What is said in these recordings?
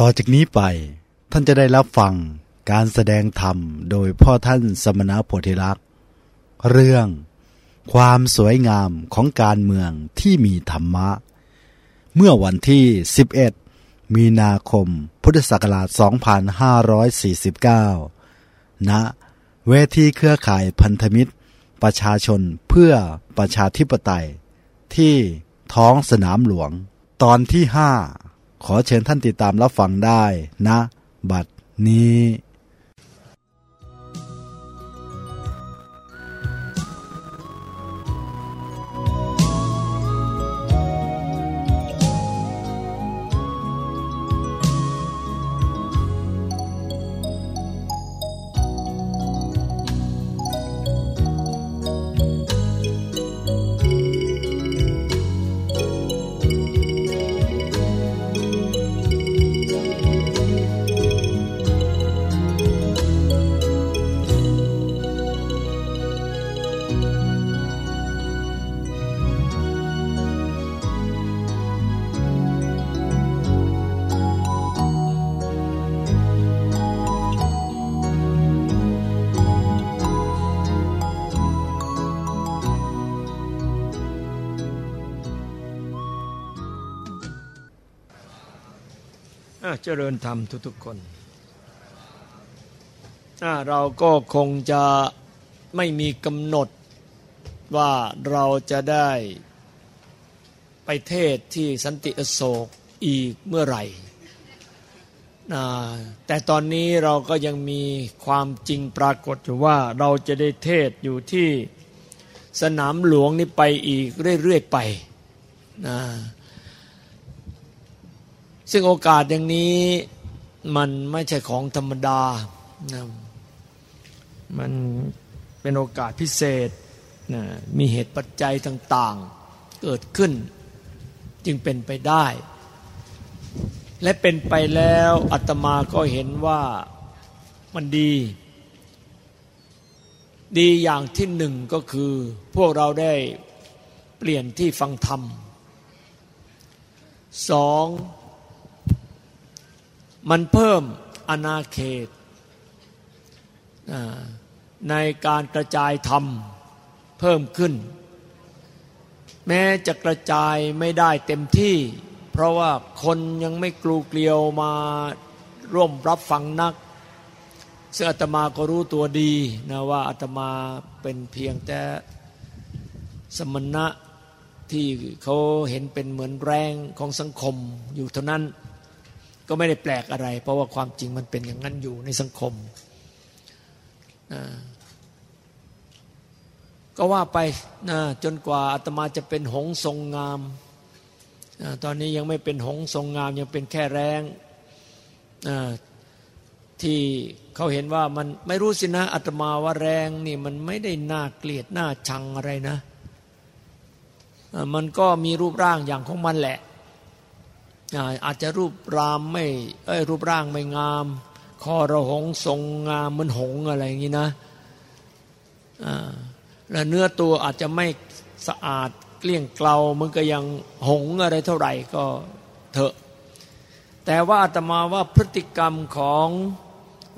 ต่อจากนี้ไปท่านจะได้รับฟังการแสดงธรรมโดยพ่อท่านสมณโพธิลักษ์เรื่อง ความสวยงามของการเมืองที่มีธรรมะ เมื่อวันที่ 11 มีนาคม พุทธศักราช 2549 ณ เวทีเครือข่ายพันธมิตร ประชาชนเพื่อประชาธิปไตย ที่ท้องสนามหลวง ตอนที่ห้า ขอเชิญท่านติดตามรับฟังได้นะ บัดนี้ ธรรมทุกๆคน เราก็คงจะไม่มีกำหนดว่าเราจะได้ไปเทศที่สันติอโศกอีกเมื่อไหร่ แต่ตอนนี้เราก็ยังมีความจริงปรากฏอยู่ว่าเราจะได้เทศอยู่ที่สนามหลวงนี้ไปอีกเรื่อยๆไปนะ ซึ่งโอกาสอย่างนี้มันไม่ใช่ของธรรมดานะมันเป็นโอกาสพิเศษนะมีเหตุปัจจัยต่าง ๆ เกิดขึ้น จึงเป็นไปได้ และเป็นไปแล้วอาตมาก็เห็นว่ามันดี ดีอย่างที่หนึ่งก็คือ พวกเราได้เปลี่ยนที่ฟังธรรมสอง มันเพิ่มอนาเขตในการกระจายธรรมเพิ่มขึ้น แม้จะกระจายไม่ได้เต็มที่ เพราะว่าคนยังไม่กลูเกลียวมาร่วมรับฟังนัก ซึ่งอาตมาก็รู้ตัวดีนะว่าอาตมาเป็นเพียงแต่สมณะที่เขาเห็นเป็นเหมือนแรงของสังคมอยู่เท่านั้น ก็ไม่ได้แปลกอะไร เพราะว่าความจริงมันเป็นอย่างนั้นอยู่ในสังคมก็ว่าไปนะจนกว่าอาตมาจะเป็นหงทรงงามตอนนี้ยังไม่เป็นหงทรงงามยังเป็นแค่แรงที่เขาเห็นว่ามันไม่รู้สินะอาตมาว่าแรงนี่มันไม่ได้น่าเกลียดน่าชังอะไรนะ มันก็มีรูปร่างอย่างของมันแหละ อาจจะรูปรามไม่เอ้ยรูปร่างไม่งาม คอระหงทรงงามเหมือนหงอะไรอย่างนี้นะแล้วเนื้อตัวอาจจะไม่สะอาดเกลี้ยงเกลามันก็ยังหงอะไรเท่าไหร่ก็เถอะ แต่ว่าอาตมาว่าพฤติกรรมของ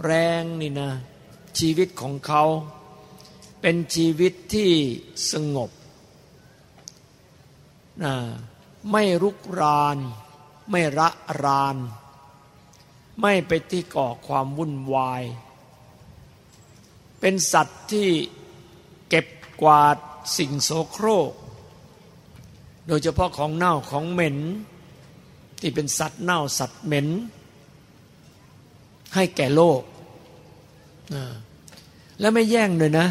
แรงนี่นะชีวิตของเขาเป็นชีวิตที่สงบนะไม่รุกราน ไม่ระราน ไม่ไปที่ก่อความวุ่นวาย เป็นสัตว์ที่เก็บกวาดสิ่งโสโครก โดยเฉพาะของเน่าของเหม็น ที่เป็นสัตว์เน่าสัตว์เหม็น ให้แก่โลก แล้วไม่แย่งด้วยนะ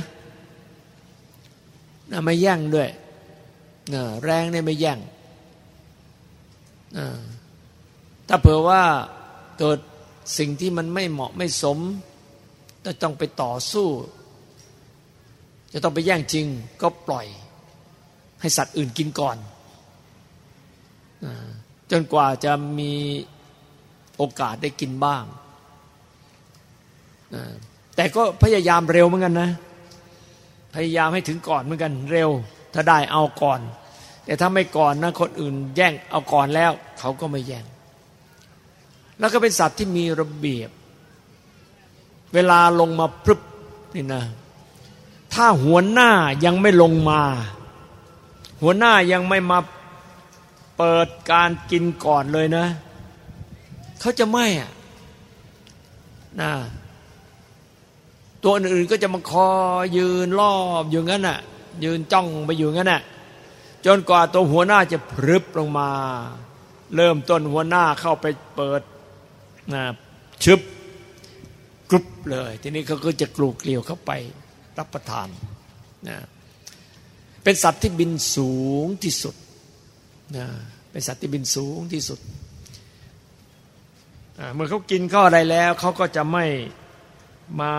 ไม่แย่งด้วยแรงเนี่ยไม่แย่ง ถ้าเผื่อว่าเกิดสิ่งที่มันไม่เหมาะไม่สมจะต้องไปต่อสู้ จะต้องไปแย่งจริงก็ปล่อย ให้สัตว์อื่นกินก่อน จนกว่าจะมีโอกาสได้กินบ้าง แต่ก็พยายามเร็วเหมือนกันนะ พยายามให้ถึงก่อนเหมือนกันเร็ว ถ้าได้เอาก่อน แต่ถ้าไม่ก่อนนะคนอื่นแย่งเอาก่อนแล้ว เขาก็ไม่แย่ง แล้วก็เป็นสัตว์ที่มีระเบียบ เวลาลงมาพรึบนี่นะ ถ้าหัวหน้ายังไม่ลงมา หัวหน้ายังไม่มาเปิดการกินก่อนเลยนะ เขาจะไม่อะนะตัวอื่นๆก็จะมาคอยืนรอบอยู่งั้นน่ะ ยืนจ้องไปอยู่งั้นน่ะจนกว่าตัวหัวหน้าจะพรึบลงมา เริ่มต้นหัวหน้าเข้าไปเปิด นะชึบกรุบเลย ทีนี้เขาก็จะกลูกเกลียวเข้าไปรับประทานนะเป็นสัตว์ที่บินสูงที่สุดนะเป็นสัตว์ที่บินสูงที่สุด เมื่อเขากินข้าวอะไรแล้ว เขาก็จะไม่มา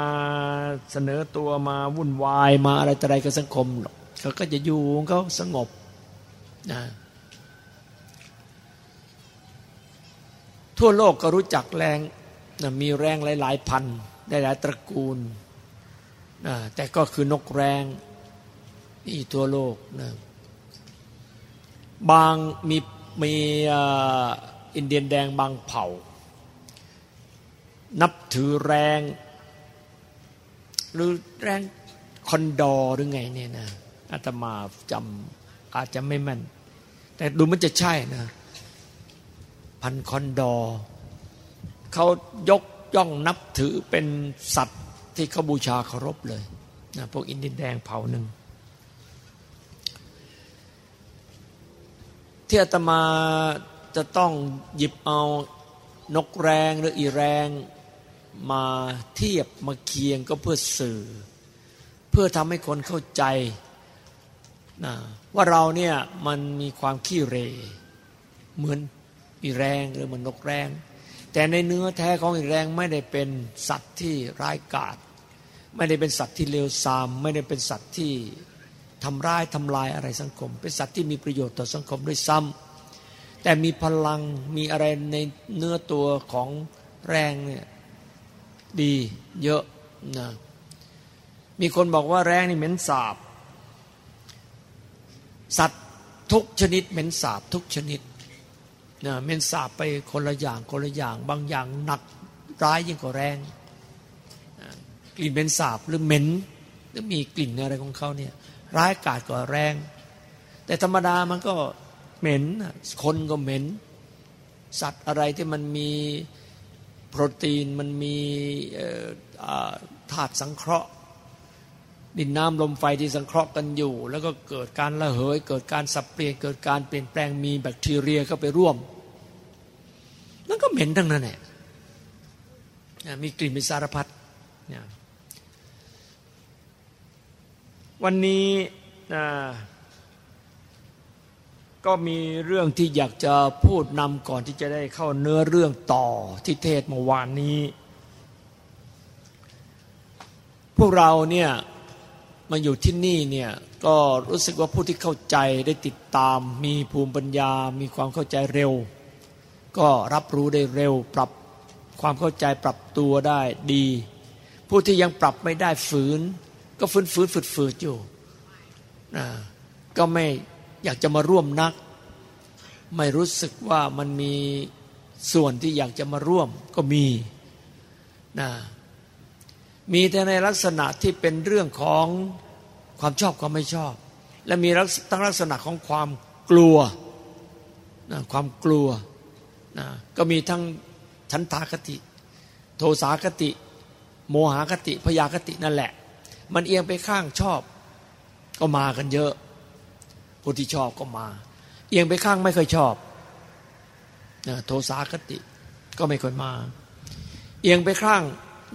เสนอตัวมาวุ่นวายมาอะไรต่ออะไรกับสังคมหรอกเขาก็จะอยู่เขาสงบนะ ทั่วโลกก็รู้จักแรงนะมีแรงหลาย ๆ พันได้หลายตระกูลนะแต่ก็คือนกแรงนี่ทั่วโลกนะบางมีมีอินเดียนแดงบางเผ่า นับถือแรง หรือแรงcondor หรือไงเนี่ยนะอาตมาจำอาจจะไม่แม่น แต่ดูมันจะใช่นะ พันธุ์ condor เขายกย่องนับถือเป็นสัตว์ที่เขาบูชาเคารพเลยนะพวกอินเดียนแดงเผ่าหนึ่ง ที่อาตมาจะต้องหยิบเอานกแรงหรืออีแรงมาเทียบมาเคียงก็เพื่อสื่อ เพื่อทำให้คนเข้าใจนะว่าเราเนี่ยมันมีความขี้เร เหมือน อีแรงหรือเหมือนนกแรง แต่ในเนื้อแท้ของอีแรงไม่ได้เป็นสัตว์ที่ร้ายกาจไม่ได้เป็นสัตว์ที่เลวทราม ไม่ได้เป็นสัตว์ที่ทำร้ายทำลายอะไรสังคม เป็นสัตว์ที่มีประโยชน์ต่อสังคมด้วยซ้ำแต่มีพลังมีอะไรในเนื้อตัวของแรงเนี่ยดีเยอะนะมีคนบอกว่าแรงนี่เหม็นสาบ สัตว์ทุกชนิดเหม็นสาบทุกชนิด นะเหม็นสาบไปคนละอย่างคนละอย่าง บางอย่างหนักร้ายยิ่งกว่าแรง กลิ่นเหม็นสาบหรือเหม็นหรือมีกลิ่นอะไรของเขาเนี่ยร้ายกาจกว่าแรง แต่ธรรมดามันก็เหม็นคนก็เหม็น สัตว์อะไรที่มันมีโปรตีนมันมีธาตุสังเคราะห์ ดินน้ำลมไฟที่สังเคราะห์กันอยู่ แล้วก็เกิดการระเหย เกิดการสับเปลี่ยนเกิดการเปลี่ยนแปลงมีแบคทีเรียเข้าไปร่วมนั่นก็เหม็นทั้งนั้นแหละมีกลิ่นมีสารพัดวันนี้ก็มีเรื่องที่อยากจะพูดนำก่อนที่จะได้เข้าเนื้อเรื่องต่อที่เทศเมื่อวานนี้ พวกเราเนี่ย มาอยู่ที่นี่เนี่ยก็รู้สึกว่าผู้ที่เข้าใจได้ติดตาม มีภูมิปัญญา มีความเข้าใจเร็ว ก็รับรู้ได้เร็ว ปรับความเข้าใจปรับตัวได้ดี ผู้ที่ยังปรับไม่ได้ฝืน ก็ฝืนฝืนฝืดฝืดอยู่นะก็ไม่อยากจะมาร่วมนัก ไม่รู้สึกว่ามันมีส่วนที่อยากจะมาร่วมก็มีนะมีแต่ในลักษณะที่เป็นเรื่องของ ความชอบความไม่ชอบ และมีทั้งลักษณะของความกลัวนะความกลัวนะก็มีทั้งชันทาคติ โทสาคติ โมหคติพยาคตินั่นแหละ มันเอียงไปข้างชอบ ก็มากันเยอะผู้ที่ชอบก็มา เอียงไปข้างไม่เคยชอบโทสาคติก็ไม่ค่อยมา เอียงไปข้าง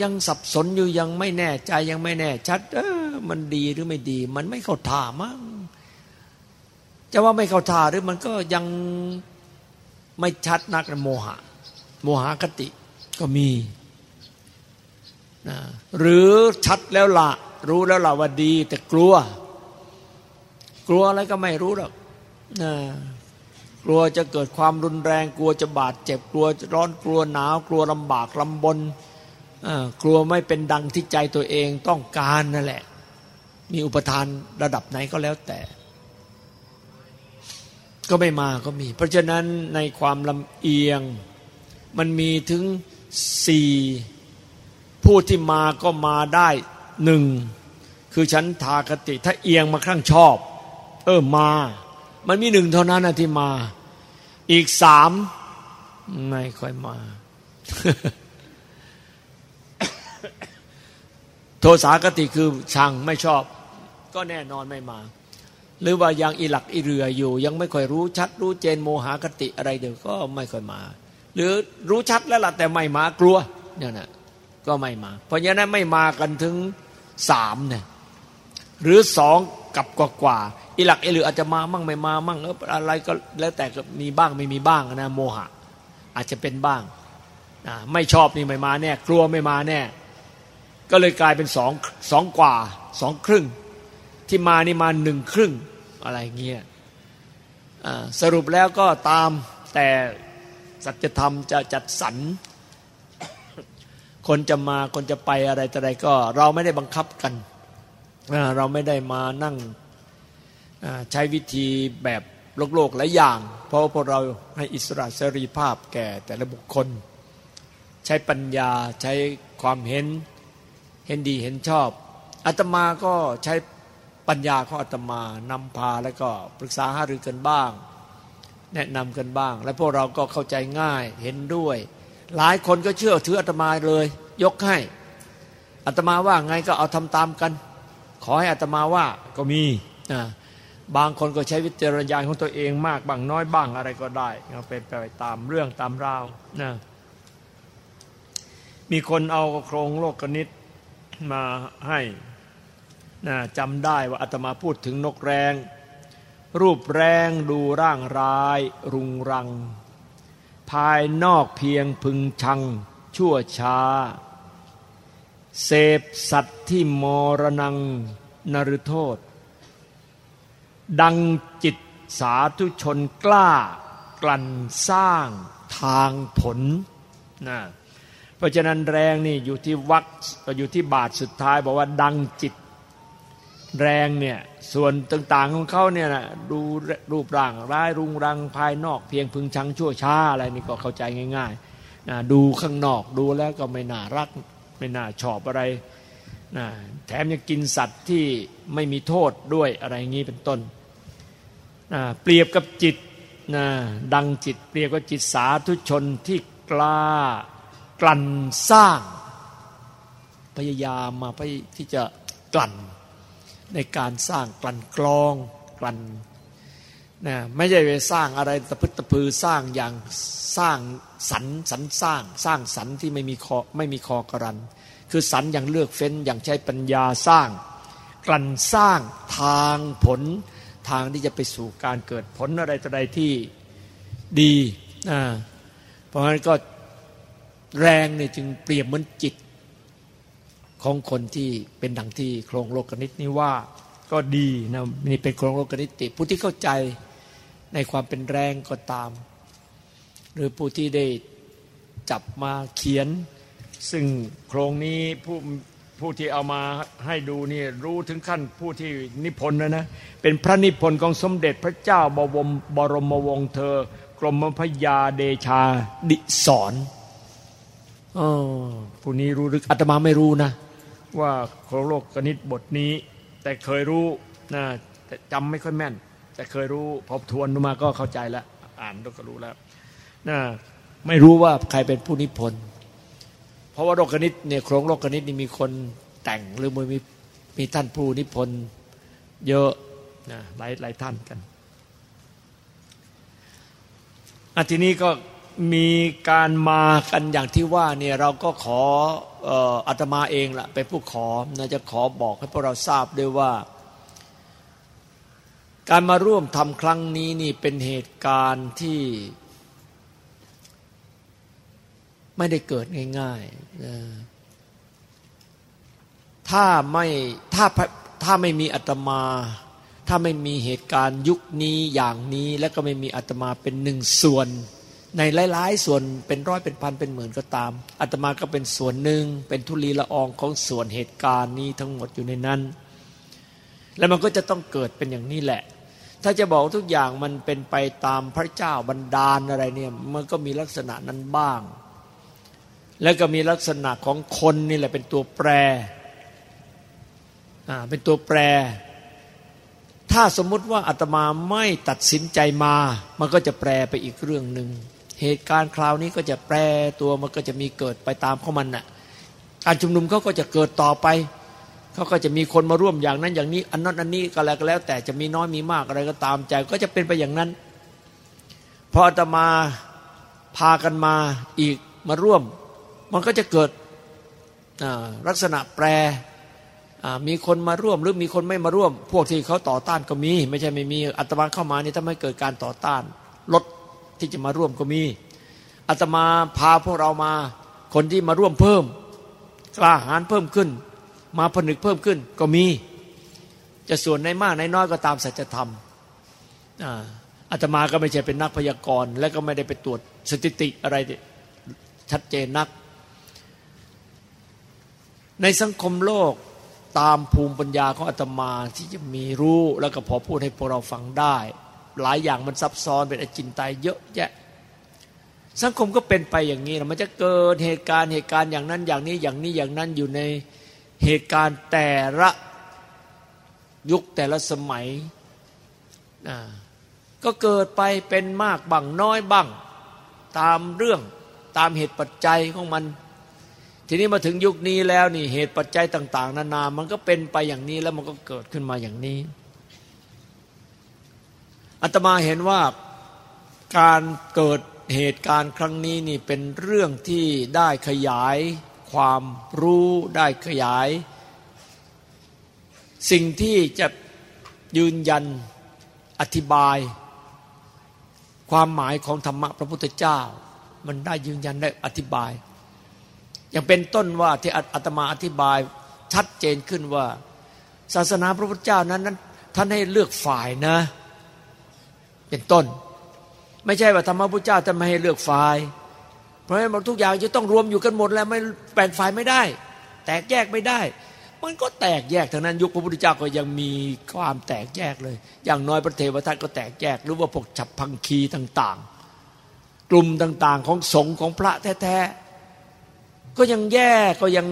ยังสับสนอยู่ยังไม่แน่ใจยังไม่แน่ ชัด เออมันดีหรือไม่ดี มันไม่เข้าท่ามั้งจะว่าไม่เข้าท่าหรือมันก็ยังไม่ชัดนักโมหะ โมหะคติก็มีนะหรือชัดแล้วละรู้แล้วละว่าดี แต่กลัว กลัวอะไรก็ไม่รู้หรอกนะกลัวจะเกิดความรุนแรง กลัวจะบาดเจ็บกลัวร้อนกลัวหนาว กลัวลำบากลำบน กลัวไม่เป็นดังที่ใจตัวเองต้องการนั่นแหละ มีอุปทานระดับไหนก็แล้วแต่ ก็ไม่มาก็มี เพราะฉะนั้นในความลำเอียง มันมีถึงสี่ผู้ที่มาก็มาได้หนึ่งคือฉันทากติ ถ้าเอียงมาข้งชอบ เออมา มันมีหนึ่งเท่านั้นนะที่มา อีกสามไม่ค่อยมา โทสากติคือชังไม่ชอบ ก็แน่นอนไม่มา หรือว่ายังอีหลักอีเรืออยู่ ยังไม่ค่อยรู้ชัดรู้เจนโมหากติอะไรเดี๋ยวก็ไม่ค่อยมา หรือรู้ชัดแล้วล่ะแต่ไม่มากลัวเนี่ยนะก็ไม่มา เพราะฉะนั้นไม่มากันถึงสามเนี่ยหรือสองกับกว่ากว่าอีหลักอีเรืออาจจะมามั่งไม่มามั่งเอออะไรก็แล้วแต่ก็มีบ้างไม่มีบ้างนะโมหะ อาจจะเป็นบ้างไม่ชอบนี่ไม่มาแน่กลัวไม่มาแน่ ก็เลยกลายเป็นสองสองกว่าสองครึ่ง ที่มานี่มาหนึ่งครึ่งอะไรเงี้ยสรุปแล้วก็ตามแต่สัจธรรมจะจัดสรรคนจะมาคนจะไปอะไรแต่ใดก็ เราไม่ได้บังคับกัน เราไม่ได้มานั่งใช้วิธีแบบโลกโลกหลายอย่าง เพราะว่าพวกเราให้อิสระเสรีภาพแก่แต่ละบุคคล ใช้ปัญญาใช้ความเห็น เห็นดีเห็นชอบอาตมาก็ใช้ปัญญาของอาตมานำพาแล้วก็ปรึกษาหารือกันบ้าง แนะนำกันบ้าง และพวกเราก็เข้าใจง่ายเห็นด้วย หลายคนก็เชื่อถืออาตมาเลย ยกให้อาตมาว่าไงก็เอาทำตามกัน ขอให้อาตมาว่าก็มีนะบางคนก็ใช้วิจารณญาณของตัวเองมากบางน้อยบ้างอะไรก็ได้เป็นไปตามเรื่องตามราวนะมีคนเอาโครงโลกกนิต มาให้นะจำได้ว่าอาตมาพูดถึงนกแรง รูปแรงดูร่างร้าย รุงรัง ภายนอกเพียงพึงชัง ชั่วช้า เสพสัตว์ที่มรณงนรโทษ ดังจิตสาธุชนกล้ากลั่นสร้างทางผลนะ ราะฉะนั้นแรงนี่อยู่ที่วักอยู่ที่บาทสุดท้ายบอกว่าดังจิต แรงเนี่ยส่วนต่างๆของเขาเนี่ยนะดูรูปร่างร้ายรุงรังภายนอกเพียงพึงชังชั่วช้าอะไรนี่ก็เข้าใจง่ายๆนะดูข้างนอกดูแล้วก็ไม่น่ารัก ไม่น่าชอบอะไรนะแถมยังกินสัตว์ที่ไม่มีโทษด้วยอะไรงี้เป็นต้นนะเปรียบกับจิตนะดังจิตเปรียบกับจิตสาธุชนที่กล้า กลั่นสร้าง พยายามมาที่จะกลั่นในการสร้างกลั่นกรองกลั่นนะไม่ใช่ไปสร้างอะไรตะพึตะพือสร้างอย่างสร้างสรรสรรสร้าง สร้างสรรที่ไม่มีคอไม่มีคอกรัน คือสรรอย่างเลือกเฟ้นอย่างใช้ปัญญาสร้าง กลั่นสร้างทางผลทางที่จะไปสู่การเกิดผลอะไรต่อใดที่ดีนะเพราะฉะนั้นก็ แรงเนี่ยจึงเปรียบเหมือนจิต ของคนที่เป็นดังที่โครงโลกนิตนี้ว่าก็ดีนะนี่เป็นโครงโลกนิติผู้ที่เข้าใจในความเป็นแรงก็ตาม หรือผู้ที่ได้จับมาเขียน ซึ่งโครงนี้ผู้ผู้ที่เอามาให้ดูนี่รู้ถึงขั้นผู้ที่นิพนธ์นะนะ เป็นพระนิพนธ์ของสมเด็จพระเจ้าบวมบรมวงศ์เธอ กรมพยาเดชาดิสอน อผู้นี้รู้ลึกอาตมาไม่รู้นะ ว่าโคโลกกนิตบทนี้ แต่เคยรู้นะแต่จำไม่ค่อยแม่น แต่เคยรู้พอทวนมาก็เข้าใจแล้ว อ่านก็รู้แล้วนะไม่รู้ว่าใครเป็นผู้นิพนธ์เพราะว่าโลกนิตเนี่ยโครงโลกนิตนี่มีคนแต่งหรือมีมีท่านผู้นิพนธ์เยอะนะหลายหลายท่านกันอันทีนี้ก็ มีการมากันอย่างที่ว่าเนี่ยเราก็ขออาตมาเองละ่ะเป็นผู้ขอนะจะขอบอกให้พวกเราทราบด้วยว่า การมาร่วมทำครั้งนี้นี่เป็นเหตุการณ์ที่ ไม่ได้เกิดง่ายๆถ้าไม่ถ้าถ้าไม่มีอาตมาถ้าไม่มีเหตุการณ์ยุคนี้อย่างนี้ แล้วก็ไม่มีอาตมาเป็นหนึ่งส่วน ในหลาย ๆ ส่วนเป็นร้อยเป็นพันเป็นหมื่นก็ตามอาตมาก็เป็นส่วนหนึ่งเป็นทุลีละอองของส่วนเหตุการณ์นี้ทั้งหมดอยู่ในนั้น แล้วมันก็จะต้องเกิดเป็นอย่างนี้แหละ ถ้าจะบอกทุกอย่างมันเป็นไปตามพระเจ้าบันดาลอะไรเนี่ยมันก็มีลักษณะนั้นบ้าง แล้วก็มีลักษณะของคนนี่แหละเป็นตัวแปรอ่าเป็นตัวแปร ถ้าสมมุติว่าอาตมาไม่ตัดสินใจมา มันก็จะแปรไปอีกเรื่องหนึ่ง เหตุการณ์คราวนี้ก็จะแปรตัวมันก็จะมีเกิดไปตามของมันน่ะการชุมนุมเขาก็จะเกิดต่อไปเขาก็จะมีคนมาร่วมอย่างนั้นอย่างนี้ อันนั้นอันนี้ก็แล้วก็แล้ว แต่จะมีน้อยมีมากอะไรก็ตามใจ ก็จะเป็นไปอย่างนั้น พออาตมาพากันมาอีกมาร่วม มันก็จะเกิดลักษณะแปรมีคนมาร่วมหรือมีคนไม่มาร่วม พวกที่เขาต่อต้านก็มี ไม่ใช่ไม่มีอาตมาเข้ามานี่ถ้าไม่เกิดการต่อต้าน ลด ที่จะมาร่วมก็มีอาตมาพาพวกเรามา คนที่มาร่วมเพิ่ม กล้าหาญเพิ่มขึ้น มาผนึกเพิ่มขึ้นก็มี จะส่วนในมากในน้อยก็ตามสัจธรรมอาตมาก็ไม่ใช่เป็นนักพยากรณ์ และก็ไม่ได้ไปตรวจสถิติอะไรชัดเจนนัก ในสังคมโลกตามภูมิปัญญาของอาตมาที่จะมีรู้แล้วก็พอพูดให้พวกเราฟังได้ หลายอย่างมันซับซ้อนเป็นอจินไตยเยอะแยะ สังคมก็เป็นไปอย่างนี้นะมันจะเกิดเหตุการณ์เหตุการณ์อย่างนั้นอย่างนี้อย่างนี้อย่างนั้นอยู่ในเหตุการณ์แต่ละยุคแต่ละสมัยก็เกิดไปเป็นมากบังน้อยบังตามเรื่องตามเหตุปัจจัยของมัน ทีนี้มาถึงยุคนี้แล้วนี่เหตุปัจจัยต่าง ๆ นานา มันก็เป็นไปอย่างนี้แล้วมันก็เกิดขึ้นมาอย่างนี้ อาตมาเห็นว่าการเกิดเหตุการณ์ครั้งนี้นี่เป็นเรื่องที่ได้ขยายความรู้ได้ขยาย สิ่งที่จะยืนยันอธิบาย ความหมายของธรรมะพระพุทธเจ้า มันได้ยืนยันได้อธิบาย อย่างเป็นต้นว่าที่อาตมาอธิบายชัดเจนขึ้นว่า ศาสนาพระพุทธเจ้านั้นนั้นท่านให้เลือกฝ่ายนะ เป็นต้น ไม่ใช่ว่าธรรมะพุทธเจ้าจะไม่ให้เลือกฝ่าย เพราะฉะนั้นทุกอย่างจะต้องรวมอยู่กันหมดแล้วไม่แบ่งฝ่ายไม่ได้ แตกแยกไม่ได้ มันก็แตกแยกทั้งนั้นยุคพระพุทธเจ้าก็ยังมีความแตกแยกเลย อย่างน้อยพระเทวทัตก็แตกแยก หรือว่าพวกฉับพังคีต่างๆ กลุ่มต่างๆ ของสงฆ์ของพระแท้ๆก็ยังแยกก็ยัง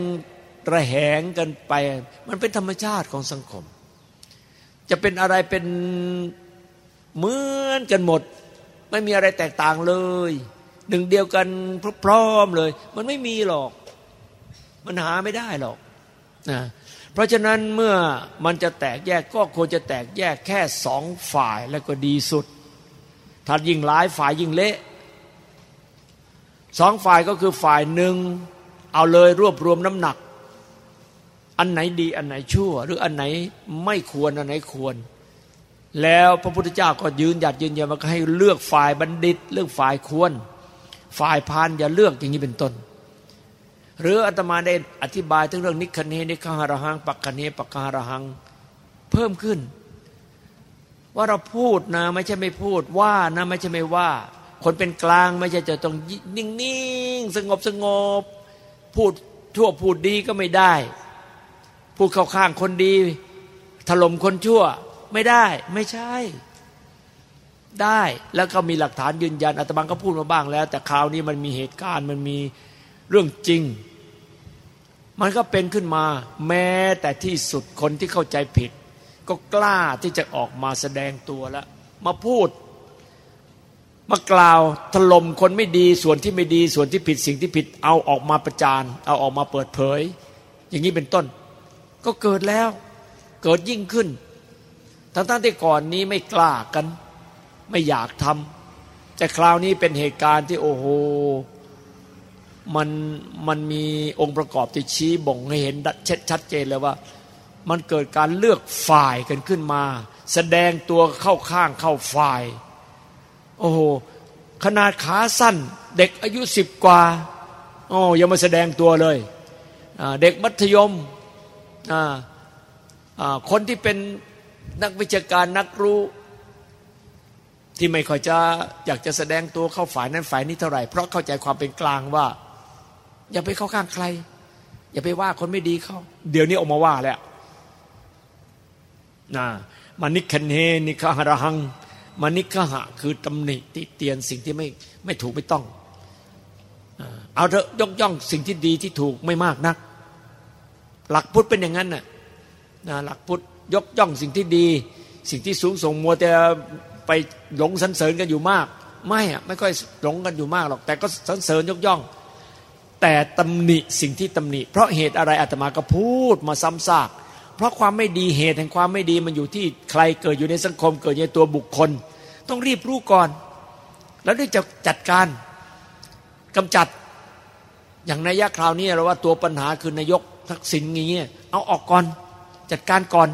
ระแหงกันไป มันเป็นธรรมชาติของสังคม จะเป็นอะไรเป็น เหมือนกันหมด ไม่มีอะไรแตกต่างเลย หนึ่งเดียวกันพร้อมเลย มันไม่มีหรอก มันหาไม่ได้หรอกนะเพราะฉะนั้นเมื่อมันจะแตกแยกก็ควรจะแตกแยกแค่สองฝ่ายแล้วก็ดีสุด ถ้ายิ่งหลายฝ่ายยิ่งเละสองฝ่ายก็คือฝ่ายหนึ่งเอาเลยรวบรวมน้ำหนัก อันไหนดีอันไหนชั่ว หรืออันไหนไม่ควรอันไหนควร แล้วพระพุทธเจ้าก็ยืนหยัดยืนยันว่าให้เลือกฝ่ายบัณฑิต เลือกฝ่ายควร ฝ่ายพานอย่าเลือกอย่างนี้เป็นต้น หรืออาตมาได้อธิบายถึงเรื่องนิคเนนิคหารหังปักคเนปักคหารหัง เพิ่มขึ้น ว่าเราพูดนะไม่ใช่ไม่พูดว่านะไม่ใช่ไม่ว่า คนเป็นกลางไม่ใช่จะต้องนิ่งๆสงบสงบ พูดทั่วพูดดีก็ไม่ได้ พูดเข้าข้างคนดีถล่มคนชั่ว ไม่ได้ ไม่ใช่ ได้แล้วก็มีหลักฐานยืนยันอาตมาก็พูดมาบ้างแล้ว แต่คราวนี้มันมีเหตุการณ์มันมีเรื่องจริง มันก็เป็นขึ้นมา แม้แต่ที่สุดคนที่เข้าใจผิด ก็กล้าที่จะออกมาแสดงตัวแล้วมาพูดมากล่าวถล่มคนไม่ดีส่วนที่ไม่ดีส่วนที่ผิดสิ่งที่ผิด เอาออกมาประจานเอาออกมาเปิดเผย อย่างนี้เป็นต้น ก็เกิดแล้ว เกิดยิ่งขึ้น ทั้งๆทที่ก่อนนี้ไม่กล้ากัน ไม่อยากทำแต่คราวนี้เป็นเหตุการณ์ที่โอ้โหมันมันมีองค์ประกอบที่ชี้บ่งให้เห็นชัดเจนเลยว่า มันเกิดการเลือกฝ่ายกันขึ้นมา แสดงตัวเข้าข้างเข้าฝ่าย โอ้โหขนาดขาสั้น เด็กอายุสิบกว่าโอ้ยังมาแสดงตัวเลยเด็กมัธยมคนที่เป็น นักวิชาการนักรู้ ที่ไม่ค่อยจะอยากจะแสดงตัวเข้าฝ่ายนั้นฝ่ายนี้เท่าไหร่ เพราะเข้าใจความเป็นกลางว่า อย่าไปเข้าข้างใคร อย่าไปว่าคนไม่ดีเขาเดี๋ยวนี้ออกมาว่าแล้วนะมานิคันเฮนิคหระหังมานิคหะคือตำหนิติเตียนสิ่งที่ไม่ไม่ถูกไม่ต้องเอาเถอะยกย่องสิ่งที่ดีที่ถูกไม่มากนัก หลักพุทธเป็นอย่างนั้นน่ะนะหลักพุทธ ยกย่องสิ่งที่ดี สิ่งที่สูงส่งมัวแต่ไปหลงสรรเสริญกันอยู่มาก ไม่อะไม่ค่อยหลงกันอยู่มากหรอก แต่ก็สรรเสริญยกย่อง แต่ตำหนิสิ่งที่ตำหนิ เพราะเหตุอะไรอาตมาก็พูดมาซ้ำซากเพราะความไม่ดีเหตุแห่งความไม่ดีมันอยู่ที่ใครเกิดอยู่ในสังคมเกิดในตัวบุคคล ต้องรีบรู้ก่อน แล้วได้จะจัดการกำจัดอย่างในยะคราวนี้เราว่าตัวปัญหาคือนายกทักษิณอย่างเงี้ยเอาออกก่อน จัดการก่อน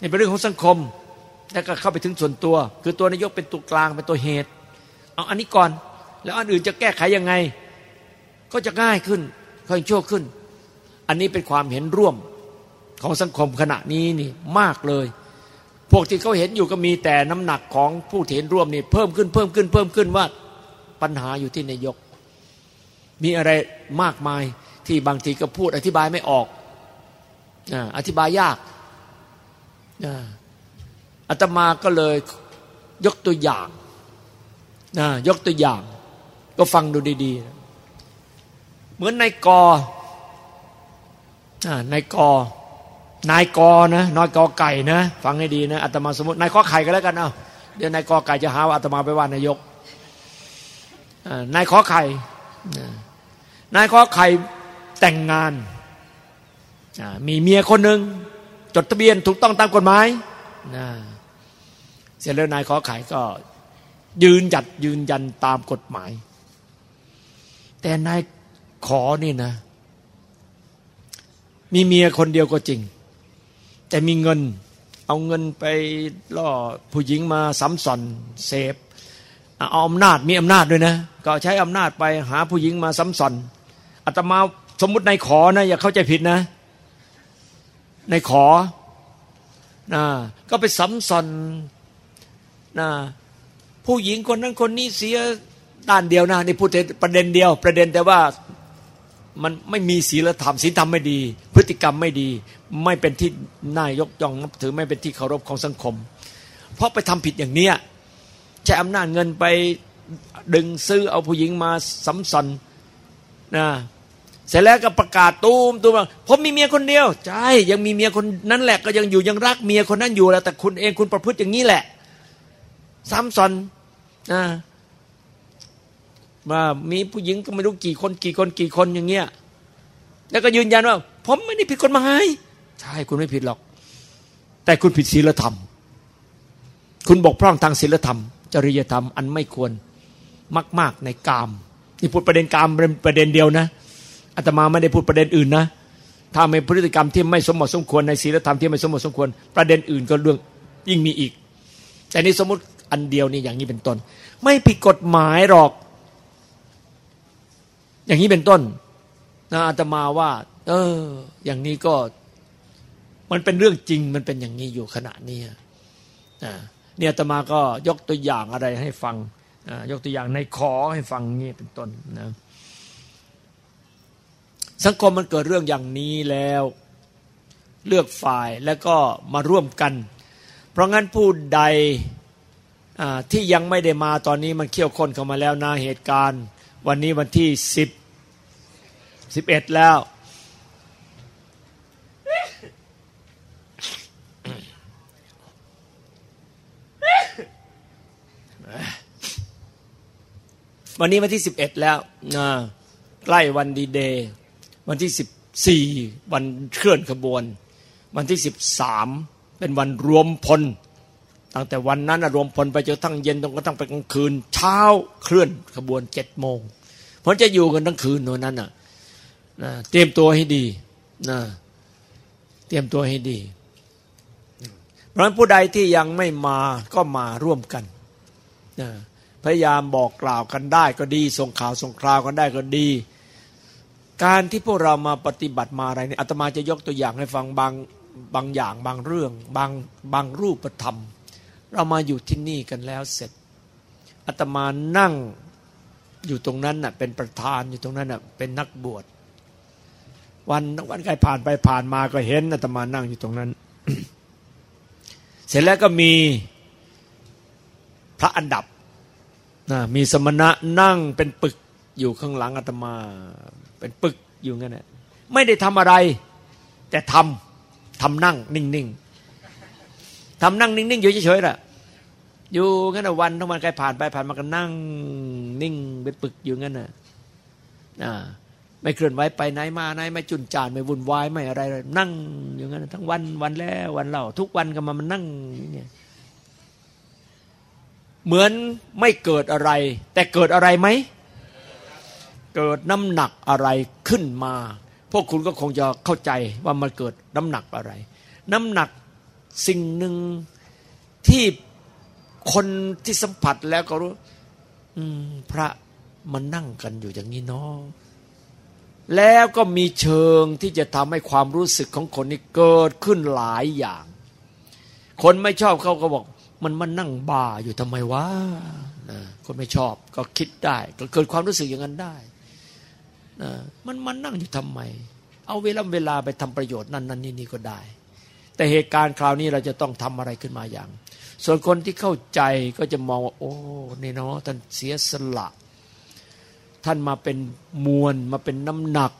นี่เป็นเรื่องของสังคม แล้วก็เข้าไปถึงส่วนตัว คือตัวนายกเป็นตัวกลางเป็นตัวเหตุ เอาอันนี้ก่อน แล้วอันอื่นจะแก้ไขยังไง ก็จะง่ายขึ้นค่อยชั่วขึ้น อันนี้เป็นความเห็นร่วมของสังคมขณะนี้นี่มากเลย พวกที่เขาเห็นอยู่ก็มีแต่น้ำหนักของผู้เห็นร่วมนี่เพิ่มขึ้นเพิ่มขึ้นเพิ่มขึ้นว่าปัญหาอยู่ที่นายก มีอะไรมากมายที่บางทีก็พูดอธิบายไม่ออกอธิบายยาก อาตมาก็เลยยกตัวอย่างนะยกตัวอย่าง ก็ฟังดูดีๆ เหมือนนายกนายกนายกนะนายกไก่นะ ฟังให้ดีนะอาตมาสมมตินายข้อไข่ก็แล้วกันเอาเดี๋ยวนายกไก่จะหาว่าอาตมาไปว่านายกนายขอไข่นายขอไข่แต่งงานมีเมียคนหนึ่ง จดทะเบียนถูกต้องตามกฎหมายเสร็จแล้วนายขอไข่ก็ ยืนจัดยืนยันตามกฎหมาย แต่นายขอนี่นะ มีเมียคนเดียวก็จริง แต่มีเงินเอาเงินไปล่อผู้หญิงมาซ้ำสอนเสพเอาอำนาจมีอำนาจด้วยนะ ก็ใช้อำนาจไปหาผู้หญิงมาซ้ำสอนอาตมาสมมุติในขอนะอย่าเข้าใจผิดนะ ในขอนะก็ไปซ้ำสอนนะผู้หญิงคนนั้นคนนี้เสียด้านเดียวนะนี่พูดประเด็นเดียว ประเด็นแต่ว่ามันไม่มีศีลธรรมศีลธรรมไม่ดี พฤติกรรมไม่ดี ไม่เป็นที่น่ายกย่องนับถือไม่เป็นที่เคารพของสังคม เพราะไปทำผิดอย่างเนี้ยใช้อำนาจเงินไปดึงซื้อเอาผู้หญิงมาสัมสอนนะ เสร็จแล้วก็ประกาศตูมตูมผมมีเมียคนเดียว ใช่ ยังมีเมียคนนั้นแหละก็ยังอยู่ยังรักเมียคนนั้นอยู่แล้วแต่คุณเองคุณประพฤติอย่างนี้แหละ ซ้ำซ้อนนะว่ามีผู้หญิงก็ไม่รู้กี่คนกี่คนกี่คนอย่างเงี้ยแล้วก็ยืนยันว่า ผมไม่ได้ผิดกฎหมายใช่คุณไม่ผิดหรอก แต่คุณผิดศีลธรรม คุณบกพร่องทางศีลธรรม จริยธรรมอันไม่ควรมาก ๆในกาม นี่พูดประเด็นกามเป็นประเด็นเดียวนะ อาตมาไม่ได้พูดประเด็นอื่นนะถ้าไม่พฤติกรรมที่ไม่สมเหมาะสมควรในศีลธรรมที่ไม่สมเหมาะสมควร ประเด็นอื่นก็เรื่องยิ่งมีอีก แต่นี่สมมติอันเดียวนี่อย่างนี้เป็นต้น ไม่ผิดกฎหมายหรอก อย่างนี้เป็นต้นนะอาตมาว่า เออ อย่างนี้ก็มันเป็นเรื่องจริงมันเป็นอย่างนี้อยู่ขณะนี้อ่าเนี่ยอาตมาก็ยกตัวอย่างอะไรให้ฟังยกตัวอย่างในขอให้ฟังนี่เป็นต้นนะ สังคมมันเกิดเรื่องอย่างนี้แล้ว เลือกฝ่ายแล้วก็มาร่วมกัน เพราะงั้นผู้ใดที่ยังไม่ได้มาตอนนี้มันเขี่ยวค้นเข้ามาแล้วนะเหตุการณ์ วันนี้วันที่สิบสิบเอ็ดแล้ววันนี้วันที่สิบเอ็ดแล้วนะใกล้วันดีเดย์ วันที่สิบสี่วันเคลื่อนขบวน วันที่สิบสามเป็นวันรวมพล ตั้งแต่วันนั้นรวมพลไปจนทั้งเย็นจนกระทั่งไปกลางคืน เช้าเคลื่อนขบวนเจ็ดโมงเพราะจะอยู่กันทั้งคืนโน่นนั้นน่ะนะเตรียมตัวให้ดีนะเตรียมตัวให้ดี เพราะฉะนั้นผู้ใดที่ยังไม่มาก็มาร่วมกันนะพยายามบอกกล่าวกันได้ก็ดี ส่งข่าวส่งคราวกันได้ก็ดี การที่พวกเรามาปฏิบัติมาอะไรเนี่ยอาตมาจะยกตัวอย่างให้ฟังบางบางอย่างบางเรื่อง บางบางรูปธรรม เรามาอยู่ที่นี่กันแล้วเสร็จอาตมานั่งอยู่ตรงนั้นน่ะเป็นประธานอยู่ตรงนั้นน่ะเป็นนักบวชวันวันใครผ่านไปผ่านมาก็เห็นอาตมานั่งอยู่ตรงนั้น เสร็จแล้วก็มีพระอันดับนะมีสมณะนั่งเป็นปึกอยู่ข้างหลังอาตมา เป็นปึกอยู่งั้นแหละไม่ได้ทำอะไร แต่ทำทำนั่ง นิ่งๆทำนั่งนิ่งๆอยู่เฉยๆล่ะอยู่งั้นวันทั้งวันใครผ่านไปผ่านมาก็นั่ง นิ่งเป็นปึกอยู่งั้นน่ะอ่าไม่เคลื่อนไหวไปไหนมาไหนไม่จุนจานไม่วุ่นวายไม่อะไรเลยนั่งอย่างนั้นทั้งวันวันแล้ววันเล่าทุกวันก็มามันนั่งอย่างเนี่ยเหมือนไม่เกิดอะไร แต่เกิดอะไรไหม เกิดน้ำหนักอะไรขึ้นมา พวกคุณก็คงจะเข้าใจว่ามันเกิดน้ำหนักอะไร น้ำหนักสิ่งหนึ่งที่คนที่สัมผัสแล้วก็รู้พระมันนั่งกันอยู่อย่างนี้เนาะแล้วก็มีเชิงที่จะทำให้ความรู้สึกของคนนี้เกิดขึ้นหลายอย่าง คนไม่ชอบเขาก็บอก มันมันนั่งบ้าอยู่ทำไมวะนะคนไม่ชอบก็คิดได้ ก็เกิดความรู้สึกอย่างนั้นได้ มันมันนั่งอยู่ทำไม เอาเวลาเวลาไปทำประโยชน์นั่นนั่นนี่นี่ก็ได้ แต่เหตุการณ์คราวนี้เราจะต้องทำอะไรขึ้นมาอย่าง ส่วนคนที่เข้าใจก็จะมองว่า โอ้นี่เนาะท่านเสียสละ ท่านมาเป็นมวลมาเป็นน้ำหนัก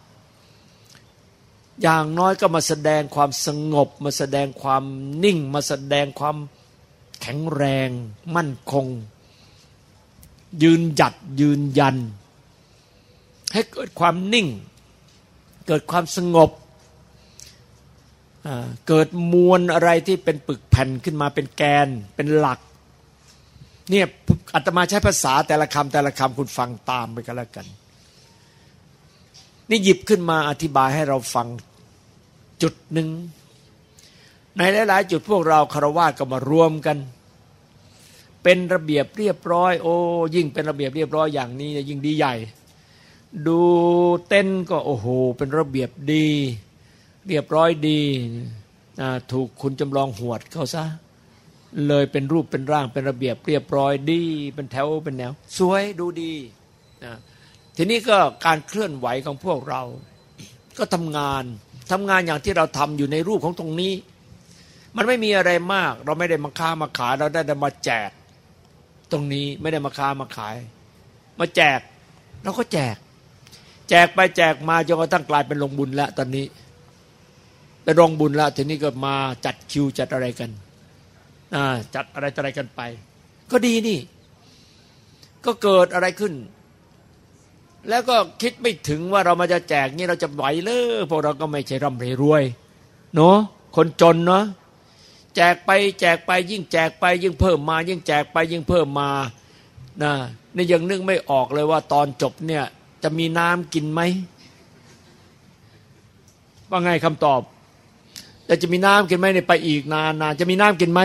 อย่างน้อยก็มาแสดงความสงบ มาแสดงความนิ่ง มาแสดงความแข็งแรง มั่นคง ยืนหยัดยืนยัน ให้เกิดความนิ่ง เกิดความสงบ เกิดมวลอะไรที่เป็นปึกแผ่นขึ้นมาเป็นแกนเป็นหลักเนี่ยอาตมาใช้ภาษาแต่ละคำแต่ละคำคุณฟังตามไปกันแล้วกัน นี่หยิบขึ้นมาอธิบายให้เราฟังจุดหนึ่ง ในหลาย ๆ จุดพวกเราคารวะก็มารวมกัน เป็นระเบียบเรียบร้อย โอ้ยิ่งเป็นระเบียบเรียบร้อยอย่างนี้ยิ่งดีใหญ่ ดูเต้นก็โอ้โห เป็นระเบียบดี เรียบร้อยดีถูกคุณจำลองหวดเขาซะ เลยเป็นรูปเป็นร่างเป็นระเบียบเรียบร้อยดี เป็นแถวเป็นแนว สวยดูดีทีนี้ก็การเคลื่อนไหวของพวกเรา ก็ทำงานทำงานอย่างที่เราทำอยู่ในรูปของตรงนี้ มันไม่มีอะไรมาก เราไม่ได้มาค้ามาขาย เราได้มาแจก ตรงนี้ไม่ได้มาค้ามาขาย มาแจก เราก็แจก แจกไปแจกมาจนกระทั่งกลายเป็นลงบุญแล้วตอนนี้เป็นลงบุญแล้วทีนี้ก็มาจัดคิวจัดอะไรกันจัดอะไรอะไรกันไป ก็ดีนี่ ก็เกิดอะไรขึ้น แล้วก็คิดไม่ถึงว่าเรามาจะแจกนี่เราจะไหวเลยพวกเราก็ไม่ใช่ร่ำรวยเนาะคนจนเนาะแจกไปแจกไปยิ่งแจกไปยิ่งเพิ่มมา ยิ่งแจกไปยิ่งเพิ่มมานะนี่ยังนึกไม่ออกเลยว่าตอนจบเนี่ย จะมีน้ำกินไหมว่าไงคำตอบแต่จะมีน้ำกินไหมในไปอีกนานๆจะมีน้ำกินไหม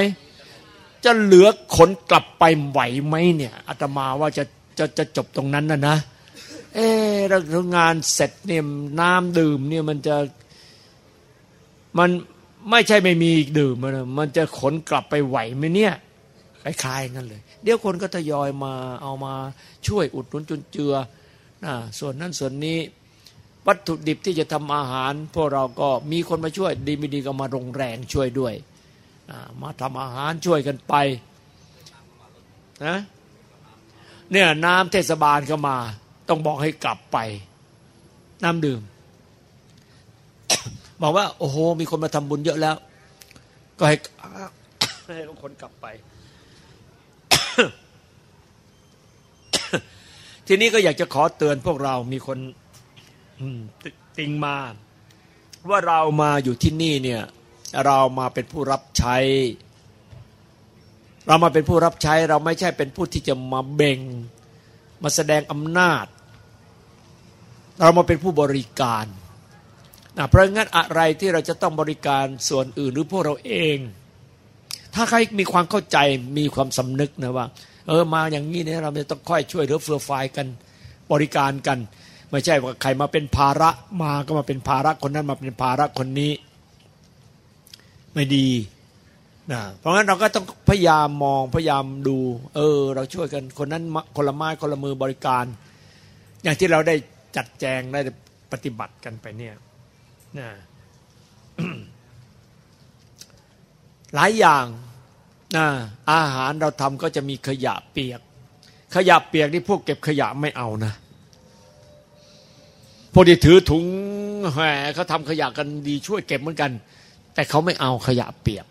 จะเหลือขนกลับไปไหวไหมเนี่ยอาตมาว่าจะจะจะจบตรงนั้นนะนะเออเรางานเสร็จเนี่ยน้ำดื่มเนี่ยมันจะมันไม่ใช่ไม่มีอีกดื่มมันมันจะขนกลับไปไหวไหมเนี่ยคล้ายๆนั่นเลย เดี๋ยวคนก็ทยอยมาเอามาช่วยอุดหนุนจุนเจือ ส่วนนั้นส่วนนี้วัตถุดิบที่จะทำอาหาร พวกเราก็มีคนมาช่วยดีไม่ดีก็มาลงแรงช่วยด้วยมาทำอาหารช่วยกันไปนะเนี่ยน้ำเทศบาลก็มา ต้องบอกให้กลับไป น้ำดื่ม บอกว่า โอ้โห มีคนมาทำบุญเยอะแล้ว ก็ให้ให้คนกลับไป ทีนี้ก็อยากจะขอเตือนพวกเรามีคนติงมา ว่าเรามาอยู่ที่นี่เนี่ยเรามาเป็นผู้รับใช้ เรามาเป็นผู้รับใช้เราไม่ใช่เป็นผู้ที่จะมาเบ่ง มาแสดงอำนาจ เรามาเป็นผู้บริการนะเพราะงั้นอะไรที่เราจะต้องบริการส่วนอื่นหรือพวกเราเอง ถ้าใครมีความเข้าใจมีความสำนึกนะว่า ออมาอย่างนี้เนี่ยเราจะต้องค่อยช่วยเหลือเฟื่อฟายกันบริการกัน ไม่ใช่ว่าใครมาเป็นภาระมาก็มาเป็นภาระคนนั้นมาเป็นภาระคนนี้ ไม่ดีนะเพราะงั้นเราก็ต้องพยายามมองพยายามดู เออ เราช่วยกันคนนั้นคนละไม้คนละมือบริการ อย่างที่เราได้จัดแจงได้ปฏิบัติกันไปเนี่ยนะหลายอย่าง อาหารเราทำก็จะมีขยะเปียก ขยะเปียกนี่พวกเก็บขยะไม่เอานะพวกที่ถือถุงแหมเขาทำขยะกันดีช่วยเก็บเหมือนกัน แต่เขาไม่เอาขยะเปียก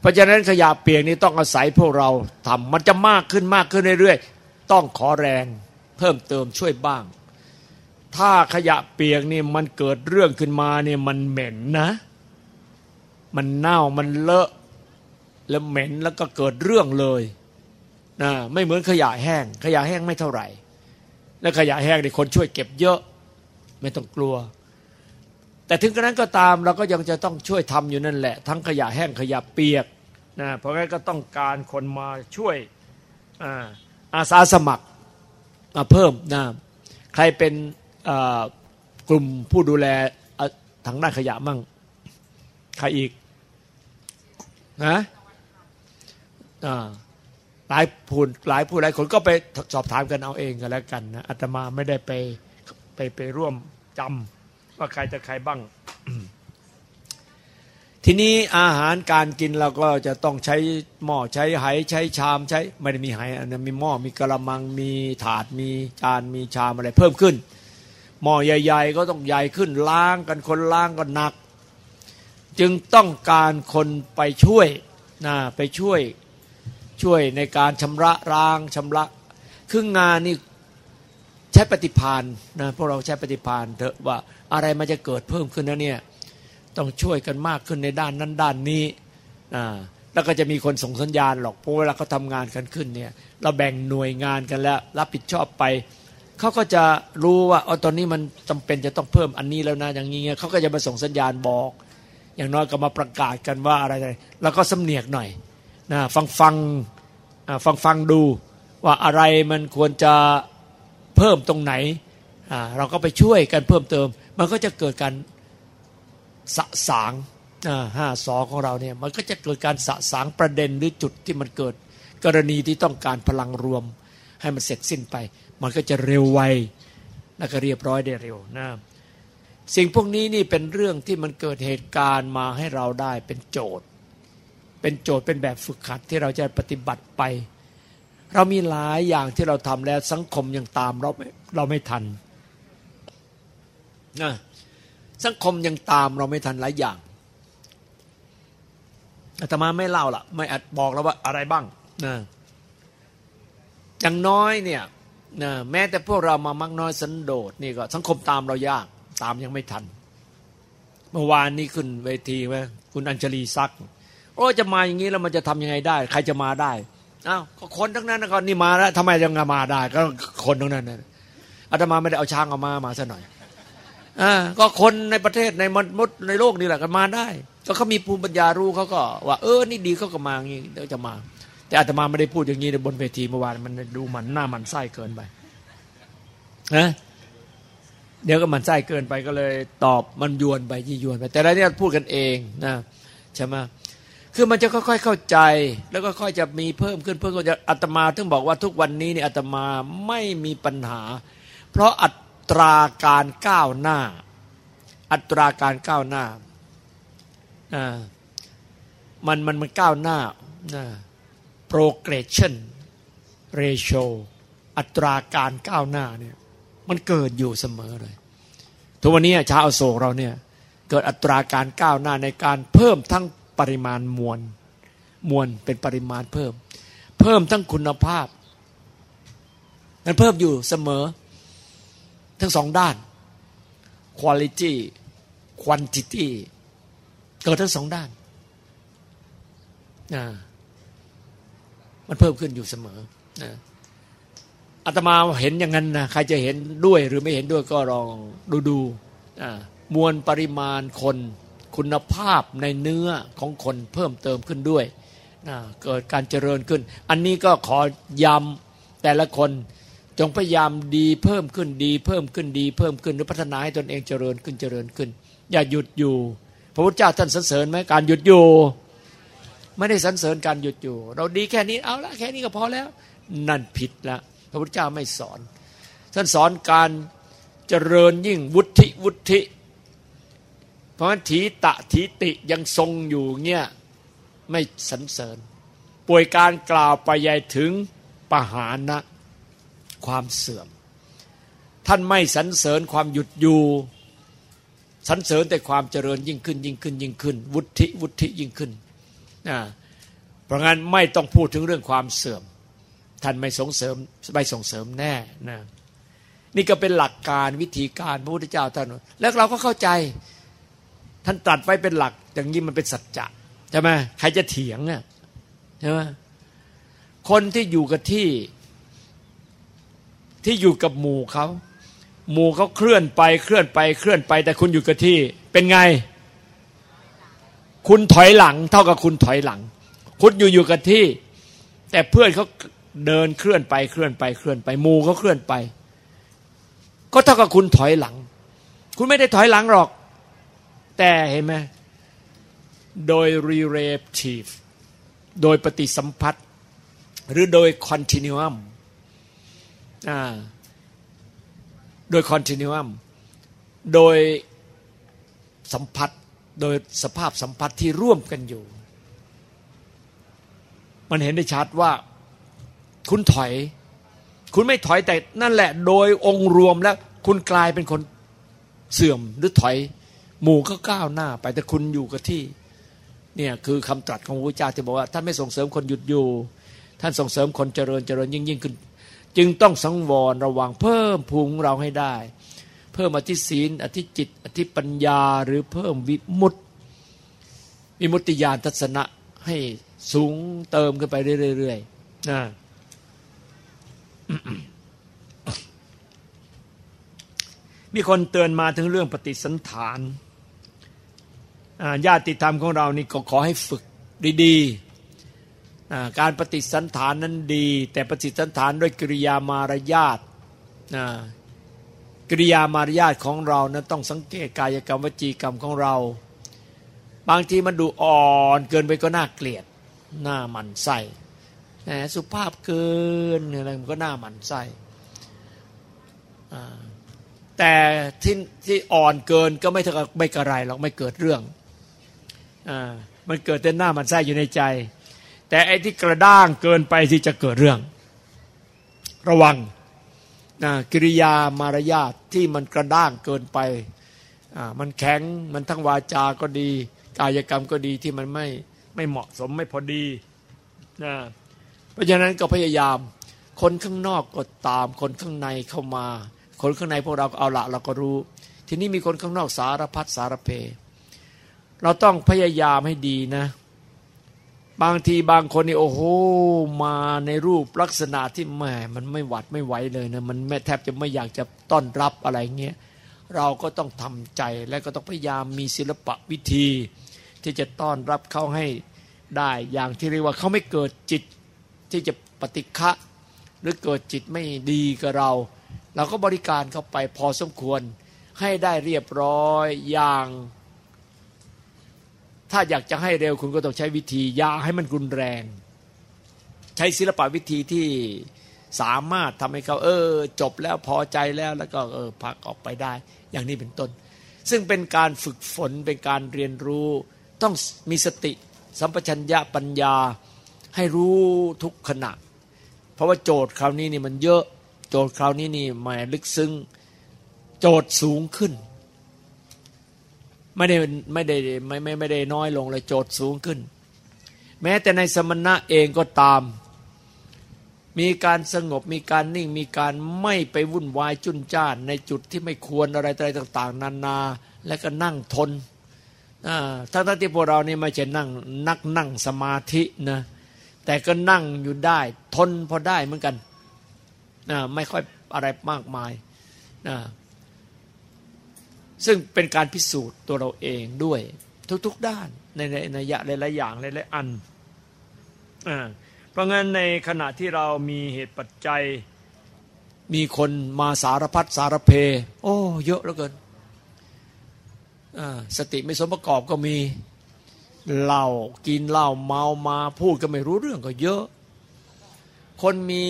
เพราะฉะนั้นขยะเปียกนี่ต้องอาศัยพวกเราทำมันจะมากขึ้นมากขึ้นเรื่อยๆต้องขอแรงเพิ่มเติมช่วยบ้าง ถ้าขยะเปียกนี่มันเกิดเรื่องขึ้นมาเนี่ยมันเหม็นนะ มันเน่ามันเลอะ แล้วเหม็นแล้วก็เกิดเรื่องเลยนะไม่เหมือนขยะแห้ง ขยะแห้งไม่เท่าไหร่ แล้วขยะแห้งนี่คนช่วยเก็บเยอะ ไม่ต้องกลัว แต่ถึงกระนั้นก็ตามเราก็ยังจะต้องช่วยทำอยู่นั่นแหละ ทั้งขยะแห้งขยะเปียกนะเพราะงั้นก็ต้องการคนมาช่วยอาอาสาสมัครมาเพิ่มนะใครเป็นกลุ่มผู้ดูแลทางด้านขยะมั่งใครอีกนะ หลายผู้หลายผู้หลายคนก็ไปสอบถามกันเอาเองกันแล้วกันนะอาตมาไม่ได้ไปไปไปร่วมจำว่าใครจะใครบ้าง ทีนี้อาหารการกินเราก็จะต้องใช้หม้อใช้ไหใช้ชามใช้ไม่ได้มีไหอันนั้นมีหม้อมีกระมังมีถาดมีจานมีชามอะไรเพิ่มขึ้น หม้อใหญ่ ๆ ก็ต้องใหญ่ขึ้นล้างกันคนล้างก็หนัก จึงต้องการคนไปช่วยนะไปช่วย ช่วยในการชำระล้างชำระครึ่งานนี่ใช้ปฏิพานนะพวกเราใช้ปฏิพานเถอะว่าอะไรมันจะเกิดเพิ่มขึ้นนะเนี่ยต้องช่วยกันมากขึ้นในด้านนั้นด้านนี้นะแล้วก็จะมีคนส่งสัญญาณหรอกเพราะเวลาเขาทำงานกันขึ้นเนี่ยเราแบ่งหน่วยงานกันแล้ว รับผิดชอบไปเขาก็จะรู้ว่าอ๋อตอนนี้มันจำเป็นจะต้องเพิ่มอันนี้แล้วนะอย่างนี้เขาก็จะมาส่งสัญญาณบอก อย่างน้อยก็มาประกาศกันว่าอะไรแล้วก็สำเนียกหน่อยนะฟังฟัง ฟังฟังดูว่าอะไรมันควรจะเพิ่มตรงไหน เราก็ไปช่วยกันเพิ่มเติม มันก็จะเกิดการสะสางห้าสอของเราเนี่ยมันก็จะเกิดการสะสางประเด็นหรือจุดที่มันเกิดกรณีที่ต้องการพลังรวม ให้มันเสร็จสิ้นไป มันก็จะเร็วไวแล้วก็เรียบร้อยได้เร็วนะสิ่งพวกนี้นี่เป็นเรื่องที่มันเกิดเหตุการณ์มาให้เราได้เป็นโจทย์ เป็นโจทย์เป็นแบบฝึกหัดที่เราจะปฏิบัติไป เรามีหลายอย่างที่เราทำแล้วสังคมยังตามเราเราไม่ทันนะสังคมยังตามเราไม่ทันหลายอย่างอาตมาไม่เล่าล่ะไม่อาจบอกแล้วว่าอะไรบ้างนะอย่างน้อยเนี่ยนะแม้แต่พวกเรามามักน้อยสันโดษนี่ก็สังคมตามเรายากตามยังไม่ทัน เมื่อวานนี้ขึ้นเวทีไหมคุณอัญชลีซัก โอ้จะมาอย่างนี้แล้วมันจะทำยังไงได้ ใครจะมาได้อ้าวก็คนทั้งนั้นนะก็นี่มาแล้วทำไมยังมาได้ ก็คนทั้งนั้นนะอาตมาไม่ได้เอาช้างออกมามาซะหน่อยอ่าก็คนในประเทศในมนุษย์ในโลกนี่แหละก็มาได้ ก็เขามีภูมิปัญญารู้เขาก็ว่าเออนี่ดีเขาก็มาอย่างนี้เดี๋ยวจะมา แต่อาตมาไม่ได้พูดอย่างนี้ในบนเวทีเมื่อวานมันดูมันหน้ามันไส้เกินไปนะเดี๋ยวก็มันไส้เกินไปก็เลยตอบมันยวนไปยี่ยวนไป แต่ละเนี่ยพูดกันเองนะใช่ไหม คือมันจะค่อยๆเข้าใจ แล้วก็ค่อยจะมีเพิ่มขึ้นเพิ่มขึ้นจะอาตมาถึงบอกว่าทุกวันนี้เนี่ยอาตมาไม่มีปัญหา เพราะอัตราการก้าวหน้า อัตราการก้าวหน้าอ่ามันมันมันก้าวหน้า progression ratio อัตราการก้าวหน้าเนี่ยมันเกิดอยู่เสมอเลย ทุกวันนี้ชาวโศกเราเนี่ยเกิดอัตราการก้าวหน้าในการเพิ่มทั้ง ปริมาณมวลมวลเป็นปริมาณเพิ่ม เพิ่มทั้งคุณภาพมันเพิ่มอยู่เสมอ ทั้งสองด้าน quality quantity เกิดทั้งสองด้านนะมันเพิ่มขึ้นอยู่เสมอนะอาตมาเห็นอย่างนั้นนะใครจะเห็นด้วยหรือไม่เห็นด้วยก็ลองดูดูมวลปริมาณคน คุณภาพในเนื้อของคนเพิ่มเติมขึ้นด้วยนะเกิดการเจริญขึ้น อันนี้ก็ขอย้ำแต่ละคนจงพยายามดีเพิ่มขึ้นดีเพิ่มขึ้นดีเพิ่มขึ้นหรือพัฒนาให้ตนเองเจริญขึ้นเจริญขึ้น อย่าหยุดอยู่ พระพุทธเจ้าท่านสรรเสริญไหมการหยุดอยู่ ไม่ได้สรรเสริญการหยุดอยู่ เราดีแค่นี้เอาละแค่นี้ก็พอแล้ว นั่นผิดละพระพุทธเจ้าไม่สอน ท่านสอนการเจริญยิ่งวุฒิวุฒิ ราะฉะนั้นถีตะถีติยังทรงอยู่เงี้ยไม่สรรเสริญ ป่วยการกล่าวไปใหญ่ถึงปหานะความเสื่อม ท่านไม่สรรเสริญความหยุดอยู่สรรเสริญแต่ความเจริญยิ่งขึ้นยิ่งขึ้นยิ่งขึ้น วุฒิวุฒิยิ่งขึ้นนะเพราะงั้นไม่ต้องพูดถึงเรื่องความเสื่อม ท่านไม่ส่งเสริมไม่ส่งเสริมแน่นะนี่ก็เป็นหลักการวิธีการพระพุทธเจ้าท่าน แล้วเราก็เข้าใจ ท่านตรัสไว้เป็นหลัก อย่างนี้มันเป็นสัจจะใช่ไหมใครจะเถียงอะใช่ไหมคนที่อยู่กับที่ที่อยู่กับหมู่เขาหมู่เขาเคลื่อนไปเคลื่อนไปเคลื่อนไป แต่คุณอยู่กับที่ เป็นไง คุณถอยหลัง เท่ากับคุณถอยหลัง คุณอยู่อยู่กับที่ แต่เพื่อนเขาเดินเคลื่อนไปเคลื่อนไปเคลื่อนไปหมู่เขาเคลื่อนไป ก็เท่ากับคุณถอยหลัง คุณไม่ได้ถอยหลังหรอก แต่เห็นไหมโดย relative โดยปฏิสัมพัทธ์หรือโดย continuum โดย continuum โดยสัมผัสโดยสภาพสัมผัสที่ร่วมกันอยู่ มันเห็นได้ชัดว่าคุณถอย คุณไม่ถอยแต่นั่นแหละ โดยองค์รวมแล้ว คุณกลายเป็นคนเสื่อมหรือถอย หมู่ก็ก้าวหน้าไปแต่คุณอยู่กับที่เนี่ยคือคำตรัสของพระเจ้าที่บอกว่าท่านไม่ส่งเสริมคนหยุดอยู่ ท่านส่งเสริมคนเจริญเจริญยิ่งยิ่งขึ้น จึงต้องสังวรระวังเพิ่มภูมิเราให้ได้ เพิ่มอธิศีลอธิจิต อธิปัญญาหรือเพิ่มวิมุตติวิมุตติญาณทัศนะให้สูงเติมขึ้นไปเรื่อยๆนะมีคนเตือนมาถึงเรื่องปฏิสันฐาน ญาติธรรมของเรานี่ก็ขอให้ฝึกดีๆ การปฏิสันฐานนั้นดี แต่ปฏิสันฐานด้วยกิริยามารยาทกิริยามารยาทของเรานั้นต้องสังเกตกายกรรมวจีกรรมของเรา บางทีมันดูอ่อนเกินไปก็น่าเกลียดหน้ามันไส้แหมสุภาพเกินอะไรมันก็น่ามันไส้แต่ที่ที่อ่อนเกินก็ไม่เท่ากับไม่กระไรหรอกไม่เกิดเรื่อง มันเกิดแต่หน้ามันไส้อยู่ในใจ แต่ไอ้ที่กระด้างเกินไปที่จะเกิดเรื่อง ระวังนะกิริยามารยาทที่มันกระด้างเกินไปมันแข็งมันทั้งวาจาก็ดี กายกรรมก็ดีที่มันไม่ไม่เหมาะสมไม่พอดีนะเพราะฉะนั้นก็พยายาม คนข้างนอกก็ตาม คนข้างในเข้ามา คนข้างในพวกเราเอาละเราก็รู้ ทีนี้มีคนข้างนอกสารพัดสารเพ เราต้องพยายามให้ดีนะ บางทีบางคนนี่โอ้โหมาในรูปลักษณะที่แหมมันไม่หวัดไม่ไหวเลยนะมันแม่แทบจะไม่อยากจะต้อนรับอะไรเงี้ยเราก็ต้องทำใจและก็ต้องพยายามมีศิลปะวิธี ที่จะต้อนรับเขาให้ได้อย่างที่เรียกว่าเขาไม่เกิดจิตที่จะปฏิฆะหรือเกิดจิตไม่ดีกับเรา เราก็บริการเขาไปพอสมควรให้ได้เรียบร้อยอย่าง ถ้าอยากจะให้เร็วคุณก็ต้องใช้วิธียาให้มันรุนแรง ใช้ศิลปะวิธีที่สามารถทำให้เขาเออ จบแล้วพอใจแล้วแล้วก็เออพักออกไปได้ อย่างนี้เป็นต้น ซึ่งเป็นการฝึกฝนเป็นการเรียนรู้ ต้องมีสติ สัมปชัญญะปัญญาให้รู้ทุกขณะ เพราะว่าโจทย์คราวนี้นี่มันเยอะ โจทย์คราวนี้นี่หมายลึกซึ้งโจทย์สูงขึ้น ไม่ได้ไม่ได้ไม่ไม่ไม่ได้น้อยลงเลยโจทย์สูงขึ้น แม้แต่ในสมณะเองก็ตาม มีการสงบมีการนิ่งมีการไม่ไปวุ่นวายจุนจ้านในจุดที่ไม่ควรอะไรอะไรต่าง ๆ นานา และก็นั่งทนทั้งที่พวกเรานี่ไม่ใช่นั่งนักนั่งสมาธินะแต่ก็นั่งอยู่ได้ ทนพอได้เหมือนกัน ไม่ค่อยอะไรมากมาย ซึ่งเป็นการพิสูจน์ตัวเราเองด้วย ทุกๆด้านในในในยะหลายๆอย่างหลายๆอันอ่าเพราะงั้นในขณะที่เรามีเหตุปัจจัย มีคนมาสารพัดสารเพ โอ้เยอะเหลือเกินสติไม่สมประกอบก็มีเหล้ากินเหล้าเมามาพูดก็ไม่รู้เรื่องก็เยอะ คนมี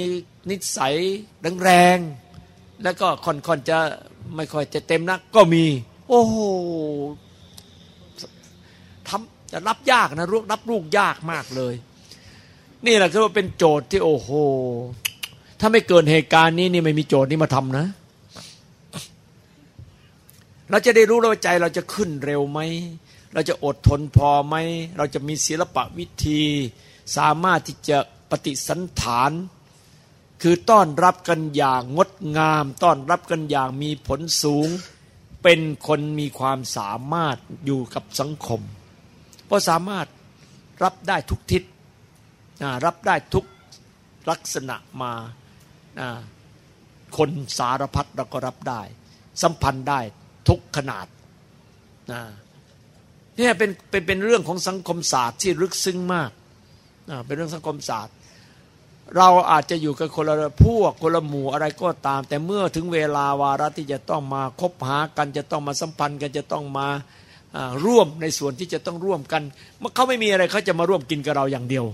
นิสัยแรงๆแล้วก็ค่อนๆจะ ไม่ค่อยจะเต็มนัก ก็มี โอ้โหทำจะรับยากนะรับลูกยากมากเลย นี่แหละคือว่าเป็นโจทย์ที่โอ้โห ถ้าไม่เกินเหตุการณ์นี้นี่ไม่มีโจทย์นี้มาทำนะ เราจะได้รู้ว่าใจเราจะขึ้นเร็วไหม เราจะอดทนพอไหม เราจะมีศิลปะวิธี สามารถที่จะปฏิสันฐาน คือต้อนรับกันอย่างงดงาม ต้อนรับกันอย่างมีผลสูง เป็นคนมีความสามารถอยู่กับสังคม เพราะสามารถรับได้ทุกทิศรับได้ทุกลักษณะมาคนสารพัดเราก็รับได้ สัมพันธ์ได้ทุกขนาดนี่เป็นเป็นเป็นเรื่องของสังคมศาสตร์ที่ลึกซึ้งมากเป็นเรื่องสังคมศาสตร์ เราอาจจะอยู่กับคนละพวกคนละหมู่อะไรก็ตาม แต่เมื่อถึงเวลาวาระที่จะต้องมาคบหากันจะต้องมาสัมพันธ์กันจะต้องมาร่วมในส่วนที่จะต้องร่วมกันเมื่อเขาไม่มีอะไรเขาจะมาร่วมกินกับเราอย่างเดียว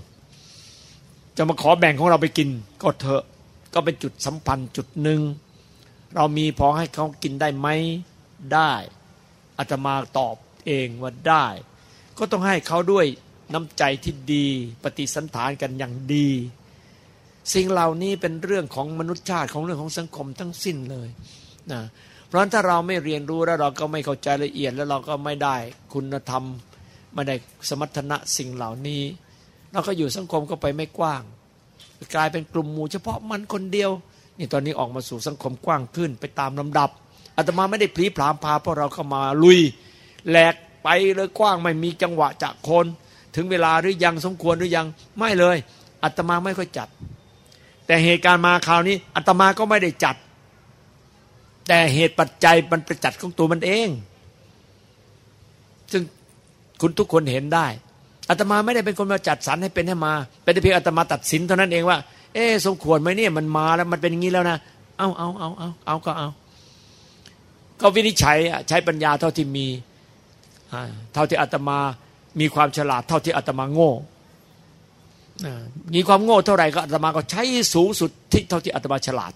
จะมาขอแบ่งของเราไปกินก็เถอะก็เป็นจุดสัมพันธ์จุดหนึ่งเรามีพอให้เขากินได้ไหมได้อาตมาตอบเองว่าได้ ก็ต้องให้เขาด้วยน้ำใจที่ดี ปฏิสันฐานกันอย่างดี สิ่งเหล่านี้เป็นเรื่องของมนุษยชาติของเรื่องของสังคมทั้งสิ้นเลยนะเพราะฉะนั้นถ้าเราไม่เรียนรู้แล้วเราก็ไม่เข้าใจละเอียดแล้วเราก็ไม่ได้คุณธรรมไม่ได้สมรรถนะสิ่งเหล่านี้ เราก็อยู่สังคมก็ไปไม่กว้าง กลายเป็นกลุ่มหมู่เฉพาะมันคนเดียวนี่ตอนนี้ออกมาสู่สังคมกว้างขึ้นไปตามลำดับอาตมาไม่ได้พลีพรามพาเพราะเราเข้ามาลุยแหลกไปเลยกว้างไม่มีจังหวะจากคน ถึงเวลาหรือยังสมควรหรือยังไม่เลยอาตมาไม่ค่อยจัด แต่เหตุการณ์มาคราวนี้อาตมาก็ไม่ได้จัด แต่เหตุปัจจัยมันประจัดของตัวมันเอง ซึ่งคุณทุกคนเห็นได้อาตมาไม่ได้เป็นคนมาจัดสรรให้เป็นให้มา เป็นเพียงอาตมาตัดสินเท่านั้นเองว่า เอ๊สมควรไหมเนี่ยมันมาแล้วมันเป็นอย่างนี้แล้วนะเอาเอาเอาเอาเอาก็เอา ก็วินิจฉัยใช้ปัญญาเท่าที่มีเท่าที่อาตมามีความฉลาด เท่าที่อาตมาโง่ มีความโง่เท่าไหร่ก็อาตมาก็ใช้สูงสุดที่เท่าที่อาตมาฉลาด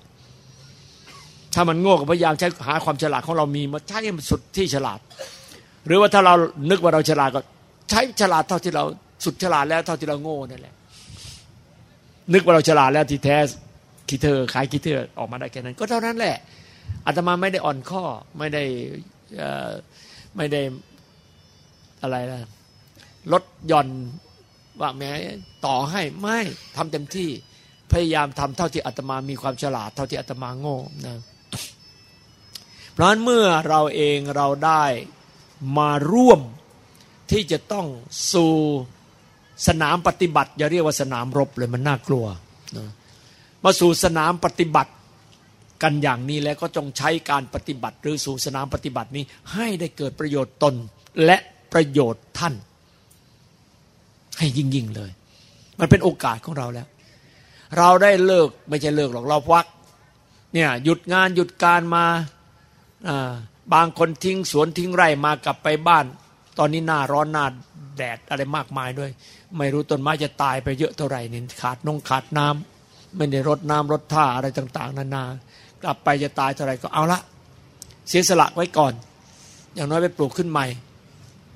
ถ้ามันโง่ก็พยายามใช้หาความฉลาดของเรามีมาใช้มันสุดที่ฉลาด หรือว่าถ้าเรานึกว่าเราฉลาดก็ ใช้ฉลาดเท่าที่เราสุดฉลาดแล้วเท่าที่เราโง่นั่นแหละ นึกว่าเราฉลาดแล้วที่แท้คิดเธอขายคิดเธอออกมาได้แค่นั้น ก็เท่านั้นแหละอาตมาไม่ได้อ่อนข้อไม่ได้ไม่ได้อะไรนะลดหย่อน ว่าแม้ต่อให้ไม่ทำเต็มที่พยายามทำเท่าที่อาตมามีความฉลาด เท่าที่อาตมาโง่นะเพราะฉะนั้นเมื่อเราเองเราได้มาร่วมที่จะต้องสู่สนามปฏิบัติอย่าเรียกว่าสนามรบเลยมันน่ากลัวนะมาสู่สนามปฏิบัติกันอย่างนี้แล้วก็จงใช้การปฏิบัติ หรือสู่สนามปฏิบัตินี้ให้ได้เกิดประโยชน์ตนและประโยชน์ท่าน ให้ยิ่งยิ่งเลย มันเป็นโอกาสของเราแล้ว เราได้เลิกไม่ใช่เลิกหรอกเราพักเนี่ยหยุดงานหยุดการมาบางคนทิ้งสวนทิ้งไร่มากลับไปบ้าน ตอนนี้หน้าร้อนหน้าแดดอะไรมากมายด้วย ไม่รู้ต้นไม้จะตายไปเยอะเท่าไหร่นี่ขาดนงขาดน้ำไม่ได้รดน้ำรดท่าอะไรต่าง ๆ นานากลับไปจะตายเท่าไหร่ก็เอาละเสียสละไว้ก่อน อย่างน้อยไปปลูกขึ้นใหม่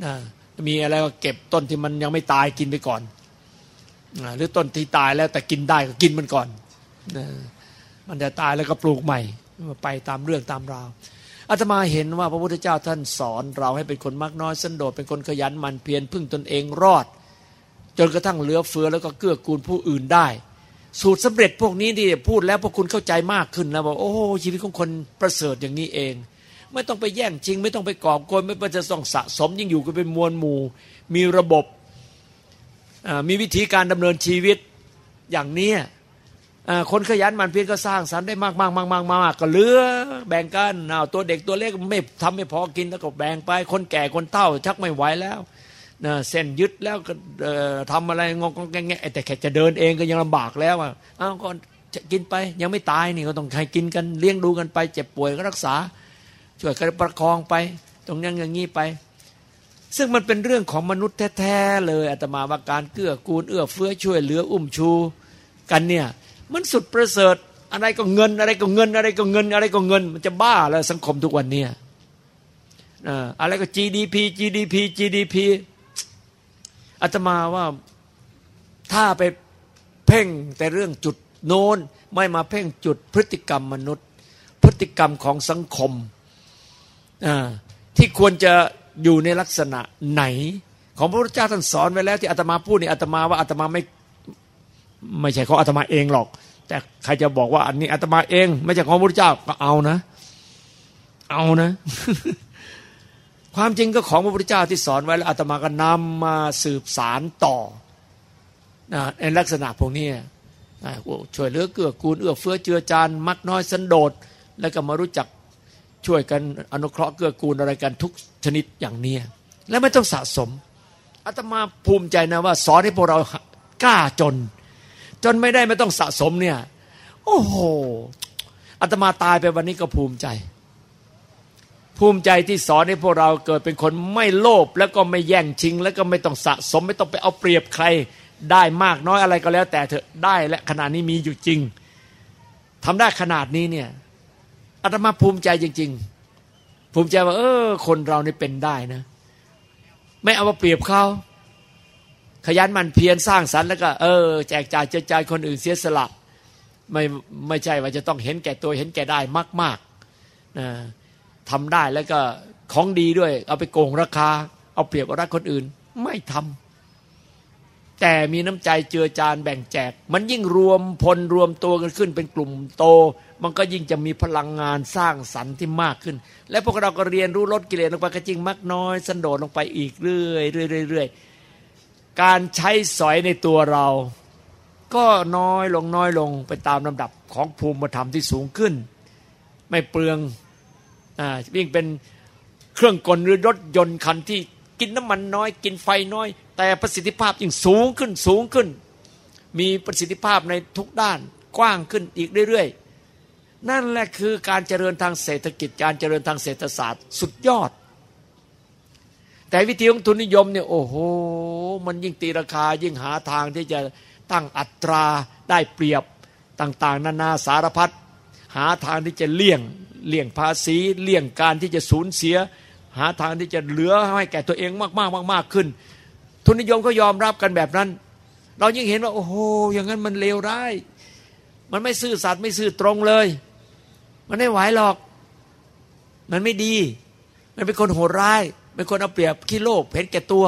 นะ มีอะไรก็เก็บต้นที่มันยังไม่ตายกินไปก่อน หรือต้นที่ตายแล้วแต่กินได้ก็กินมันก่อน มันจะตายแล้วก็ปลูกใหม่ ไปตามเรื่องตามราวอาตมาเห็นว่าพระพุทธเจ้าท่านสอนเราให้เป็นคนมากน้อยสันโดษเป็นคนขยันมันเพียรพึ่งตนเองรอด จนกระทั่งเหลือเฟือแล้วก็เกื้อกูลผู้อื่นได้ สูตรสำเร็จพวกนี้ที่พูดแล้วพวกคุณเข้าใจมากขึ้นแล้วบอกโอ้ชีวิตของคนประเสริฐอย่างนี้เอง ไม่ต้องไปแย่งจริง ไม่ต้องไปกอบโกยไม่ต้องจะต้องสะสมยิ่งอยู่ก็เป็นมวลหมู่ มีระบบมีวิธีการดำเนินชีวิตอย่างนี้คนขยันมันเพียรก็สร้างสรรค์ได้มากมากมากมากมากก็เหลือแบ่งกันเอาตัวเด็กตัวเล็กไม่ทำไม่พอกินแล้วก็แบ่งไป คนแก่คนเฒ่าชักไม่ไหวแล้วนะเส้นยึดแล้วก็ทำอะไรงงงแงแต่แค่จะเดินเองก็ยังลำบากแล้วอ้าวก็กินไปยังไม่ตายนี่ก็ต้องให้กินกันเลี้ยงดูกันไป เจ็บป่วยก็รักษา ช่วยกันประคองไป ตรงนี้อย่างนี้ไป ซึ่งมันเป็นเรื่องของมนุษย์แท้ๆเลยอาตมาว่าการเกื้อกูลเอื้อเฟื้อช่วยเหลืออุ้มชูกันเนี่ย มันสุดประเสริฐอะไรก็เงิน อะไรก็เงิน อะไรก็เงิน อะไรก็เงิน มันจะบ้าแล้วสังคมทุกวันเนี่ยอะไรก็ GDP GDP GDP อาตมาว่าถ้าไปเพ่งแต่เรื่องจุดโน้น ไม่มาเพ่งจุดพฤติกรรมมนุษย์ พฤติกรรมของสังคม ที่ควรจะอยู่ในลักษณะไหน ของพระพุทธเจ้าท่านสอนไว้แล้วที่อาตมาพูดนี่อาตมาว่าอาตมาไม่ไม่ใช่ของอาตมาเองหรอก แต่ใครจะบอกว่าอันนี้อาตมาเอง ไม่ใช่ของพระพุทธเจ้าก็เอานะ เอานะ ความจริงก็ของพระพุทธเจ้าที่สอนไว้แล้วอาตมาก็นำมาสืบสารต่อในลักษณะพวกนี้ช่วยเหลือเกื้อกูลเอื้อเฟื้อเจือจานมักน้อยสันโดษแล้วก็มารู้จัก ช่วยกันอนุเคราะห์เกื้อกูลอะไรกันทุกชนิดอย่างนี้และไม่ต้องสะสมอาตมาภูมิใจนะว่า สอนให้พวกเรากล้าจน จนไม่ได้ไม่ต้องสะสมเนี่ย โอ้โหอาตมาตายไปวันนี้ก็ภูมิใจ ภูมิใจที่สอนให้พวกเราเกิดเป็นคนไม่โลภแล้วก็ไม่แย่งชิง แล้วก็ไม่ต้องสะสม ไม่ต้องไปเอาเปรียบใครได้มากน้อยอะไรก็แล้ว แต่เถอะได้และขนาดนี้มีอยู่จริงทำได้ขนาดนี้เนี่ย อาตมาภูมิใจจริง ๆ ภูมิใจว่า เออ คนเรานี่เป็นได้นะ ไม่เอามาเปรียบเขาขยันมันเพียรสร้างสรรค์แล้วก็เออแจกจ่ายเจ้าใจคนอื่นเสียสละไม่ไม่ใช่ว่าจะต้องเห็นแก่ตัวเห็นแก่ได้มากๆนะทำได้แล้วก็ของดีด้วย เอาไปโกงราคา เอาเปรียบเอารักคนอื่น ไม่ทำ แต่มีน้ำใจเจือจานแบ่งแจก มันยิ่งรวมพลรวมตัวกันขึ้นเป็นกลุ่มโต มันก็ยิ่งจะมีพลังงานสร้างสรรค์ที่มากขึ้น และพวกเราก็เรียนรู้ลดกิเลสลงไปก็จริงมากน้อย สันโดษลงไปอีกเรื่อยเรื่อยเรื่อยการใช้สอยในตัวเรา ก็น้อยลงน้อยลงไปตามลำดับของภูมิธรรมที่สูงขึ้น ไม่เปลืองอ่ายิ่งเป็นเครื่องกลหรือรถยนต์คันที่กินน้ำมันน้อย กินไฟน้อย แต่ประสิทธิภาพยิ่งสูงขึ้นสูงขึ้น มีประสิทธิภาพในทุกด้านกว้างขึ้นอีกเรื่อยๆ นั่นแหละคือการเจริญทางเศรษฐกิจการเจริญทางเศรษฐศาสตร์สุดยอด แต่วิธีของทุนนิยมเนี่ยโอ้โหมันยิ่งตีราคายิ่งหาทางที่จะตั้งอัตราได้เปรียบต่างๆ นานาสารพัดหาทางที่จะเลี่ยงเลี่ยงภาษีเลี่ยงการที่จะสูญเสีย หาทางที่จะเหลือให้แก่ตัวเองมากๆมากๆขึ้น ทุนนิยมก็ยอมรับกันแบบนั้น เรายิ่งเห็นว่า โอ้โหอย่างนั้นมันเลวร้าย มันไม่ซื่อสัตย์ไม่ซื่อตรงเลย มันไม่ไหวหรอก มันไม่ดี มันเป็นคนโหดร้ายเป็นคนเอาเปรียบขี้โลภเห็นแก่ตัว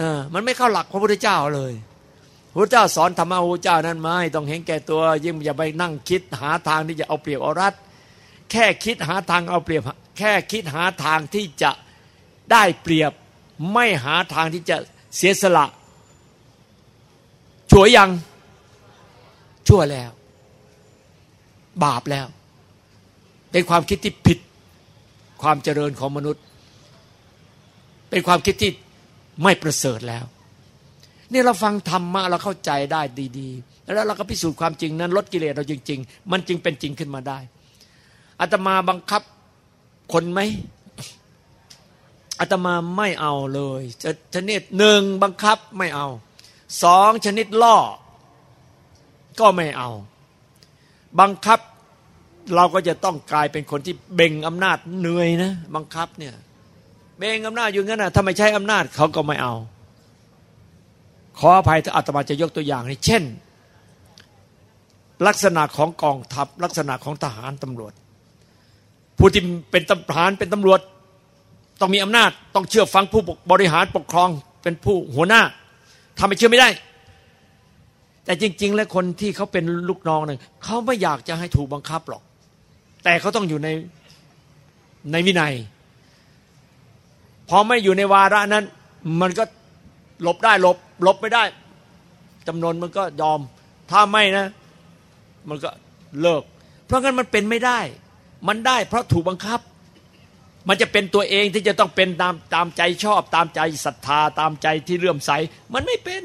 นะมันไม่เข้าหลักพระพุทธเจ้าเลยพระเจ้าสอนธรรมะพระเจ้านั้นไม่ต้องเห็นแก่ตัว ยิ่งอย่าไปนั่งคิดหาทางที่จะเอาเปรียบเอารัดแค่คิดหาทางเอาเปรียบ แค่คิดหาทางที่จะได้เปรียบ ไม่หาทางที่จะเสียสละช่วยยังชั่วแล้ว บาปแล้ว เป็นความคิดที่ผิดความเจริญของมนุษย์ เป็นความคิดที่ไม่ประเสริฐแล้ว นี่เราฟังธรรมะเราเข้าใจได้ดีๆ แล้วเราก็พิสูจน์ความจริงนั้นลดกิเลสเราจริง ๆ มันจึงเป็นจริงขึ้นมาได้อาตมาบังคับคนไหม อาตมาไม่เอาเลยจะชนิดหนึ่งบังคับไม่เอาสองชนิดล่อ ก็ไม่เอา บังคับเราก็จะต้องกลายเป็นคนที่เบ่งอำนาจเหนื่อยนะ บังคับเนี่ย เบ่งอำนาจอยู่งั้นนะถ้าไม่ใช้อำนาจเขาก็ไม่เอา ขออภัยถ้าอาตมาจะยกตัวอย่างนี้เช่น ลักษณะของกองทัพลักษณะของทหารตำรวจ ผู้ที่เป็นทหารเป็นตำรวจ ต้องมีอำนาจ ต้องเชื่อฟังผู้บริหารปกครองเป็นผู้หัวหน้าทำไมเชื่อไม่ได้ แต่จริง ๆ แล้วคนที่เขาเป็นลูกน้องเนี่ยเขาไม่อยากจะให้ถูกบังคับหรอก แต่เขาต้องอยู่ในในวินัย พอไม่อยู่ในวาระนั้น มันก็หลบได้หลบหลบไม่ได้จำนวนมันก็ยอม ถ้าไม่นะ มันก็เลิก เพราะงั้นมันเป็นไม่ได้ มันได้เพราะถูกบังคับ มันจะเป็นตัวเองที่จะต้องเป็นตามตามใจชอบ ตามใจศรัทธาตามใจที่เลื่อมใส มันไม่เป็น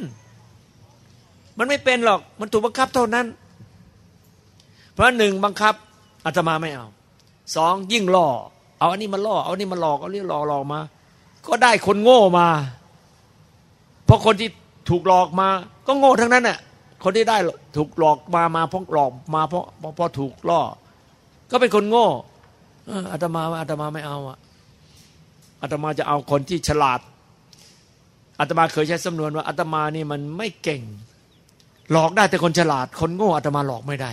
มันไม่เป็นหรอก มันถูกบังคับเท่านั้น เพราะหนึ่งบังคับอาตมาไม่เอาสองยิ่งล่อ เอาอันนี้มาล่อ เอาอันนี้มาหลอกเอาเรื่องหลอกหลอกมา ก็ได้คนโง่มา เพราะคนที่ถูกหลอกมา ก็โง่ทั้งนั้นน่ะคนที่ได้ถูกหลอกมามาเพราะหลอกมาเพราะเพราะถูกล่อ ก็เป็นคนโง่ อาตมาอาตมาไม่เอาอะอาตมาจะเอาคนที่ฉลาดอาตมาเคยใช้สำนวนว่าอาตมานี่มันไม่เก่ง หลอกได้แต่คนฉลาด คนโง่อาตมาหลอกไม่ได้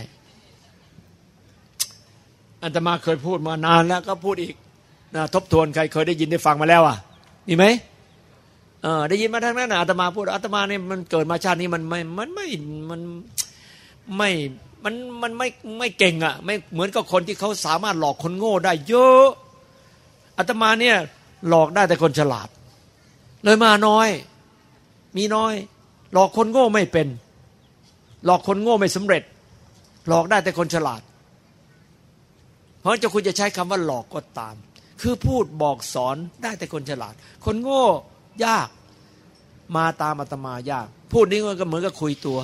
อาตมาเคยพูดมานานแล้วก็พูดอีกนะทบทวนใครเคยได้ยินได้ฟังมาแล้วอะมีไหมเออได้ยินมาทั้งนั้นนะอาตมาพูดอาตมาเนี่ยมันเกิดมาชาตินี้มันไม่มันไม่มันไม่ มันมันไม่ไม่เก่งอะไม่เหมือนกับคนที่เขาสามารถหลอกคนโง่ได้เยอะอาตมาเนี่ยหลอกได้แต่คนฉลาด เลยมาน้อย มีน้อย หลอกคนโง่ไม่เป็น หลอกคนโง่ไม่สำเร็จ หลอกได้แต่คนฉลาด เพราะจะคุณจะใช้คำว่าหลอกก็ตาม คือพูดบอกสอนได้แต่คนฉลาด คนโง่ยากมาตามอาตมายาก พูดนี้ก็เหมือนกับคุยตัว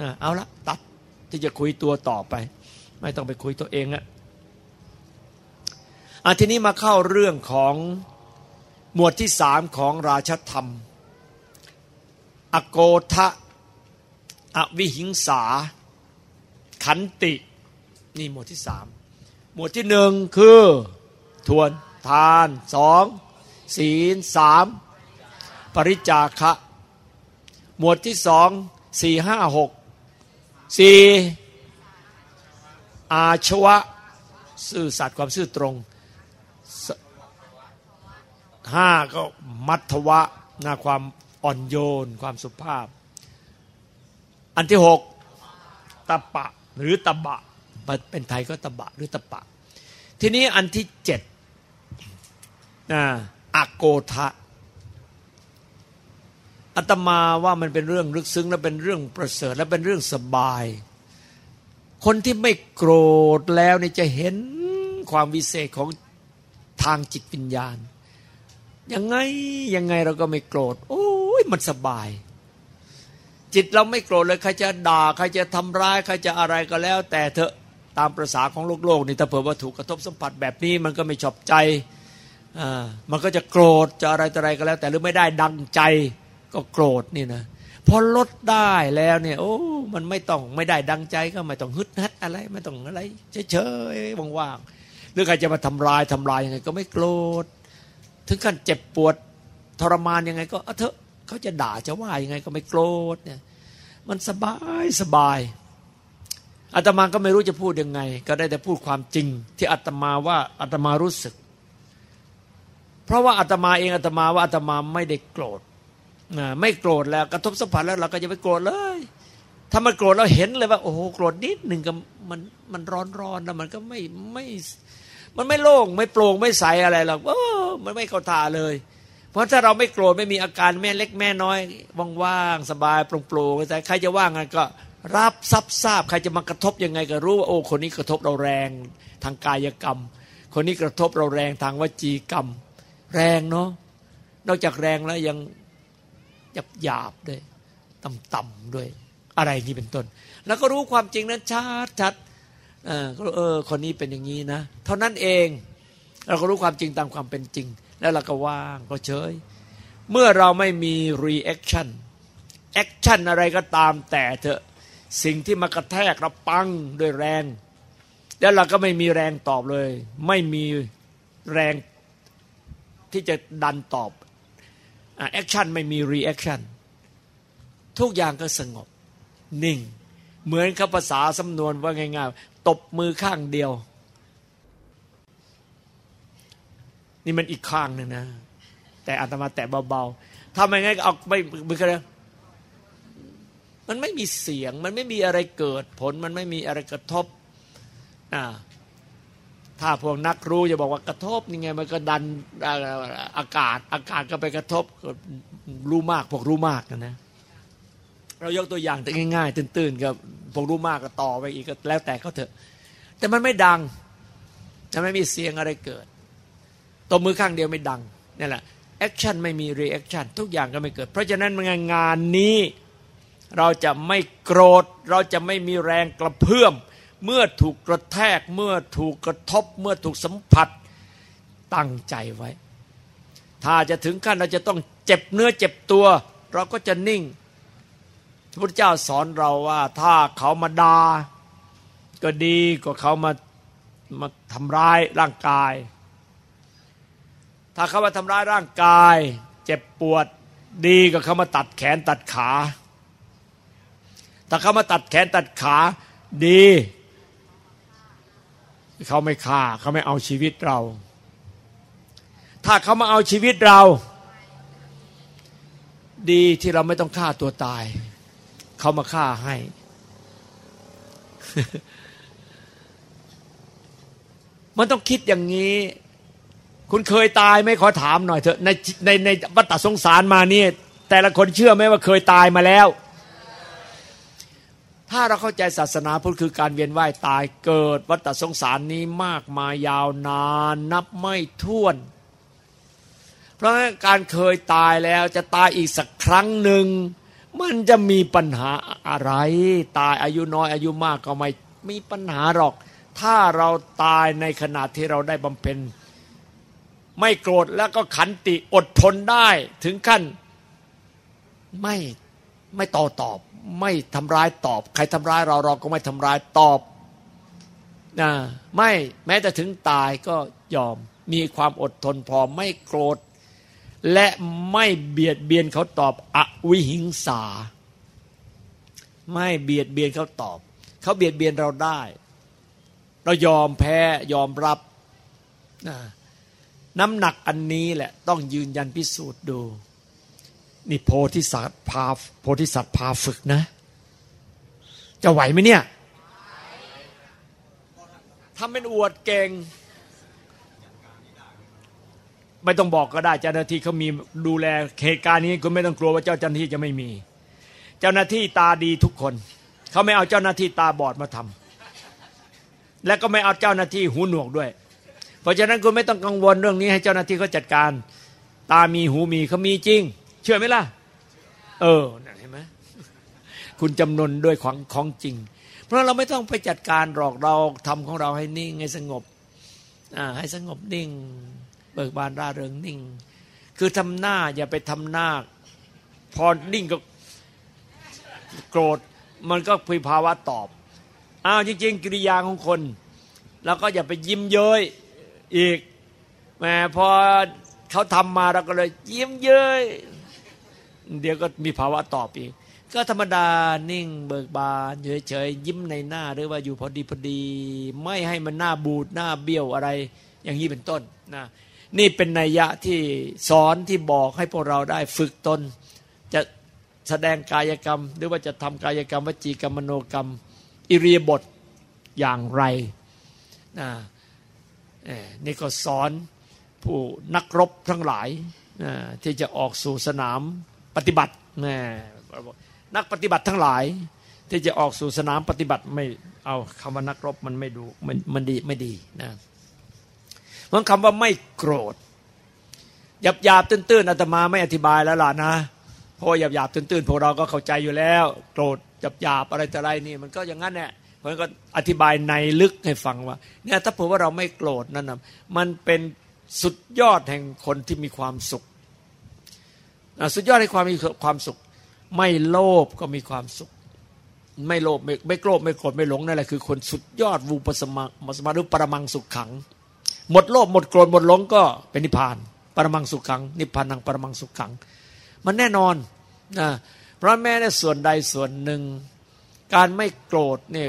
นะเอาละตัด ที่จะคุยตัวต่อไป ไม่ต้องไปคุยตัวเองอะอะทีนี้มาเข้าเรื่องของหมวดที่สามของราชธรรม อโกทะอวิหิงสา ขันติ นี่หมวดที่สามหมวดที่หนึ่งคือ ทวนทานสองศีลสามปริจาคะ หมวดที่สองสี่ห้าหก สี่อาชวะซื่อสัตย์ความซื่อตรงห้าก็มัทวะนาความอ่อนโยนความสุภาพ อันที่หกตะปะหรือตะบะ เป็นไทยก็ตะบะหรือตะปะ ทีนี้อันที่เจ็ดนะอโกทะ อาตมาว่ามันเป็นเรื่องลึกซึ้งและเป็นเรื่องประเสริฐและเป็นเรื่องสบาย คนที่ไม่โกรธแล้วนี่จะเห็นความวิเศษของทางจิตวิญญาณ ยังไงยังไงเราก็ไม่โกรธ โอ้ยมันสบาย จิตเราไม่โกรธเลยใครจะด่าใครจะทำร้ายใครจะอะไรก็แล้ว แต่เถอะตามประษาของโลกโลกนี่ถ้าเผื่อว่าถูกกระทบสัมผัสแบบนี้มันก็ไม่ชอบใจอ่ามันก็จะโกรธจะอะไรต่ออะไรก็แล้ว แต่หรือไม่ได้ดังใจ ก็โกรธนี่นะพอลดได้แล้วเนี่ย โอ้ มันไม่ต้องไม่ได้ดังใจก็ไม่ต้องฮึดฮัดอะไรไม่ต้องอะไรเฉยๆว่างๆหรือใครจะมาทำลายทำลายยังไง ก็ไม่โกรธถึงขั้นเจ็บปวดทรมานยังไง ก็เถอะเขาจะด่าจะว่ายังไง ก็ไม่โกรธเนี่ย มันสบายสบายอาตมาก็ไม่รู้จะพูดยังไง ก็ได้แต่พูดความจริง ที่อาตมาว่าอาตมารู้สึก เพราะว่าอาตมาเองอาตมาว่าอาตมาไม่ได้โกรธ ไม่โกรธแล้วกระทบสัมผัสแล้วเราก็จะไปโกรธเลย ถ้ามันโกรธเราเห็นเลยว่าโอ้โหโกรธนิดหนึ่งก็มันมันร้อนร้อนนะมันก็ไม่ไม่ มันไม่โล่งไม่โปร่งไม่ใสอะไรหรอกมันไม่เข้าท่าเลย เพราะถ้าเราไม่โกรธไม่มีอาการแม่เล็กแม่น้อยว่างๆสบายโปร่งๆใครจะว่างกันก็รับซับทราบใครจะมากระทบยังไงก็รู้ว่าโอ้คนนี้กระทบเราแรงทางกายกรรม คนนี้กระทบเราแรงทางวจีกรรม แรงเนาะนอกจากแรงแล้วยัง หยาบหยาบด้วย ต่ำๆด้วย อะไรนี่เป็นต้น แล้วก็รู้ความจริงนั้นชัดชัดเออเออ คนนี้เป็นอย่างนี้นะ เท่านั้นเอง เราก็รู้ความจริงตามความเป็นจริง แล้วเราก็ว่างก็เฉย เมื่อเราไม่มี reaction action อะไรก็ตามแต่เถอะสิ่งที่มากระแทกเราปังด้วยแรง แล้วเราก็ไม่มีแรงตอบเลย ไม่มีแรงที่จะดันตอบ action ไม่มี reactionทุกอย่างก็สงบ นิ่ง เหมือนกับภาษาสำนวนว่าง่ายๆ ตบมือข้างเดียว นี่มันอีกข้างหนึ่งนะ แต่อาตมาแตะเบาๆทำยังไงก็เอาไม่มือกันเลยมันไม่มีเสียง มันไม่มีอะไรเกิดผล มันไม่มีอะไรกระทบอ่า ถ้าพวกนักรู้จะบอกว่ากระทบยังไง มันก็ดันอากาศ อากาศก็ไปกระทบรู้มากพวกรู้มากนะนะเรายกตัวอย่างแต่ง่ายๆ ตื่นๆกับพวกรู้มากก็ต่อไปอีกก็แล้วแต่เขาเถอะ แต่มันไม่ดังจะไม่มีเสียงอะไรเกิดตัวมือข้างเดียวไม่ดังนี่แหละ action ไม่มี reaction ทุกอย่างก็ไม่เกิด เพราะฉะนั้นงานนี้เราจะไม่โกรธ เราจะไม่มีแรงกระเพื่อม เมื่อถูกกระแทก เมื่อถูกกระทบ เมื่อถูกสัมผัสตั้งใจไว้ ถ้าจะถึงขั้นเราจะต้องเจ็บเนื้อเจ็บตัว เราก็จะนิ่งพระพุทธเจ้าสอนเราว่าถ้าเขามาดา่าก็ดีกว่าเขามามาทำร้ายร่างกาย ถ้าเขามาทำร้ายร่างกาย เจ็บปวดดีกว่าเขามาตัดแขนตัดขา ถ้าเขามาตัดแขนตัดขาดี เขาไม่ฆ่าเขาไม่เอาชีวิตเรา ถ้าเขามาเอาชีวิตเรา ดีที่เราไม่ต้องฆ่าตัวตาย เขามาฆ่าให้ มันต้องคิดอย่างนี้ คุณเคยตายไหมขอถามหน่อยเถอะในในในวัฏสงสารมานี่แต่ละคนเชื่อไหมว่าเคยตายมาแล้ว ถ้าเราเข้าใจศาสนาพุทธคือการเวียนว่ายตายเกิดวัฏสงสารนี้มากมายยาวนานนับไม่ถ้วน เพราะการเคยตายแล้วจะตายอีกสักครั้งหนึ่ง มันจะมีปัญหาอะไร ตายอายุน้อยอายุมากก็ไม่มีปัญหาหรอก ถ้าเราตายในขณะที่เราได้บำเพ็ญไม่โกรธแล้วก็ขันติอดทนได้ถึงขั้นไม่ ไม่ต่อตอบ ไม่ทำร้ายตอบ ใครทำร้ายเราเราก็ไม่ทำร้ายตอบนะไม่แม้แต่ถึงตายก็ยอมมีความอดทนพอไม่โกรธ และไม่เบียดเบียนเขาตอบอวิหิงสา ไม่เบียดเบียนเขาตอบ เขาเบียดเบียนเราได้ เรายอมแพ้ยอมรับนะน้ำหนักอันนี้แหละ ต้องยืนยันพิสูจน์ดู นี่โพธิสัตว์พาโพธิสัตว์พาฝึกนะ จะไหวไหมเนี่ยทำเป็นอวดเก่ง ไม่ต้องบอกก็ได้เจ้าหน้าที่เขามีดูแลเหตุการณ์นี้คุณไม่ต้องกลัวว่าเจ้าหน้าที่จะไม่มี เจ้าหน้าที่ตาดีทุกคนเขาไม่เอาเจ้าหน้าที่ตาบอดมาทำและก็ไม่เอาเจ้าหน้าที่หูหนวกด้วย เพราะฉะนั้นคุณไม่ต้องกังวลเรื่องนี้ให้เจ้าหน้าที่เขาจัดการ ตามีหูมีเขามีจริง เชื่อไหมล่ะ เออเห็นไหมคุณจำนวนด้วยของของจริง เพราะเราไม่ต้องไปจัดการหรอกเราทำของเราให้นิ่งให้สงบอ่าให้สงบนิ่ง เบิกบานร่าเริงนิ่ง คือทำหน้าอย่าไปทำหน้า พอนิ่งก็โกรธมันก็พิภาวะตอบอ้าวจริง ๆ กิริยาของคนเราก็อย่าไปยิ้มเย้ยอีกแม่พอเขาทำมาเราก็เลย ยิ้มเย้ย เดี๋ยวก็มีภาวะตอบอีก ก็ธรรมดานิ่งเบิกบานเฉยๆยิ้มในหน้าหรือว่าอยู่พอดีพอดี ไม่ให้มันหน้าบูดหน้าเบี้ยวอะไร อย่างนี้เป็นต้นนะนี่เป็นนัยยะที่สอนที่บอกให้พวกเราได้ฝึกตน จะแสดงกายกรรม หรือว่าจะทำกายกรรมวจีกรรมมโนกรรม อิริยบทอย่างไรนะนี่ก็สอนผู้นักรบทั้งหลายที่จะออกสู่สนาม ปฏิบัตินักปฏิบัติทั้งหลาย ที่จะออกสู่สนามปฏิบัติไม่เอาคำว่านักรบมันไม่ดูมันมันดีไม่ดีนะมันคำว่าไม่โกรธหยาบหยาบตื้นๆอาตมาไม่อธิบายแล้วล่ะนะเพราะหยาบหยาบตื้นๆพวกเราก็เข้าใจอยู่แล้ว โกรธหยาบหยาบอะไรแต่ไรนี่ มันก็อย่างนั้นแหละเพราะก็อธิบายในลึกให้ฟังว่าเนี่ยถ้าเผื่อว่าเราไม่โกรธนั่นนะมันเป็นสุดยอดแห่งคนที่มีความสุข สุดยอดในความมีความสุข ไม่โลภก็มีความสุข ไม่โลภไม่ไม่โกรธไม่โกรธไม่หลงนั่นแหละคือคนสุดยอดวูปสมาสมาหรือปรมังสุขขัง หมดโลภหมดโกรธหมดหลงก็เป็นนิพพาน ปรมังสุขขัง นิพพานังปรมังสุขขัง มันแน่นอนนะเพราะแม้ในส่วนใดส่วนหนึ่ง การไม่โกรธเนี่ย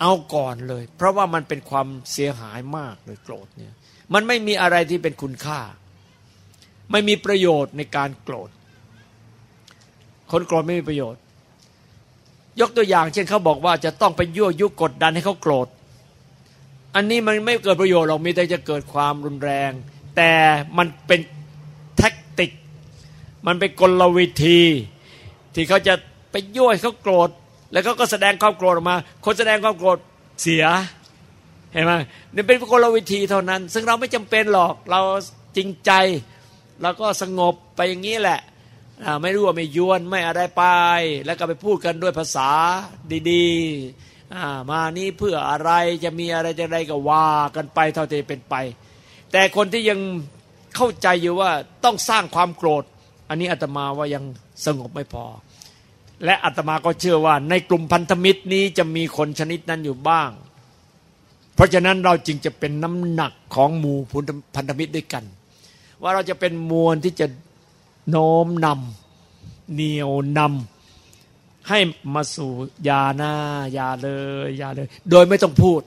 เอาก่อนเลย เพราะว่ามันเป็นความเสียหายมากเลยโกรธเนี่ยมันไม่มีอะไรที่เป็นคุณค่า ไม่มีประโยชน์ในการโกรธ คนโกรธไม่มีประโยชน์ ยกตัวอย่าง เช่นเขาบอกว่าจะต้องไปยั่วยุกดดันให้เขาโกรธ อันนี้มันไม่เกิดประโยชน์หรอกมีแต่จะเกิดความรุนแรง แต่มันเป็นแท็กติก มันเป็นกลวิธี ที่เขาจะไปยั่วให้เขาโกรธ แล้วเขาก็แสดงความโกรธออกมา คนแสดงความโกรธเสียเห็นไหมนี่เป็นกลวิธีเท่านั้น ซึ่งเราไม่จำเป็นหรอกเราจริงใจเราก็สงบไปอย่างนี้แหละ ไม่รู้ว่าไม่ยวนไม่อะไรไป แล้วก็ไปพูดกันด้วยภาษาดีๆมานี้เพื่ออะไรจะมีอะไรจะไรก็ว่ากันไปเท่าที่เป็นไป แต่คนที่ยังเข้าใจอยู่ว่าต้องสร้างความโกรธ อันนี้อาตมาว่ายังสงบไม่พอ และอาตมาก็เชื่อว่า ในกลุ่มพันธมิตรนี้จะมีคนชนิดนั้นอยู่บ้าง เพราะฉะนั้นเราจึงจะเป็นน้ำหนักของหมู่พันธมิตรด้วยกัน ว่าเราจะเป็นมวลที่จะ โน้มนำเหนียวนำให้มาสู่ยาหน้ายาเลยยาเลย โดยไม่ต้องพูด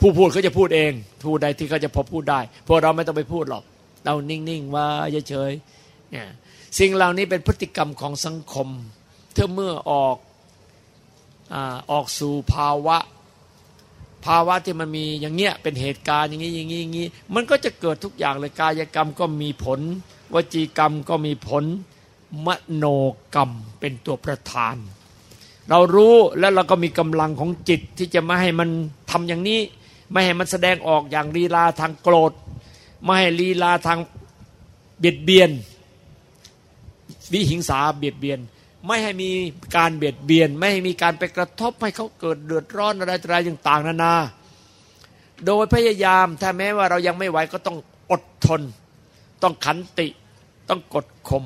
ผู้พูดเขาจะพูดเองผู้ใดที่เขาจะพอพูดได้พวกเราไม่ต้องไปพูดหรอก เรานิ่งๆว่าเฉยๆเนี่ยสิ่งเหล่านี้เป็นพฤติกรรมของสังคมเธอเมื่อออกออกสู่ภาวะ ภาวะที่มันมีอย่างเงี้ยเป็นเหตุการณ์อย่างนี้อย่างนี้อย่างนี้มันก็จะเกิดทุกอย่างเลยกายกรรมก็มีผล วจีกรรมก็มีผลมโนกรรมเป็นตัวประธาน เรารู้แล้วเราก็มีกำลังของจิตที่จะไม่ให้มันทำอย่างนี้ ไม่ให้มันแสดงออกอย่างลีลาทางโกรธ ไม่ให้ลีลาทางเบียดเบียน วิหิงสาเบียดเบียน ไม่ให้มีการเบียดเบียน ไม่ให้มีการไปกระทบให้เขาเกิดเดือดร้อนอะไรอะไรต่างๆนานา โดยพยายามถ้าแม้ว่าเรายังไม่ไหวก็ต้องอดทน ต้องขันติ ต้องกดข่ม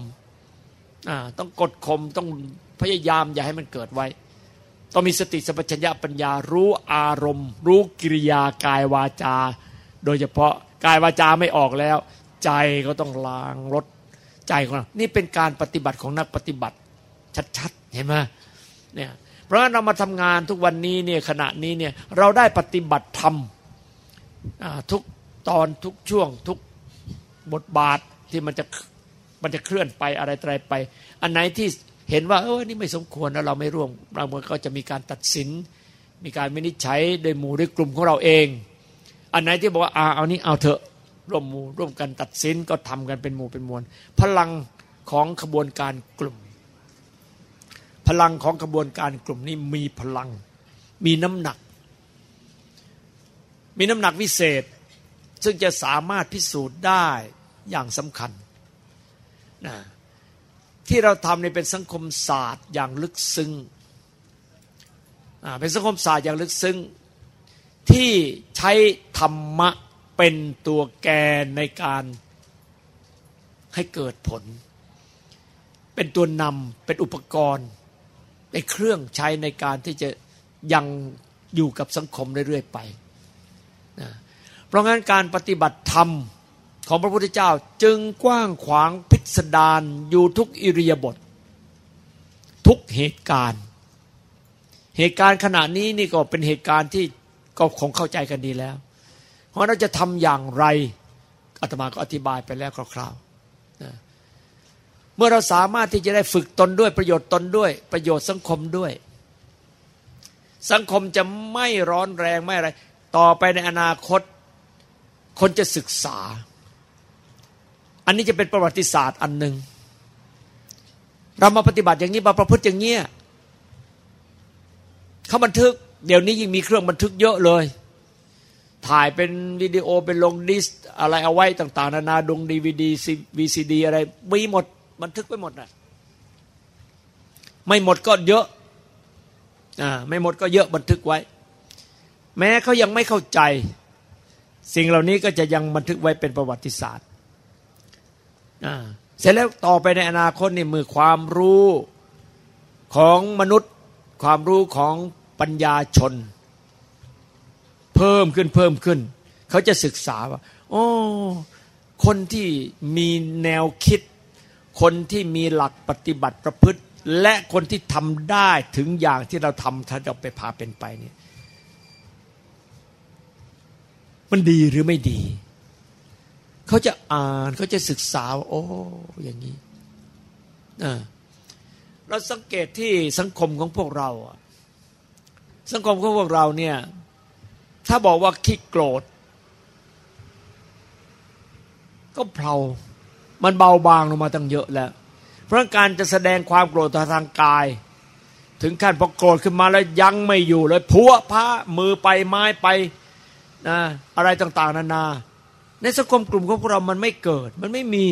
ต้องกดข่มต้องพยายามอย่าให้มันเกิดไว้ ต้องมีสติสัพพัญญาปัญญารู้อารมณ์ รู้กิริยากายวาจา โดยเฉพาะกายวาจาไม่ออกแล้ว ใจก็ต้องล้างลดใจของเรานี่เป็นการปฏิบัติของนักปฏิบัติ ชัดๆเห็นไหมเนี่ยเพราะฉะนั้นเรามาทำงานทุกวันนี้เนี่ยขณะนี้เนี่ยเราได้ปฏิบัติธรรมทุกตอนทุกช่วงทุก บทบาทที่มันจะมันจะเคลื่อนไปอะไรอะไรไป อันไหนที่เห็นว่าเออนี่ไม่สมควรแล้วเราไม่ร่วมเราก็จะมีการตัดสิน มีการวินิจฉัยโดยหมู่ด้วยกลุ่มของเราเอง อันไหนที่บอกว่าอาเอานี้เอาเถอะร่วมหมู่ร่วมกันตัดสินก็ทำกันเป็นหมู่เป็นมวล พลังของขบวนการกลุ่ม พลังของขบวนการกลุ่มนี้มีพลัง มีน้ำหนัก มีน้ำหนักวิเศษ ซึ่งจะสามารถพิสูจน์ได้ อย่างสำคัญนะที่เราทำนี่เป็นสังคมศาสตร์อย่างลึกซึ้งเป็นสังคมศาสตร์อย่างลึกซึ้งที่ใช้ธรรมะเป็นตัวแกนในการให้เกิดผล เป็นตัวนำเป็นอุปกรณ์ในเครื่องใช้ในการที่จะยังอยู่กับสังคมเรื่อยๆไปนะเพราะงั้นการปฏิบัติธรรม ของพระพุทธเจ้าจึงกว้างขวางพิสดารอยู่ทุกอิริยาบถทุกเหตุการณ์ เหตุการณ์ขณะนี้นี่ก็เป็นเหตุการณ์ที่ก็คงเข้าใจกันดีแล้ว เพราะเราจะทำอย่างไรอาตมาก็อธิบายไปแล้วคร่าวๆเมื่อเราสามารถที่จะได้ฝึกตนด้วยประโยชน์ตนด้วย ประโยชน์สังคมด้วย สังคมจะไม่ร้อนแรงไม่อะไร ต่อไปในอนาคต คนจะศึกษา อันนี้จะเป็นประวัติศาสตร์อันหนึ่งเรามาปฏิบัติอย่างนี้มาประพฤติอย่างเงี้ยเขาบันทึก เดี๋ยวนี้ยิ่งมีเครื่องบันทึกเยอะเลย ถ่ายเป็นวิดีโอเป็นลง disc อะไรเอาไว้ต่าง ๆ นานาดงดีวีดีวีซีดีอะไรมีหมดบันทึกไปหมดนะไม่หมดก็เยอะอ่าไม่หมดก็เยอะบันทึกไว้ แม้เขายังไม่เข้าใจ สิ่งเหล่านี้ก็จะยังบันทึกไว้เป็นประวัติศาสตร์ เสร็จแล้วต่อไปในอนาคตนี่มือความรู้ของมนุษย์ ความรู้ของปัญญาชน เพิ่มขึ้นเพิ่มขึ้น เขาจะศึกษาว่าโอ้คนที่มีแนวคิด คนที่มีหลักปฏิบัติประพฤติ และคนที่ทำได้ถึงอย่างที่เราทำถ้าเราไปพาเป็นไปเนี่ยมันดีหรือไม่ดี เขาจะอ่านเขาจะศึกษาโอ้อย่างนี้เราสังเกตที่สังคมของพวกเราสังคมของพวกเราเนี่ย ถ้าบอกว่าขี้โกรธ ก็เพลามันเบาบางลงมาตั้งเยอะแล้ว เพราะการจะแสดงความโกรธทางกาย ถึงขั้นพอโกรธขึ้นมาแล้วยังไม่อยู่เลยพัวพระมือไปไม้ไปนะอะไรต่าง ๆ นานา ในสังคมกลุ่มของพวกเรามันไม่เกิด มันไม่มี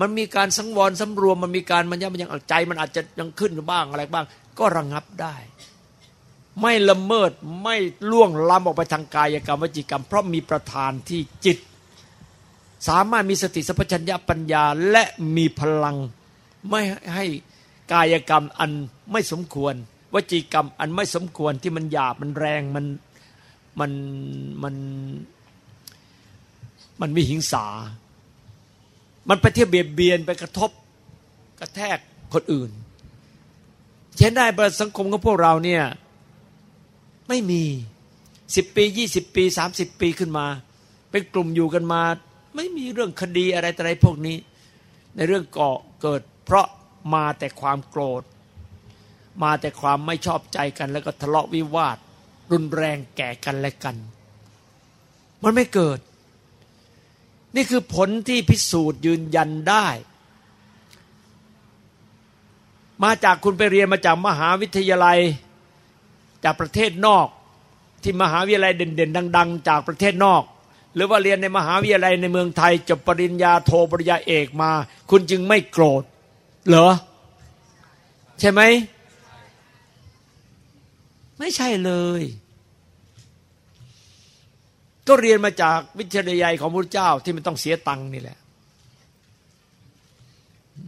มันมีการสังวรสำรวม มันมีการมันยังมันยังใจ มันอาจจะยังขึ้นบ้างอะไรบ้าง ก็ระงงับได้ ไม่ละเมิดไม่ล่วงล้ำออกไปทางกายกรรมวจิกรรม เพราะมีประธานที่จิต สามารถมีสติสัพพัญญาปัญญาและมีพลังไม่ให้กายกรรมอันไม่สมควร วจีกรรมอันไม่สมควรที่มันหยาบมันแรงมันมันมัน มันมีหิงสา มันไปเที่ยวเบียดเบียนไปกระทบกระแทกคนอื่นเช่นได้ประสังคมของพวกเราเนี่ยไม่มีสิบปียี่สิบปีสามสิบปีขึ้นมา เป็นกลุ่มอยู่กันมา ไม่มีเรื่องคดีอะไรต่อะไรพวกนี้ ในเรื่องก่อเกิด เพราะมาแต่ความโกรธ มาแต่ความไม่ชอบใจกัน แล้วก็ทะเลาะวิวาท รุนแรงแก่กันและกัน มันไม่เกิด นี่คือผลที่พิสูจน์ยืนยันได้ มาจากคุณไปเรียนมาจากมหาวิทยาลัยจากประเทศนอก ที่มหาวิทยาลัยเด่นๆ ดัง ๆ จากประเทศนอก หรือว่าเรียนในมหาวิทยาลัยในเมืองไทยจบปริญญาโทปริญญาเอกมา คุณจึงไม่โกรธ เหรอ ใช่ไหม ไม่ใช่เลย ก็เรียนมาจากวิทยาลัยของพระเจ้าที่ไม่ต้องเสียตังค์นี่แหละ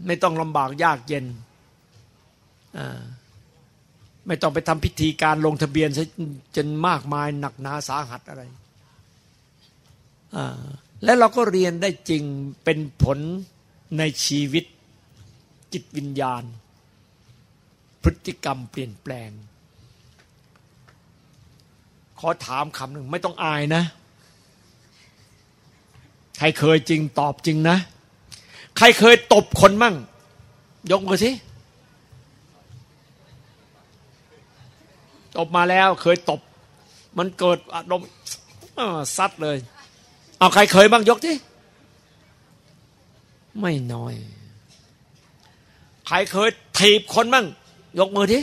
ไม่ต้องลำบากยากเย็นไม่ต้องไปทำพิธีการลงทะเบียนจนมากมายหนักหนาสาหัสอะไรและเราก็เรียนได้จริงเป็นผลในชีวิตจิตวิญญาณ พฤติกรรมเปลี่ยนแปลง ขอถามคำหนึ่งไม่ต้องอายนะ รเคยจริงตอบจริงนะ ใครเคยตบคนมั่ง ยกมือสิตบมาแล้วเคยตบ มันเกิดอารมณ์ซัดเลย เอาใครเคยบ้างยกที่ไม่น้อย ใครเคยถีบคนบ้างยกมือที่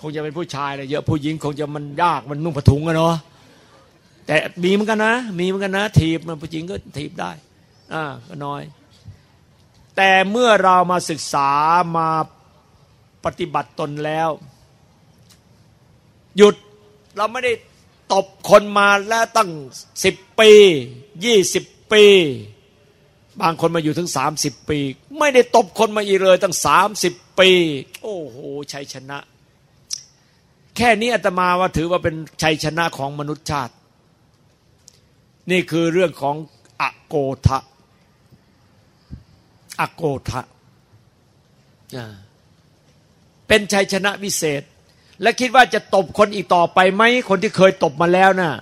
คงจะเป็นผู้ชายเลยเยอะผู้หญิงคงจะมันยากมันนุ่งผ้าถุงอะเนาะ แต่มีเหมือนกันนะ มีเหมือนกันนะ ถีบมันผู้หญิงก็ถีบได้อ่าก็น้อย แต่เมื่อเรามาศึกษามาปฏิบัติตนแล้ว หยุดเราไม่ได้ตบคนมาแล้วตั้งสิบปียี่สิบปี บางคนมาอยู่ถึงสามสิบปี ไม่ได้ตบคนมาอีกเลยตั้งสามสิบปี โอ้โหชัยชนะ แค่นี้อาตมาว่าถือว่าเป็นชัยชนะของมนุษยชาติ นี่คือเรื่องของอโกทะอโกทะเป็นชัยชนะวิเศษ และคิดว่าจะตบคนอีกต่อไปไหม คนที่เคยตบมาแล้วนะ่ะ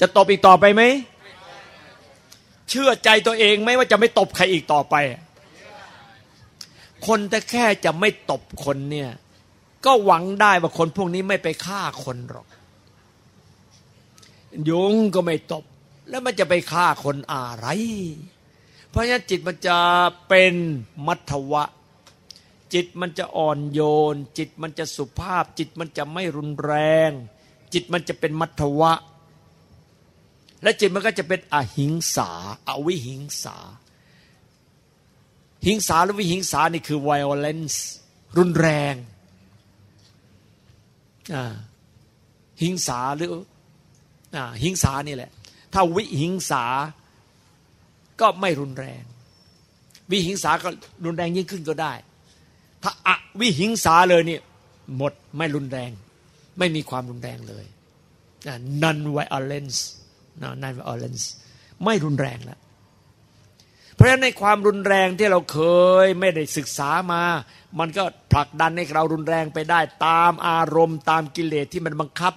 จะตบอีกต่อไปไหม เชื่อใจตัวเองไหมว่าจะไม่ตบใครอีกต่อไป คนแต่แค่จะไม่ตบคนเนี่ย ก็หวังได้ว่าคนพวกนี้ไม่ไปฆ่าคนหรอก ยุงก็ไม่ตบ แล้วมันจะไปฆ่าคนอะไร เพราะฉะนั้นจิตมันจะเป็นมัทวะ จิตมันจะอ่อนโยน จิตมันจะสุภาพ จิตมันจะไม่รุนแรง จิตมันจะเป็นมัทวะ และจิตมันก็จะเป็นอหิงสาอาวิหิงสา หิงสาหรือวิหิงสานี่คือ violence รุนแรงหิงสาหรือหิงสานี่แหละ ถ้าวิหิงสา ก็ไม่รุนแรง วิหิงสาก็รุนแรงยิ่งขึ้นก็ได้ ถ้าอวิหิงสาเลยนี่หมดไม่รุนแรง ไม่มีความรุนแรงเลย non violence non violence ไม่รุนแรงแล้วเพราะฉะนั้นในความรุนแรงที่เราเคยไม่ได้ศึกษามา มันก็ผลักดันให้เรารุนแรงไปได้ ตามอารมณ์ตามกิเลสที่มันบังคับ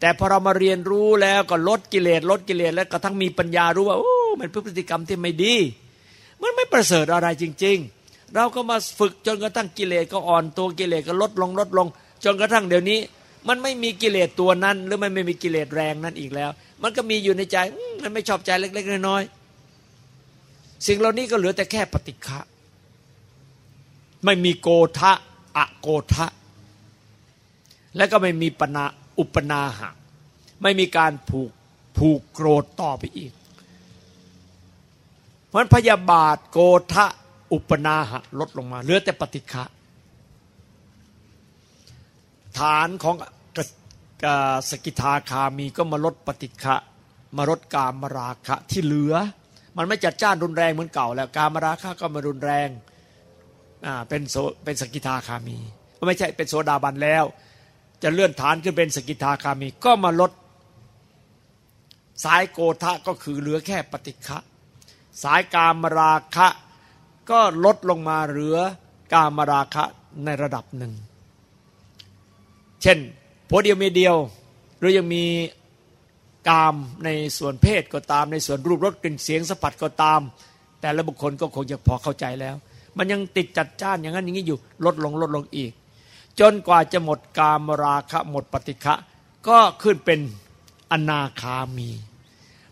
แต่พอเรามาเรียนรู้แล้วก็ลดกิเลสลดกิเลสแล้วก็ทั้งมีปัญญารู้ว่าโอ้มันพฤติกรรมที่ไม่ดี มันไม่ประเสริฐอะไรจริง ๆ เราก็มาฝึกจนกระทั่งกิเลสก็อ่อนตัวกิเลสก็ลดลงลดลง จนกระทั่งเดี๋ยวนี้ มันไม่มีกิเลสตัวนั้น หรือมันไม่มีกิเลสแรงนั้นอีกแล้ว มันก็มีอยู่ในใจมันไม่ชอบใจเล็ก ๆ น้อยๆสิ่งเหล่านี้ก็เหลือแต่แค่ปฏิฆะไม่มีโกทะอะโกทะและก็ไม่มีปนา อุปนาหะ ไม่มีการผูกผูกโกรธต่อไปอีก เพราะพยาบาทโกทะอุปนาหะลดลงมาเหลือแต่ปฏิฆะฐานของสกิทาคามีก็มาลดปฏิฆะมาลดกามราคะที่เหลือ มันไม่จัดจ้านรุนแรงเหมือนเก่า แล้วกามราคะก็มารุนแรงเป็นโซเป็นสกิทาคามี ไม่ใช่เป็นโซดาบันแล้ว จะเลื่อนฐานขึ้นเป็นสกิทาคามี ก็มาลด สายโกทะก็คือเหลือแค่ปฏิฆะสายกามราคะ ก็ลดลงมาเหลือกามราคะในระดับหนึ่ง เช่นโพเดียวเมเดียว หรือยังมีกามในส่วนเพศก็ตาม ในส่วนรูปรสกลิ่นเสียงสัมผัสก็ตาม แต่ละบุคคลก็คงจะพอเข้าใจแล้ว มันยังติดจัดจ้านอย่างนั้นอย่างนี้อยู่ลดลงลดลงอีก จนกว่าจะหมดกามราคะหมดปฏิฆะก็ขึ้นเป็นอนาคามี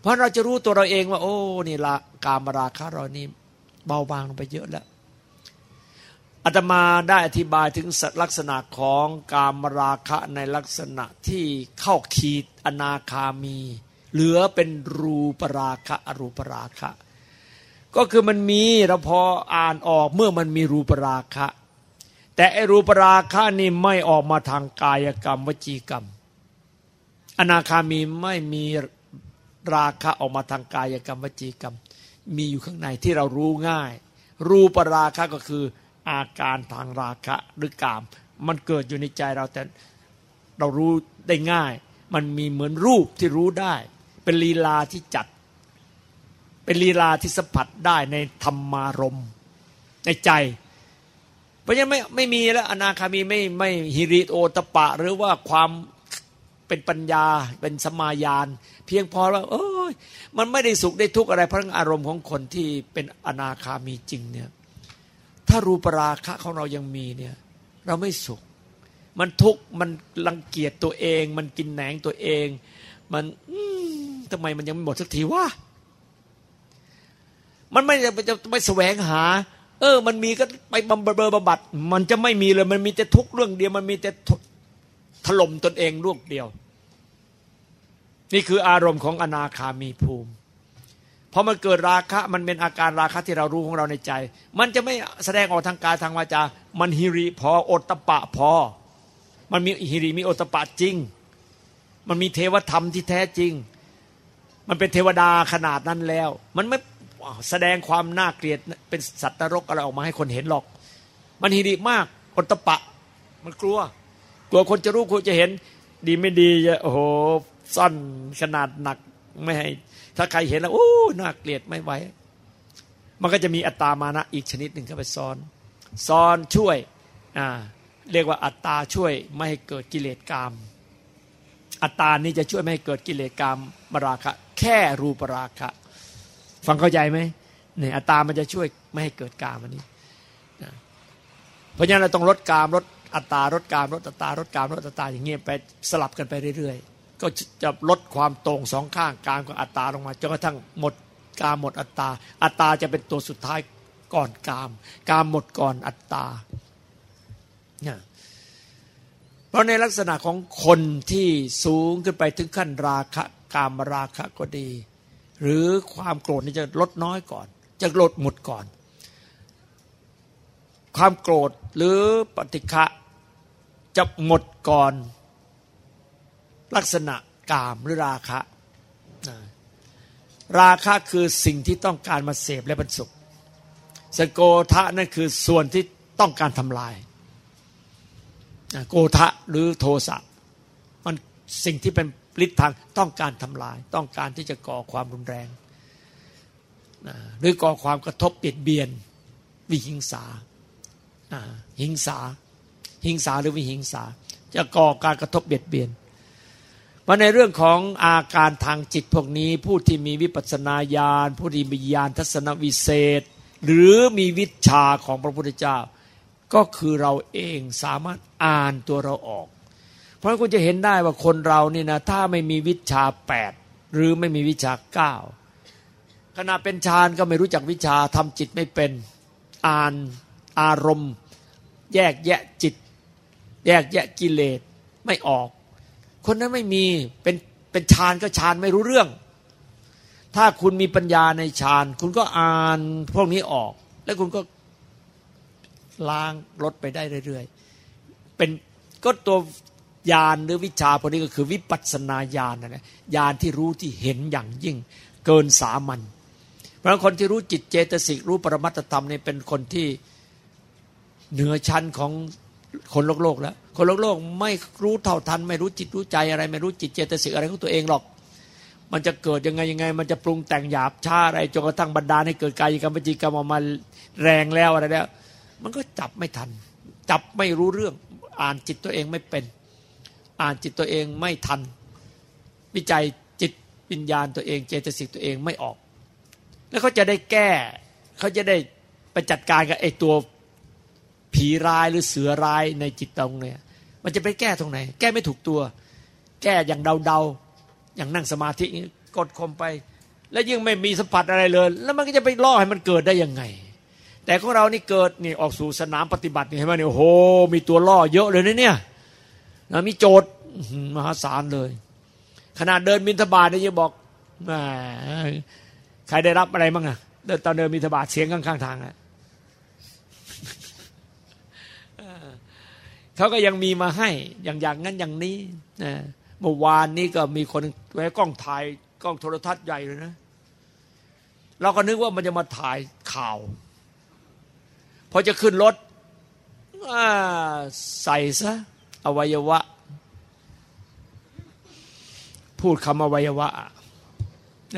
เพราะเราจะรู้ตัวเราเองว่า โอ้นี่ละกามราคะเรานี่เบาบางลงไปเยอะแล้วอาตมาได้อธิบายถึงลักษณะของกามราคะในลักษณะที่เข้าขีดอนาคามี เหลือเป็นรูปราคะอรูปราคะ ก็คือมันมีเราพออ่านออกเมื่อมันมีรูปราคะ แต่ไอรูปราคะนี่ไม่ออกมาทางกายกรรม วจีกรรม อนาคามีไม่มีราคะออกมาทางกายกรรม วจีกรรม มีอยู่ข้างในที่เรารู้ง่าย รูปราคะก็คืออาการทางราคะหรือกาม มันเกิดอยู่ในใจเราแต่เรารู้ได้ง่าย มันมีเหมือนรูปที่รู้ได้ เป็นลีลาที่จัด เป็นลีลาที่สัมผัสได้ในธรรมารมในใจ เพราะฉะนั้นไม่ไม่มีแล้วอนาคามีไม่ไม่ฮิริโอตปะ หรือว่าความเป็นปัญญาเป็นสมายาน เพียงพอว่าเอ้ยมันไม่ได้สุขได้ทุกข์อะไรเพราะอารมณ์ของคนที่เป็นอนาคามีจริงเนี่ยถ้ารูปราคะของเรายังมีเนี่ย เราไม่สุข มันทุกข์มันรังเกียจตัวเอง มันกินแหนงตัวเอง มันทำไมมันยังไม่หมดสักทีวะมันไม่จะจะไม่แสวงหา เออ มันมีก็ไปบำเบอบำบัด มันจะไม่มีเลย มันมีแต่ทุกเรื่องเดียว มันมีแต่ถล่มตนเองลูกเดียว นี่คืออารมณ์ของอนาคามีภูมิพอมันเกิดราคะมันเป็นอาการราคะที่เรารู้ของเราในใจ มันจะไม่แสดงออกทางกายทางวาจา มันฮิริพอโอตปะพอ มันมีฮิริมีโอตปะจริง มันมีเทวธรรมที่แท้จริง มันเป็นเทวดาขนาดนั้นแล้ว มันไม่ แสดงความน่าเกลียดเป็นสัตว์นรกอะไรออกมาให้คนเห็นหรอก มันฮิริมากโอตปะ มันกลัว กลัวคนจะรู้คนจะเห็น ดีไม่ดีจะโอ้โหซ่อนขนาดหนักไม่ให้ ถ้าใครเห็นแล้วโอ้น่าเกลียดไม่ไหวมันก็จะมีอัตตามานะอีกชนิดหนึ่งเข้าไปซ้อน ซ้อนช่วยอ่าเรียกว่าอัตตาช่วยไม่ให้เกิดกิเลสกรรมอัตตานี้จะช่วยไม่ให้เกิดกิเลสกรรมมราคะ แค่รูปราคะ ฟังเข้าใจไหมเนี่ยอัตตามันจะช่วยไม่ให้เกิดกามอันนี้เพราะฉะนั้นเราต้องลดกามลดอัตตาลดกามลดอัตตาลดกามลดอัตตาอย่างเงี้ยไปสลับกันไปเรื่อยๆ ก็จะลดความตรงสองข้างกางกับอัตตาลงมาจนกระทั่งหมดกามหมดอัตตา อัตตาจะเป็นตัวสุดท้ายก่อนกาม กามหมดก่อนอัตตาเนี่ยเพราะในลักษณะของคนที่สูงขึ้นไปถึงขั้นราคะกามราคะก็ดี หรือความโกรธนี่จะลดน้อยก่อน จะลดหมดก่อน ความโกรธหรือปฏิฆะจะหมดก่อน ลักษณะกามหรือราคะ ราคะคือสิ่งที่ต้องการมาเสพและบรรสุขสโกทะนั่นคือส่วนที่ต้องการทำลาย โกทะหรือโทสะมันสิ่งที่เป็น ฤทธิ์ทางต้องการทำลาย ต้องการที่จะก่อความรุนแรงหรือก่อความกระทบเปียดเบียน วิหิงสาหิงสา หิงสาหรือวิหิงสา จะก่อการกระทบเบียดเบียนมาในเรื่องของอาการทางจิตพวกนี้ ผู้ที่มีวิปัสนาญาณผู้ที่มีญาณทัศนวิเศษ หรือมีวิชาของพระพุทธเจ้า ก็คือเราเองสามารถอ่านตัวเราออก เพราะคุณจะเห็นได้ว่าคนเรานี่นะถ้าไม่มีวิชาแปดหรือไม่มีวิชาเก้าขณะเป็นฌานก็ไม่รู้จักวิชาทำจิตไม่เป็นอ่านอารมณ์ แยกแยะจิต แยกแยะกิเลสไม่ออก คนนั้นไม่มีเป็นเป็นฌานก็ฌานไม่รู้เรื่อง ถ้าคุณมีปัญญาในฌาน คุณก็อ่านพวกนี้ออก แล้วคุณก็ล้างลดไปได้เรื่อยๆเป็นก็ตัว ญาณหรือวิชาพวกนี้ก็คือวิปัสสนาญาณนะญาณที่รู้ที่เห็นอย่างยิ่ง เกินสามัญเพราะคนที่รู้จิตเจตสิกรู้ปรมัตธรรมเนี่ยเป็นคนที่เหนือชั้นของคนโลกโลกแล้ว คนโลกโลกไม่รู้เท่าทัน ไม่รู้จิตรู้ใจอะไร ไม่รู้จิตเจตสิกอะไรของตัวเองหรอก มันจะเกิดยังไงยังไง มันจะปรุงแต่งหยาบช้าอะไรจนกระทั่งบรรดาให้เกิดกายกรรมจิกรรมออกมาแรงแล้วอะไรแล้ว มันก็จับไม่ทัน จับไม่รู้เรื่อง อ่านจิตตัวเองไม่เป็น อ่านจิตตัวเองไม่ทัน วิจัยจิตวิญญาณตัวเอง เจตสิกตัวเองไม่ออก แล้วเขาจะได้แก้เขาจะได้ไปจัดการกับไอ้ตัวผีร้ายหรือเสือร้ายในจิตตรงเนี่ยมันจะไปแก้ตรงไหน แก้ไม่ถูกตัว แก้อย่างเดาๆอย่างนั่งสมาธิกดข่มไป แล้วยิ่งไม่มีสัมผัสอะไรเลย แล้วมันก็จะไปล่อให้มันเกิดได้ยังไง แต่ของเรานี่เกิดนี่ออกสู่สนามปฏิบัตินี่เห็นไหมเนี่ยโอ้โหมีตัวล่อเยอะเลยนะเนี่ย นะมีโจทย์มหาศาลเลย ขนาดเดินมินทบาทเนี่ยยังบอกใครได้รับอะไรบ้างอะเดินตอนเดินมินทบาทเสียงข้างๆทางอะเขาก็ยังมีมาให้อย่างอย่างนั้นอย่างนี้นะเมื่อวานนี้ก็มีคนแวะกล้องถ่ายกล้องโทรทัศน์ใหญ่เลยนะ เราก็นึกว่ามันจะมาถ่ายข่าว พอจะขึ้นรถใส่ซะ อวัยวะ พูดคำอวัยวะ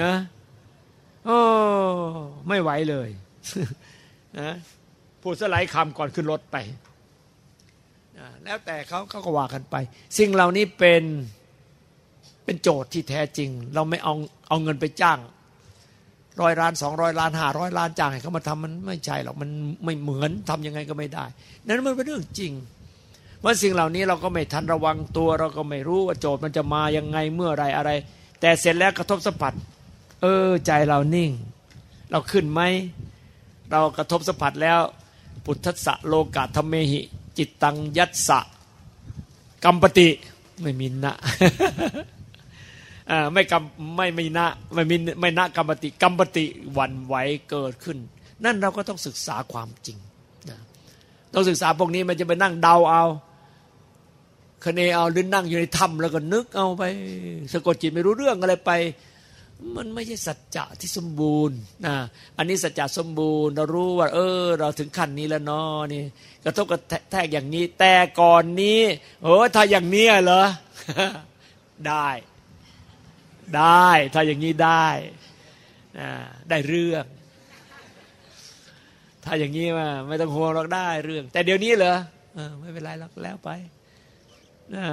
นะโอ้ไม่ไหวเลยนะพูดสไลด์คำก่อนขึ้นรถไป แล้วแต่เขาเขาก็ว่ากันไป สิ่งเหล่านี้เป็นเป็นโจทย์ที่แท้จริง เราไม่เอาเอาเงินไปจ้างร้อยล้านสองร้อยล้านห้าร้อยล้านจ้างให้เขามาทำมันไม่ใช่หรอกมันไม่เหมือนทำยังไงก็ไม่ได้ นั้นมันเป็นเรื่องจริง ว่าสิ่งเหล่านี้เราก็ไม่ทันระวังตัว เราก็ไม่รู้ว่าโจทย์มันจะมายังไงเมื่อไรอะไร แต่เสร็จแล้วกระทบสัมผัส เออใจเรานิ่ง เราขึ้นไหมเรากระทบสัมผัสแล้ว ปุถะโลกาธรรมเมหิ จิตตังยัตสะกัมปติไม่มีนะไม่กำไม่ม่นะไม่มีไม่นะกัมปติกัมปติวันไหวเกิดขึ้น นั่นเราก็ต้องศึกษาความจริงต้องศึกษาพวกนี้มันจะไปนั่งเดาเอา คะเนเอาหรือนั่งอยู่ในถ้ำแล้วก็นึกเอาไปสะกดจิตไม่รู้เรื่องอะไรไป มันไม่ใช่สัจจะที่สมบูรณ์นะอันนี้สัจจะสมบูรณ์ เรารู้ว่า เออ เราถึงขั้นนี้แล้วเนาะนี่กระทบกระแทกอย่างนี้ แต่ก่อนนี้โอ้ถ้าอย่างนี้เหรอได้ ได้ถ้าอย่างนี้ได้ได้เรื่อง ถ้าอย่างนี้มาไม่ต้องห่วงเราได้เรื่อง แต่เดี๋ยวนี้เหรอไม่เป็นไรหรอกแล้วไป นะ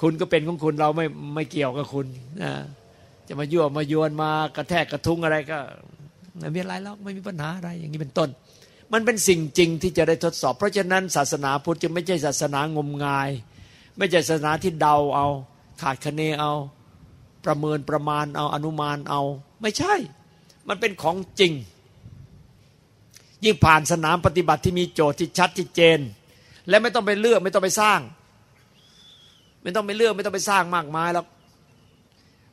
คุณก็เป็นของคุณเราไม่ไม่เกี่ยวกับคุณนะจะมายั่วมาโยนมากระแทกกระทุ้งอะไรก็ไม่มีอะไรแล้วไม่มีปัญหาอะไร อย่างนี้เป็นต้น มันเป็นสิ่งจริงที่จะได้ทดสอบ เพราะฉะนั้นศาสนาพุทธจึงไม่ใช่ศาสนางมงาย ไม่ใช่ศาสนาที่เดาเอา ขาดคะเนเอา ประเมินประมาณเอาอนุมานเอา ไม่ใช่ มันเป็นของจริง ยิ่งผ่านสนามปฏิบัติที่มีโจทย์ที่ชัดที่เจน และไม่ต้องไปเลือกไม่ต้องไปสร้าง ไม่ต้องไปเลือกไม่ต้องไปสร้างมากมายแล้ว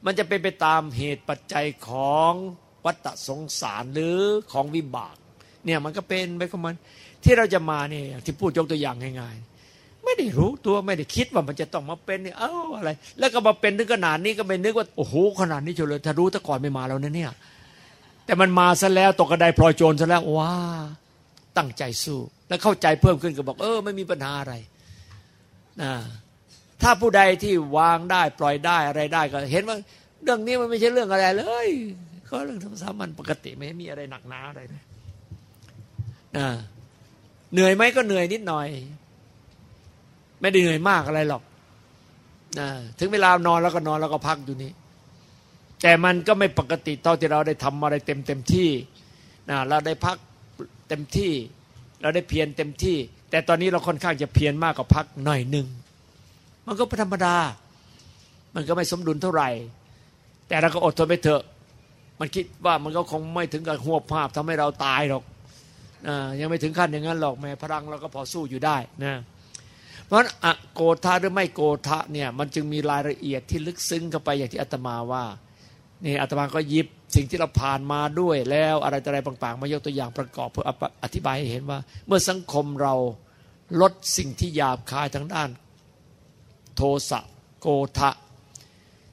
มันจะเป็นไปตามเหตุปัจจัยของวัฏสงสารหรือของวิบาก เนี่ยมันก็เป็นไปของมัน ที่เราจะมาเนี่ยที่พูดยกตัวอย่างง่ายๆไม่ได้รู้ตัวไม่ได้คิดว่ามันจะต้องมาเป็นเนี่ยเอ้าอะไร แล้วก็มาเป็นถึงขนาดนี้ก็ไม่นึกว่าโอ้โหขนาดนี้เฉยเลยถ้ารู้แต่ก่อนไม่มาแล้วนะเนี่ย แต่มันมาซะแล้วตกกระไดพลอยโจรซะแล้วว้า ตั้งใจสู้ แล้วเข้าใจเพิ่มขึ้นก็บอก เออไม่มีปัญหาอะไรนะถ้าผู้ใดที่วางได้ปล่อยได้อะไรได้ก็ เห็นว่าเรื่องนี้มันไม่ใช่เรื่องอะไรเลยก็เรื่องธรรมชาติมันปกติไม่มีอะไรหนักหนาอะไรนะเหนื่อยไหมก็เหนื่อยนิดหน่อย ไม่ได้เหนื่อยมากอะไรหรอกนะถึงเวลานอนแล้วก็นอนแล้วก็พักอยู่นี้แต่มันก็ไม่ปกติเท่าที่เราได้ทำอะไรเต็มเต็มที่นะเราได้พัก เต็มที่ เราได้เพียรเต็มที่ แต่ตอนนี้เราค่อนข้างจะเพียรมากกว่าพักหน่อยหนึ่งมันก็ธรรมดา มันก็ไม่สมดุลเท่าไหร่ แต่เราก็อดทนไปเถอะ มันคิดว่ามันก็คงไม่ถึงกับหัวภาพทำให้เราตายหรอกนะยังไม่ถึงขั้นอย่างนั้นหรอกแม้พลังเราก็พอสู้อยู่ได้นะเพราะฉะนั้นโกธาหรือไม่โกธะเนี่ยมันจึงมีรายละเอียดที่ลึกซึ้งเข้าไปอย่างที่อาตมาว่านี่อาตมาก็ยิบ สิ่งที่เราผ่านมาด้วยแล้วอะไรต่อะไรต่างๆมายกตัวอย่างประกอบเพื่ออธิบายให้เห็นว่า เมื่อสังคมเราลดสิ่งที่หยาบคายทางด้าน โทสะโกทะ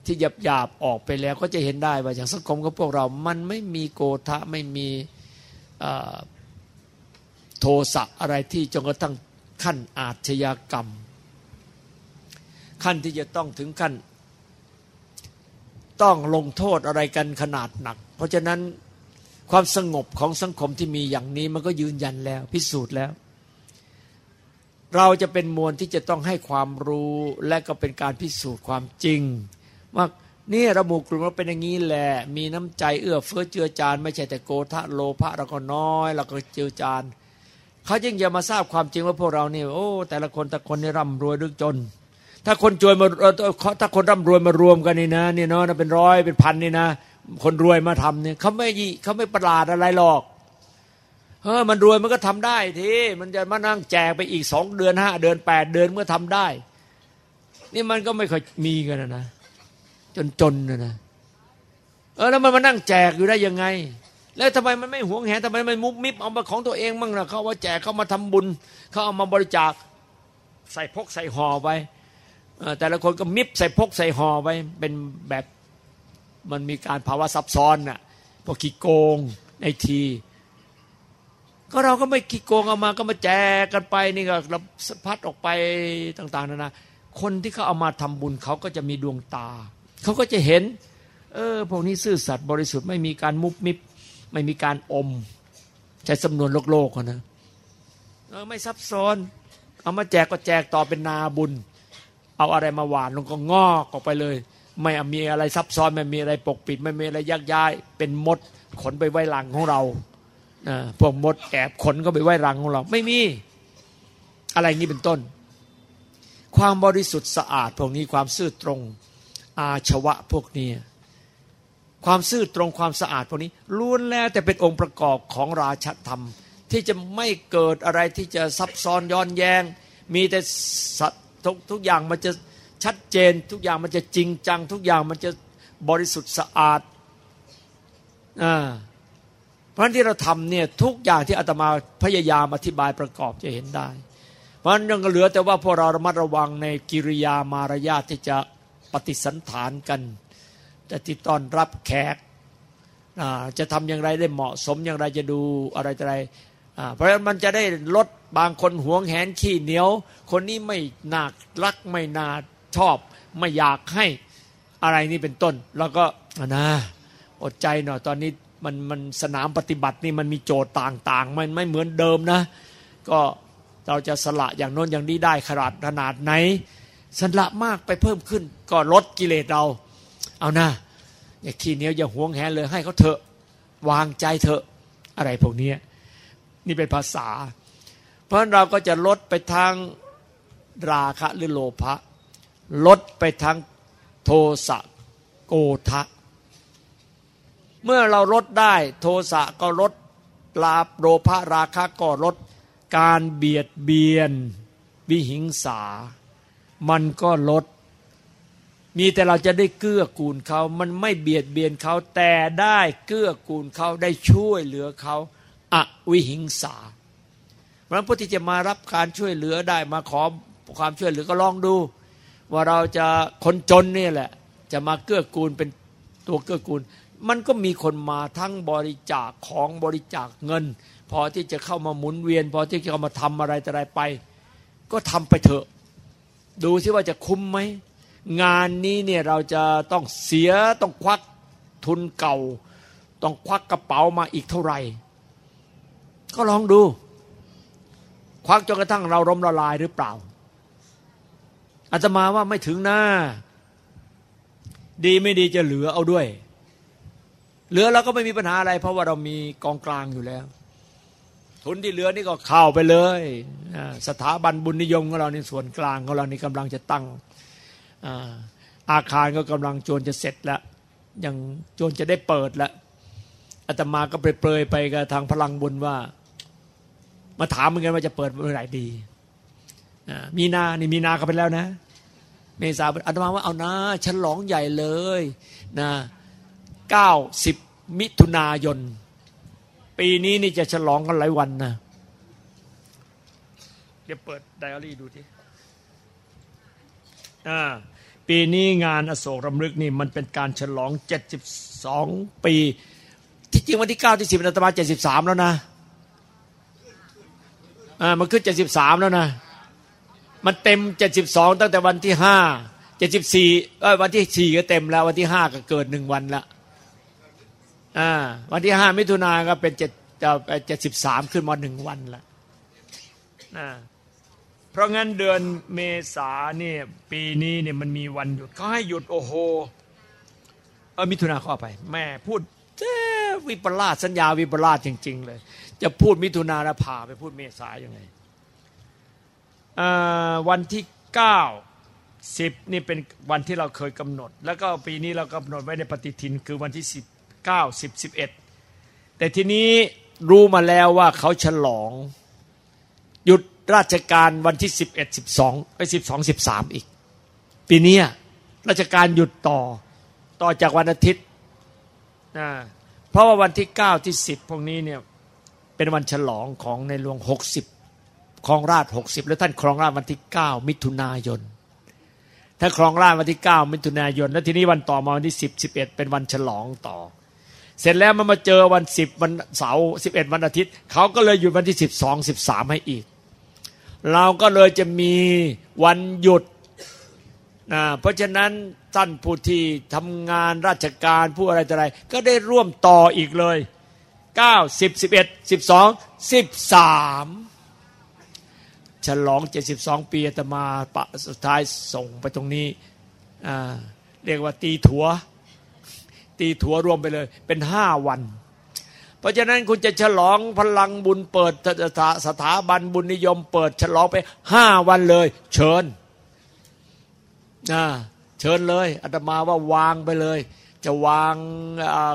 ที่หยาบหยาบออกไปแล้วก็จะเห็นได้ว่าอย่างสังคมของพวกเรา มันไม่มีโกทะไม่มีโทสะอะไรที่จนกระทั่งขั้นอาชญากรรม ขั้นที่จะต้องถึงขั้น ต้องลงโทษอะไรกันขนาดหนัก เพราะฉะนั้นความสงบของสังคมที่มีอย่างนี้มันก็ยืนยันแล้ว พิสูจน์แล้ว เราจะเป็นมวลที่จะต้องให้ความรู้และก็เป็นการพิสูจน์ความจริง ว่านี่ระบุกลุ่มเราเป็นอย่างนี้แหละ มีน้ำใจเอื้อเฟื้อเจือจานไม่ใช่แต่โกธะโลภะเราก็น้อยเราก็เจือจานเขาจึงจะมาทราบความจริงว่าพวกเราเนี่ยโอ้ แต่ละคนแต่คนนี่ร่ำรวยหรือจน ถ้าคนจวยมาถ้าคนร่ำรวยมารวมกันนี่นะนี่เนาะเป็นร้อยเป็นพันนี่นะ คนรวยมาทำเนี่ยเขาไม่เขาไม่ประหลาดอะไรหรอกเออมันรวยมันก็ทำได้ทีมันจะมานั่งแจกไปอีกสองเดือนห้าเดือนแปดเดือนเมื่อทำได้ นี่มันก็ไม่ค่อยมีกันนะ จนจนนะนะเออแล้วมันมานั่งแจกอยู่ได้ยังไง แล้วทำไมมันไม่หวงแหนทำไมมันมุบมิบเอามาของตัวเองมั่งล่ะเขาว่าแจกเขามาทำบุญเขาเอามาบริจาคใส่พกใส่ห่อไป แต่ละคนก็มิบใส่พกใส่ห่อไปเป็นแบบมันมีการภาวะซับซ้อนน่ะพวกขี้โกงในที ก็เราก็ไม่ขี้โกงเอามาก็มาแจกกันไปนี่ก็เราพัดออกไปต่างๆนานาคนที่เขาเอามาทำบุญเขาก็จะมีดวงตา เขาก็จะเห็น เออพวกนี้ซื่อสัตย์บริสุทธิ์ไม่มีการมุบมิบ ไม่มีการอม ใช้สำนวนโลกโลกนะเออไม่ซับซ้อน เอามาแจกก็แจกต่อเป็นนาบุญ เอาอะไรมาหวานลงก็งอกออกไปเลย ไม่มีอะไรซับซ้อนไม่มีอะไรปกปิด ไม่มีอะไรยักย้าย เป็นมดขนไปไว้หลังของเราพวกมดแอบขนก็ไปไว้หลังของเรา ไม่มีอะไรนี้เป็นต้น ความบริสุทธิ์สะอาดพวกนี้ความซื่อตรง อาชวะพวกนี้ความซื่อตรงความสะอาดพวกนี้ล้วนแล้วแต่เป็นองค์ประกอบของราชธรรม ที่จะไม่เกิดอะไรที่จะซับซ้อนย้อนแยง มีแต่สัต ทุกทุกอย่างมันจะชัดเจน ทุกอย่างมันจะจริงจัง ทุกอย่างมันจะบริสุทธิ์สะอาดอ่าเพราะที่เราทำเนี่ยทุกอย่างที่อาตมาพยายามอธิบายประกอบจะเห็นได้ เพราะนั้นยังเหลือแต่ว่าพวกเราระมัดระวังในกิริยามารยาทที่จะปฏิสันฐานกันจะที่ต้อนรับแขกจะทำอย่างไรได้เหมาะสมอย่างไรจะดูอะไรอะไร เพราะฉะนั้นมันจะได้ลดบางคนหวงแหนขี้เหนียว คนนี้ไม่น่ารักไม่น่าชอบ ไม่อยากให้อะไรนี่เป็นต้น แล้วก็นะอดใจหน่อยตอนนี้มันมันสนามปฏิบัตินี่มันมีโจทย์ต่างๆ มันไม่เหมือนเดิมนะ ก็เราจะสละอย่างโน้นอย่างนี้ได้ขนาดขนาดไหนสละมากไปเพิ่มขึ้น ก็ลดกิเลสเรา เอานะอย่าขี้เหนียวอย่าหวงแหนเลยให้เขาเถอะวางใจเถอะอะไรพวกนี้ นี่เป็นภาษา เพราะเราก็จะลดไปทางราคะหรือโลภะลดไปทางโทสะโกทะ เมื่อเราลดได้โทสะก็ลดลาโลภะราคะก็ลดการเบียดเบียนวิหิงสา มันก็ลด มีแต่เราจะได้เกื้อกูลเขา มันไม่เบียดเบียนเขาแต่ได้เกื้อกูลเขาได้ช่วยเหลือเขา อวิหิงสา เพราะผู้ที่จะมารับการช่วยเหลือได้มาขอความช่วยเหลือก็ลองดู ว่าเราจะคนจนนี่แหละ จะมาเกื้อกูลเป็นตัวเกื้อกูล มันก็มีคนมาทั้งบริจาคของบริจาคเงิน พอที่จะเข้ามาหมุนเวียน พอที่จะเข้ามาทำอะไรแต่อะไรไป ก็ทำไปเถอะ ดูซิว่าจะคุ้มไหมงานนี้เนี่ยเราจะต้องเสียต้องควักทุนเก่า ต้องควักกระเป๋ามาอีกเท่าไหร่ ก็ลองดู ควักจนกระทั่งเราล้มละลายหรือเปล่าอาตมาว่าไม่ถึงหน้า ดีไม่ดีจะเหลือเอาด้วย เหลือเราก็ไม่มีปัญหาอะไร เพราะว่าเรามีกองกลางอยู่แล้ว ทุนที่เหลือนี่ก็เข้าไปเลยสถาบันบุญนิยมของเราในส่วนกลางของเรานี่กำลังจะตั้งอาคารก็กำลังจรจะเสร็จแล้วยังจรจะได้เปิดแล้วอาตมาก็เปรยไปกับทางพลังบุญว่า มาถามเหมือนกันว่าจะเปิดเมื่อไหร่ดีมีนานี่มีนาก็ไปแล้วนะ เมษาอาตมาว่าเอานะฉลองใหญ่เลยนะเก้าสิบมิถุนายน ปีนี้นี่จะฉลองกันหลายวันนะเดี๋ยวเปิดไดอารี่ดูทีอ่าปีนี้งานอโศกรำลึกนี่มันเป็นการฉลองเจ็ดสิบสองปี ที่จริงวันที่เก้าที่สิบอาตมาเจ็ดสิบสามแล้วนะ อ่ามันขึ้นเจ็ดสิบสามแล้วนะ มันเต็มเจ็ดสิบสองตั้งแต่วันที่ห้าเจ็ดสิบสี่วันที่สี่ก็เต็มแล้ว วันที่ห้าก็เกิดหนึ่งวันละอ่าวันที่ห้ามิถุนาก็เป็นเจ็ดจะเจ็ดสิบสามขึ้นมาหนึ่งวันละนะเพราะงั้นเดือนเมษาเนี่ยปีนี้เนี่ยมันมีวันหยุดเขาให้หยุดโอ้โหเออมิถุนาข้อไป แม่พูดเจ้วิปลาสสัญญาวิปลาสจริง ๆ เลย จะพูดมิถุนาแล้วพาไปพูดเมษายังไงวันที่เก้าสิบนี่เป็นวันที่เราเคยกำหนด แล้วก็ปีนี้เรากำหนดไว้ในปฏิทินคือวันที่สิบเก้าสิบสิบเอ็ดแต่ทีนี้รู้มาแล้วว่าเขาฉลอง หยุดราชการวันที่สิบเอ็ดสิบสองไปสิบสองสิบสามอีก ปีนี้ราชการหยุดต่อต่อจากวันอาทิตย์นะเพราะว่าวันที่เก้าที่สิบพวกนี้เนี่ย เป็นวันฉลองของในหลวงหกสิบครองราชหกสิบแล้วท่านครองราชวันที่เก้ามิถุนายนถ้าครองราชวันที่เก้ามิถุนายน แล้วทีนี้วันต่อมาวันที่สิบสิบเอ็ดเป็นวันฉลองต่อ เสร็จแล้วมันมาเจอวันสิบวันเสาร์สิบเอ็ดวันอาทิตย์ เขาก็เลยหยุดวันที่สิบสองสิบสามให้อีก เราก็เลยจะมีวันหยุดนะเพราะฉะนั้นท่านผู้ที่ทำงานราชการผู้อะไรต่ออะไร ก็ได้ร่วมต่ออีกเลย 9 10 11 12 13ฉลอง72ปีอาตมาปะสุดท้ายส่งไปตรงนี้เรียกว่าตีถัว ตีถัวรวมไปเลย เป็นห้าวัน เพราะฉะนั้นคุณจะฉลองพลังบุญเปิดสถาบันบุญนิยม เปิดฉลองไปห้าวันเลย เชิญเชิญเลยอาตมาว่าวางไปเลย จะวาง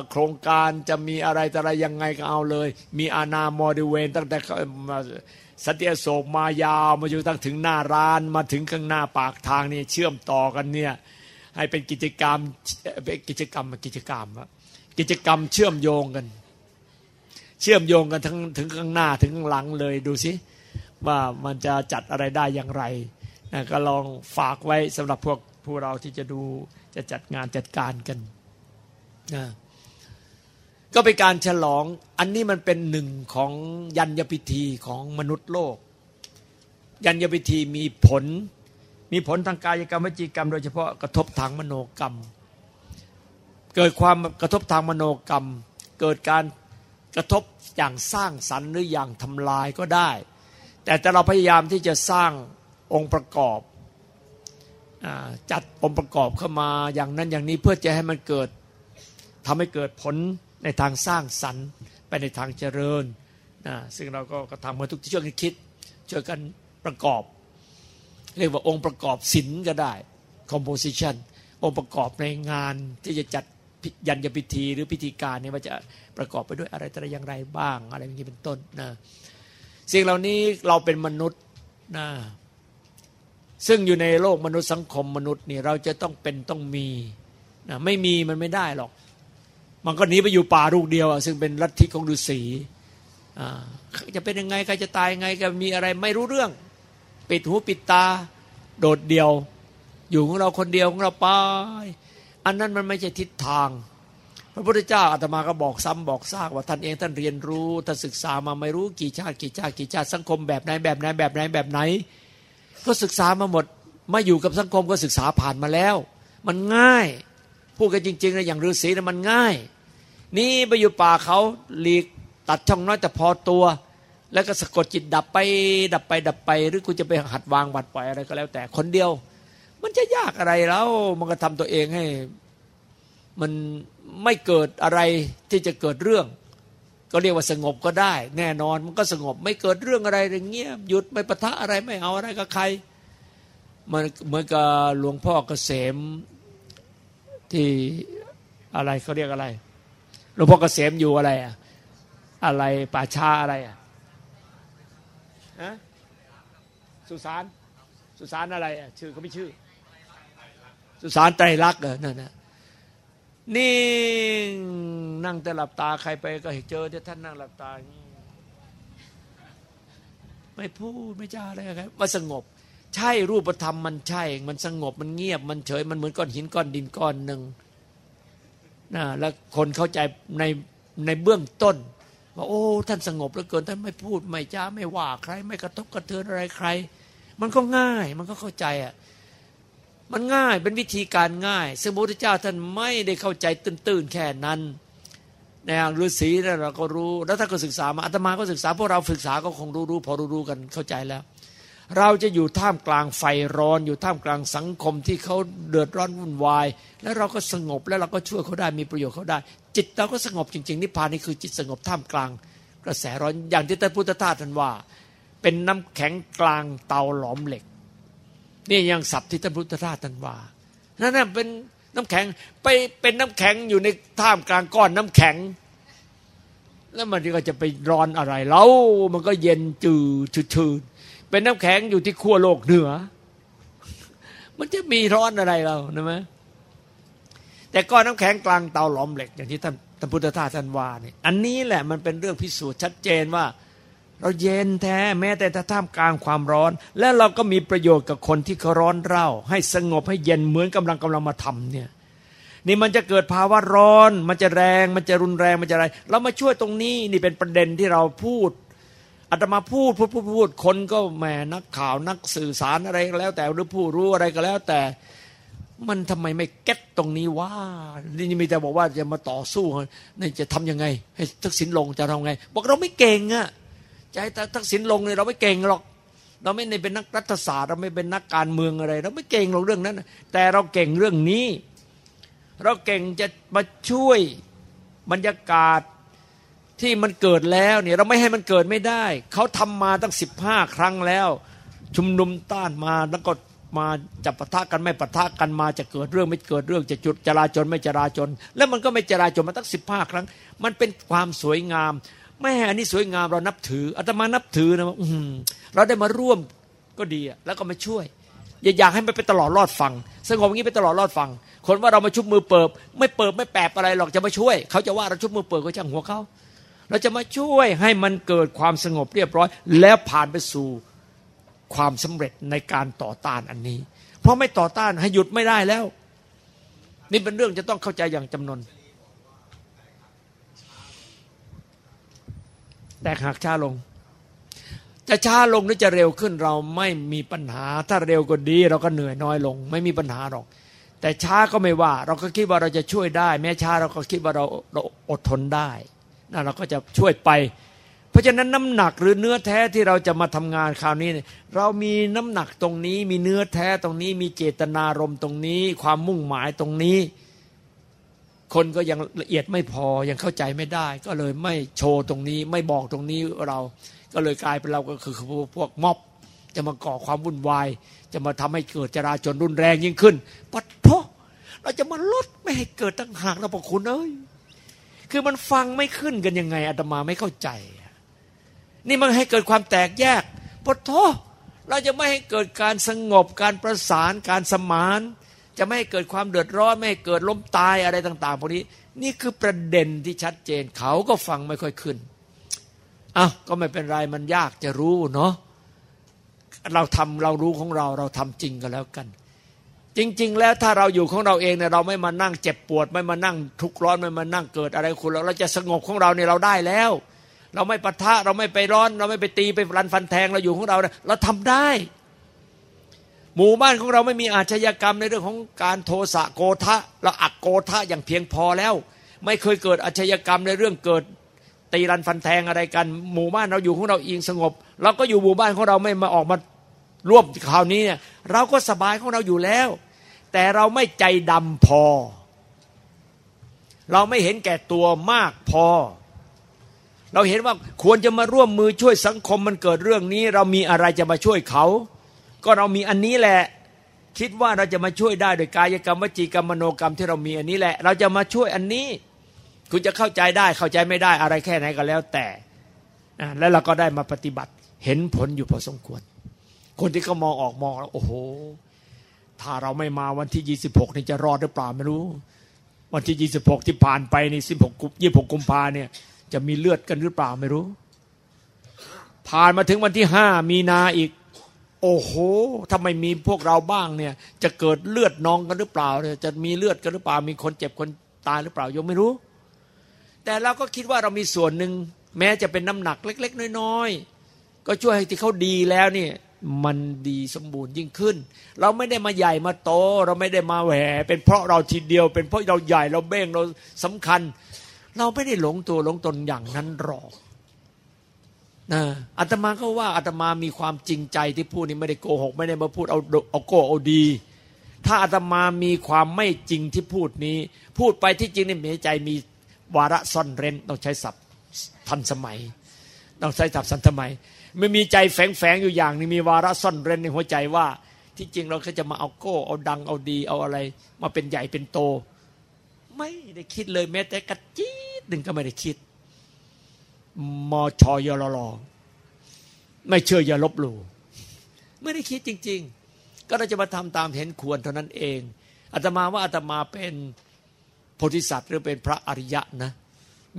โครงการจะมีอะไรแต่อะไรยังไงก็เอาเลย มีอาณาโมดิเวนตั้งแต่สตยโศกมายาวมาอยู่ตั้งถึงหน้าร้านมาถึงข้างหน้าปากทางนี่เชื่อมต่อกันเนี่ยให้เป็นกิจกรรมเป็นกิจกรรมกิจกรรมกิจกรรมเชื่อมโยงกัน เชื่อมโยงกันทั้งถึงข้างหน้าถึงข้างหลังเลยดูสิว่ามันจะจัดอะไรได้อย่างไรนะก็ลองฝากไว้สำหรับพวกผู้เราที่จะดูจะจัดงานจัดการกัน นะก็เป็นการฉลอง อันนี้มันเป็นหนึ่งของยัญญพิธีของมนุษย์โลก ยัญญพิธีมีผล มีผลทางกายกรรมวจีกรรม โดยเฉพาะกระทบทางมโนกรรม เกิดความกระทบทางมโนกรรม เกิดการกระทบอย่างสร้างสรรค์หรืออย่างทำลายก็ได้ แต่แต่เราพยายามที่จะสร้างองค์ประกอบจัดองค์ประกอบเข้ามาอย่างนั้นอย่างนี้เพื่อจะให้มันเกิด ทำให้เกิดผลในทางสร้างสรรค์ ไปในทางเจริญนะซึ่งเราก็ทำมาทุกที่ช่วยกันคิดช่วยกันประกอบ เรียกว่าองค์ประกอบศิลป์ก็ได้ composition องค์ประกอบในงานที่จะจัดยันยพิธีหรือพิธีการเนี่ยว่าจะประกอบไปด้วยอะไรแต่อย่างไรบ้าง อะไรอย่างนี้เป็นต้นนะสิ่งเหล่านี้เราเป็นมนุษย์นะซึ่งอยู่ในโลกมนุษย์สังคมมนุษย์นี่เราจะต้องเป็นต้องมีนะไม่มีมันไม่ได้หรอก มันก็หนีไปอยู่ป่าลูกเดียวซึ่งเป็นลัทธิของฤาษีจะเป็นยังไงใครจะตายยังไงก็มีอะไรไม่รู้เรื่อง ปิดหูปิดตา โดดเดียว อยู่ของเราคนเดียวของเราไป อันนั้นมันไม่ใช่ทิศทาง พระพุทธเจ้าอาตมาก็บอกซ้ำบอกซากว่าท่านเองท่านเรียนรู้ท่านศึกษามาไม่รู้กี่ชาติกี่ชาติกี่ชาติสังคมแบบไหนแบบไหนแบบไหนแบบไหน ก็ศึกษามาหมดมาอยู่กับสังคมก็ศึกษาผ่านมาแล้ว มันง่าย พูดกันจริงๆนะอย่างฤาษีนะมันง่าย นี่ไปอยู่ป่าเขาหลีกตัดช่องน้อยแต่พอตัว แล้วก็สะกดจิตดับไป ดับไปดับไป หรือกูจะไปหัดวางบัดปล่อยอะไรก็แล้วแต่คนเดียว มันจะยากอะไรแล้วมันก็ทำตัวเองให้ มันไม่เกิดอะไรที่จะเกิดเรื่อง ก็เรียกว่าสงบก็ได้ แน่นอนมันก็สงบไม่เกิดเรื่องอะไรอย่างเงี้ยหยุดไม่ปะทะอะไรไม่เอาอะไรกับใครมันเหมือนกับหลวงพ่อเกษม ที่อะไรเขาเรียกอะไรหลวงพ่อเกษมอยู่อะไรอะอะไรป่าชาอะไรอะฮะสุสานสุสานอะไรอะชื่อเขาไม่ชื่อ สุสานไตรลักษณ์เออนั่นนะนี่นั่งแต่หลับตาใครไปก็เห็นเจอที่ท่านนั่งหลับตาไม่พูดไม่จ้าอะไรครับว่าสงบ ใช่รูปธรรมมันใช่ มันสงบมันเงียบมันเฉยมันเหมือนก้อนหินก้อนดินก้อนหนึ่งนะแล้วคนเข้าใจในในเบื้องต้นว่าโอ้ ท่านสงบแล้วเกินท่านไม่พูดไม่จ้าไม่ว่าใคร ไม่กระทบกระเทือนอะไรใคร มันก็ง่ายมันก็เข้าใจอะมันง่ายเป็นวิธีการง่าย ซึ่งพระพุทธเจ้าท่านไม่ได้เข้าใจตื้นๆแค่นั้นในอ่างฤาษีเราก็รู้ แล้วถ้าก็ศึกษามาอาตมาก็ศึกษาพวกเราศึกษาก็คงรู้รู้พอรู้รู้กันเข้าใจแล้ว เราจะอยู่ท่ามกลางไฟร้อน อยู่ท่ามกลางสังคมที่เขาเดือดร้อนวุ่นวาย แล้วเราก็สงบแล้วเราก็ช่วยเขาได้มีประโยชน์เขาได้ จิตเราก็สงบจริง ๆ นิพพานนี่คือจิตสงบท่ามกลาง กระแสร้อนอย่างที่ท่านพุทธทาสท่านว่า เป็นน้ำแข็งกลางเตาหลอมเหล็ก นี่ยังศัพท์ที่ท่านพุทธทาสท่านว่านั่นน่ะเป็นน้ำแข็งไปเป็นน้ำแข็งอยู่ในท่ามกลางก้อนน้ำแข็ง แล้วมันก็จะไปร้อนอะไรแล้วมันก็เย็นจืดชืด เป็นน้ำแข็งอยู่ที่ขั้วโลกเหนือ มันจะมีร้อนอะไรเรานะไหมแต่ก้อนน้ำแข็งกลางเตาหลอมเหล็ก อย่างที่ท่านท่านพุทธทาสท่านว่านี่อันนี้แหละมันเป็นเรื่องพิสูจน์ชัดเจนว่า เราเย็นแท้แม้แต่ถ้าท่ามกลางความร้อน และเราก็มีประโยชน์กับคนที่เขาร้อนเร่า ให้สงบให้เย็นเหมือนกำลังกำลังมาทำเนี่ยนี่มันจะเกิดภาวะร้อน มันจะแรง มันจะรุนแรงมันจะอะไร เรามาช่วยตรงนี้นี่เป็นประเด็นที่เราพูด อาตมาพูดพูดพูดพูดคนก็แหมนักข่าวนักสื่อสารอะไรก็แล้ว แต่หรือผู้รู้อะไรก็แล้ว แต่มันทำไมไม่เก็ตตรงนี้ว่านี่มีแต่บอกว่าจะมาต่อสู้นี่จะทํำยังไง ให้ทักษิณลงจะทำไง บอกเราไม่เก่งอะจะให้ทักษิณลงเนี่ยเราไม่เก่งหรอก เราไม่ได้เป็นนักรัฐศาสตร์ เราไม่เป็นนักการเมืองอะไร เราไม่เก่งหรอกเรื่องนั้น แต่เราเก่งเรื่องนี้ เราเก่งจะมาช่วยบรรยากาศ ที่มันเกิดแล้วเนี่ยเราไม่ให้มันเกิดไม่ได้ เขาทำมาตั้งสิบห้าครั้งแล้ว ชุมนุมต้านมาแล้วก็มาจะปะทะกันไม่ปะทะกันมาจะเกิดเรื่องไม่เกิดเรื่องจะจุดจราจนไม่จราจน แล้วมันก็ไม่จราจนมาตั้งสิบห้าครั้ง มันเป็นความสวยงามแม่อันนี้สวยงามเรานับถืออาตมานับถือนะอืเราได้มาร่วมก็ดีแล้วก็มาช่วย อย่าอยากให้มันไปตลอดรอดฟังสงบอย่างนี้ไปตลอดรอดฟังคนว่าเรามาชุบมือเปิบ ไม่เปิบไม่แปบอะไรหรอกจะมาช่วย เขาจะว่าเราชุบมือเปิบก็ช่างหัวเขา เราจะมาช่วยให้มันเกิดความสงบเรียบร้อย แล้วผ่านไปสู่ความสำเร็จในการต่อต้านอันนี้ เพราะไม่ต่อต้านให้หยุดไม่ได้แล้ว นี่เป็นเรื่องจะต้องเข้าใจอย่างจำนวน แต่หากช้าลง จะช้าลงหรือจะเร็วขึ้นเราไม่มีปัญหา ถ้าเร็วก็ดี เราก็เหนื่อยน้อยลง ไม่มีปัญหาหรอก แต่ช้าก็ไม่ว่า เราก็คิดว่าเราจะช่วยได้ แม้ช้าเราก็คิดว่าเราเราอดทนได้ นั่นเราก็จะช่วยไป เพราะฉะนั้นน้ำหนักหรือเนื้อแท้ที่เราจะมาทำงานคราวนี้ เรามีน้ำหนักตรงนี้ มีเนื้อแท้ตรงนี้ มีเจตนารมณ์ตรงนี้ ความมุ่งหมายตรงนี้ คนก็ยังละเอียดไม่พอยังเข้าใจไม่ได้ ก็เลยไม่โชว์ตรงนี้ ไม่บอกตรงนี้เราก็เลยกลายเป็นเราก็คือพวกม็อบจะมาก่อความวุ่นวาย จะมาทำให้เกิดจราจนรุนแรงยิ่งขึ้นปัดเพราะเราจะมาลดไม่ให้เกิดตั้งหากเราบอกคุณเอ้ย คือมันฟังไม่ขึ้นกันยังไงอาตมาไม่เข้าใจ นี่มันให้เกิดความแตกแยกพอโทเราจะไม่ให้เกิดการสงบการประสานการสมาน จะไม่ให้เกิดความเดือดร้อน ไม่ให้เกิดล้มตายอะไรต่างๆพวกนี้ นี่คือประเด็นที่ชัดเจนเขาก็ฟังไม่ค่อยขึ้นอ้าวก็ไม่เป็นไรมันยากจะรู้เนาะเราทำเรารู้ของเราเราทำจริงกันแล้วกัน จริง ๆ แล้วถ้าเราอยู่ของเราเองเนี่ยเราไม่มานั่งเจ็บปวด ไม่มานั่งทุกข์ร้อนไม่มานั่งเกิดอะไรคุณเราเราจะสงบของเราเนี่ยเราได้แล้ว เราไม่ปะทะเราไม่ไปร้อน เราไม่ไปตีไปรันฟันแทงเราอยู่ของเราเนี่ยเราทำได้ หมู่บ้านของเราไม่มีอาชญากรรมในเรื่องของการโทสะโกทะเราอักโกทะอย่างเพียงพอแล้ว ไม่เคยเกิดอาชญากรรมในเรื่องเกิดตีรันฟันแทงอะไรกัน หมู่บ้านเราอยู่ของเราเองสงบ เราก็อยู่หมู่บ้านของเราไม่มาออกมาร่วมคราวนี้เนี่ยเราก็สบายของเราอยู่แล้ว แต่เราไม่ใจดำพอ เราไม่เห็นแก่ตัวมากพอ เราเห็นว่าควรจะมาร่วมมือช่วยสังคมมันเกิดเรื่องนี้ เรามีอะไรจะมาช่วยเขา ก็เรามีอันนี้แหละ คิดว่าเราจะมาช่วยได้โดยกายกรรมวจีกรรมมโนกรรมที่เรามีอันนี้แหละ เราจะมาช่วยอันนี้ คุณจะเข้าใจได้เข้าใจไม่ได้อะไรแค่ไหนก็แล้วแต่แล้วเราก็ได้มาปฏิบัติเห็นผลอยู่พอสมควร คนที่เขามองออกมองแล้วโอ้โห ถ้าเราไม่มาวันที่ยี่สิบหกนี่จะรอดหรือเปล่าไม่รู้ วันที่ยี่สิบหกที่ผ่านไปในสิบหกยี่หกกุมภาเนี่ย จะมีเลือดกันหรือเปล่าไม่รู้ ผ่านมาถึงวันที่ห้ามีนาอีก โอ้โหถ้าไม่มีพวกเราบ้างเนี่ย จะเกิดเลือดนองกันหรือเปล่าจะมีเลือดกันหรือเปล่า มีคนเจ็บคนตายหรือเปล่ายังไม่รู้ แต่เราก็คิดว่าเรามีส่วนหนึ่งแม้จะเป็นน้ำหนักเล็ก ๆ น้อย ๆ ก็ช่วยให้ที่เขาดีแล้วเนี่ย มันดีสมบูรณ์ยิ่งขึ้น เราไม่ได้มาใหญ่มาโต เราไม่ได้มาแหวเป็นเพราะเราทีเดียว เป็นเพราะเราใหญ่เราเบ้งเราสำคัญ เราไม่ได้หลงตัวหลงตนอย่างนั้นหรอกนะอาตมาก็ว่าอาตมามีความจริงใจที่พูดนี่ไม่ได้โกหก ไม่ได้มาพูดเอาเอาโกเอาดี ถ้าอาตมามีความไม่จริงที่พูดนี้ พูดไปที่จริงในหัวใจมีวาระซ่อนเร้นต้องใช้ศัพท์ทันสมัย ต้องใช้ศัพท์สันสมัย ไม่มีใจแฝงแฝงอยู่อย่างนึงมีวาระซ่อนเร้นในหัวใจว่า ที่จริงเราก็จะมาเอาโก้เอาดังเอาดีเอาอะไร มาเป็นใหญ่เป็นโต ไม่ได้คิดเลยแม้แต่กระจี๊ดหนึ่งก็ไม่ได้คิดมอชอยลลไม่เชื่ออย่าลบหลู่ไม่ได้คิดจริง ๆ ก็เราจะมาทำตามเห็นควรเท่านั้นเองอาตมาว่าอาตมาเป็นโพธิสัตว์หรือเป็นพระอริยะนะ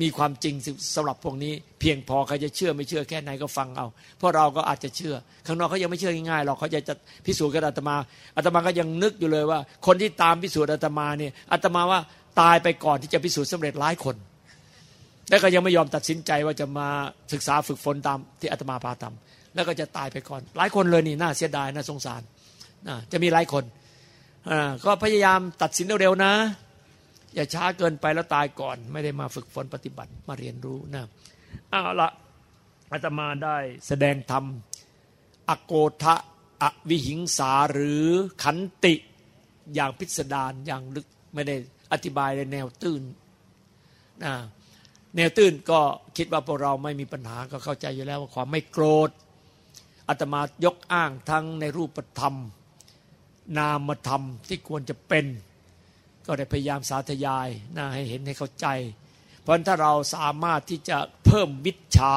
มีความจริงสำหรับพวกนี้ เพียงพอใครจะเชื่อไม่เชื่อแค่ไหนก็ฟังเอาเพราะเราก็อาจจะเชื่อ ข้างนอกเขายังไม่เชื่อง่ายๆหรอกเขาจะจะพิสูจน์กับอาตมาอาตมาก็ยังนึกอยู่เลยว่า คนที่ตามพิสูจน์อาตมาเนี่ยอาตมาว่าตายไปก่อนที่จะพิสูจน์สำเร็จหลายคนแล้วก็ยังไม่ยอมตัดสินใจว่าจะมาศึกษาฝึกฝนตามที่อาตมาพาทำแล้วก็จะตายไปก่อน หลายคนเลยนี่น่าเสียดายน่าสงสารนะจะมีหลายคนก็พยายามตัดสินเร็วๆนะ อย่าช้าเกินไปแล้วตายก่อน ไม่ได้มาฝึกฝนปฏิบัติมาเรียนรู้นะเอาละอาตมาได้แสดงธรรมอโกทะอวิหิงสาหรือขันติอย่างพิสดารอย่างลึกไม่ได้อธิบายในแนวตื้นนะแนวตื้นก็คิดว่าพวกเราไม่มีปัญหาก็เข้าใจอยู่แล้วว่าความไม่โกรธอาตมายกอ้างทั้งในรูปธรรม นามธรรมที่ควรจะเป็น ก็ได้พยายามสาธยายนะให้เห็นให้เข้าใจ เพราะถ้าเราสามารถที่จะเพิ่มวิชา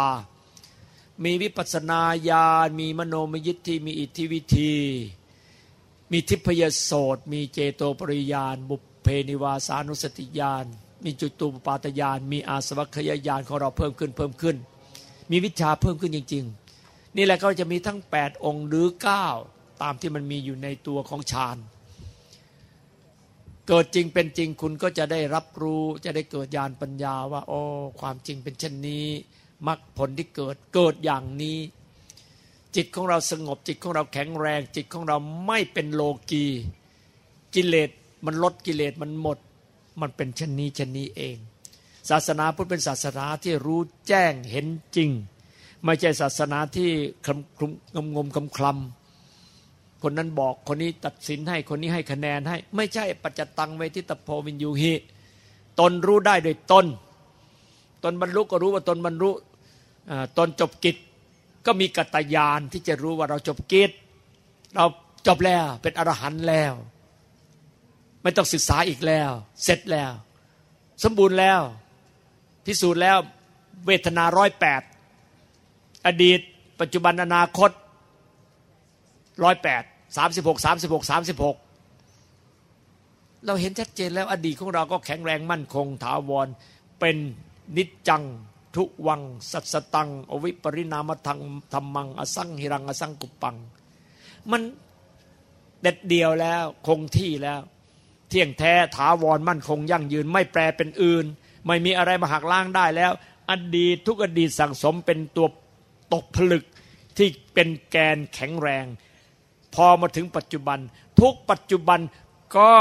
มีวิปัสนาญาณมีมโนมยิทธิมีอิทธิวิธี มีทิพยโสตมีเจโตปริยาน บุพเพนิวาสานุสติญาณมีจุตูปปาตยานมีอาสวัคยายานของเราเพิ่มขึ้นเพิ่มขึ้น มีวิชาเพิ่มขึ้นจริง ๆ นี่แหละก็จะมีทั้ง 8 องค์หรือ 9 ตามที่มันมีอยู่ในตัวของฌานเเกิดจริงเป็นจริงคุณก็จะได้รับรู้จะได้เกิดญาณปัญญาว่า โอ้ความจริงเป็นเช่นนี้มรรคผลที่เกิดเกิดอย่างนี้ จิตของเราสงบจิตของเราแข็งแรง จิตของเราไม่เป็นโลกีกิเลสมันลดกิเลสมันหมด มันเป็นเช่นนี้เช่นนี้เอง ศาสนาพุทธเป็นศาสนาที่รู้แจ้งเห็นจริง ไม่ใช่ศาสนาที่คลุมงมงมคำคลำ คนนั้นบอกคนนี้ตัดสินให้คนนี้ให้คะแนนให้ ไม่ใช่ปัจจตังเวทิตโพวินยูหิตนรู้ได้โดยตนตนบรรลุก็รู้ว่าตนบรรลุตนจบกิจก็มีกัตยานที่จะรู้ว่าเราจบกิจเราจบแล้วเป็นอรหันต์แล้ว ไม่ต้องศึกษาอีกแล้ว เสร็จแล้ว สมบูรณ์แล้ว พิสูจน์แล้วเวทนาร้อยแปดอดีต ปัจจุบันอนาคตร้อยแปด สามสิบหกสามสิบหกสามสิบหกเราเห็นชัดเจนแล้วอดีตของเราก็แข็งแรงมั่นคงถาวร เป็นนิจจัง ทุวัง สัสตัง อวิปริณามทังธรรมัง อสังหิรัง อสังกุปัง มันเด็ดเดียวแล้วคงที่แล้ว เที่ยงแท้ถาวรมั่นคงยั่งยืนไม่แปรเป็นอื่น ไม่มีอะไรมาหักล้างได้แล้ว อดีตทุกอดีตสั่งสมเป็นตัวตกผลึกที่เป็นแกนแข็งแรง พอมาถึงปัจจุบัน ทุกปัจจุบันก็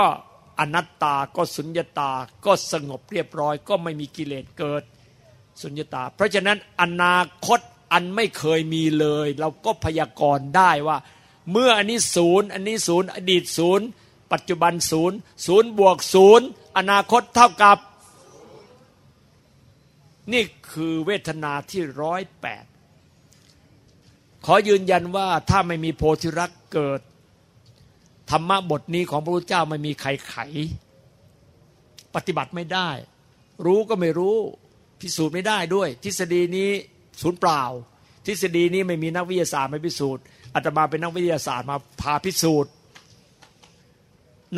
อนัตตาก็สุญญตาก็สงบเรียบร้อย ก็ไม่มีกิเลสเกิดสุญญตา เพราะฉะนั้นอนาคตอันไม่เคยมีเลย เราก็พยากรณ์ได้ว่า เมื่ออันนี้ศูนย์อันนี้ศูนย์อดีตศูนย์ปัจจุบันศูนย์ศูนย์บวกศูนย์อนาคตเท่ากับ นี่คือเวทนาที่ร้อยแปด ขอยืนยันว่าถ้าไม่มีโพธิรักเกิด ธรรมะบทนี้ของพระพุทธเจ้าไม่มีใครไข ปฏิบัติไม่ได้ รู้ก็ไม่รู้ พิสูจน์ไม่ได้ด้วย ทฤษฎีนี้ศูนย์เปล่า ทฤษฎีนี้ไม่มีนักวิทยาศาสตร์มาพิสูจน์อาตมาเป็นนักวิทยาศาสตร์มาพาพิสูจน์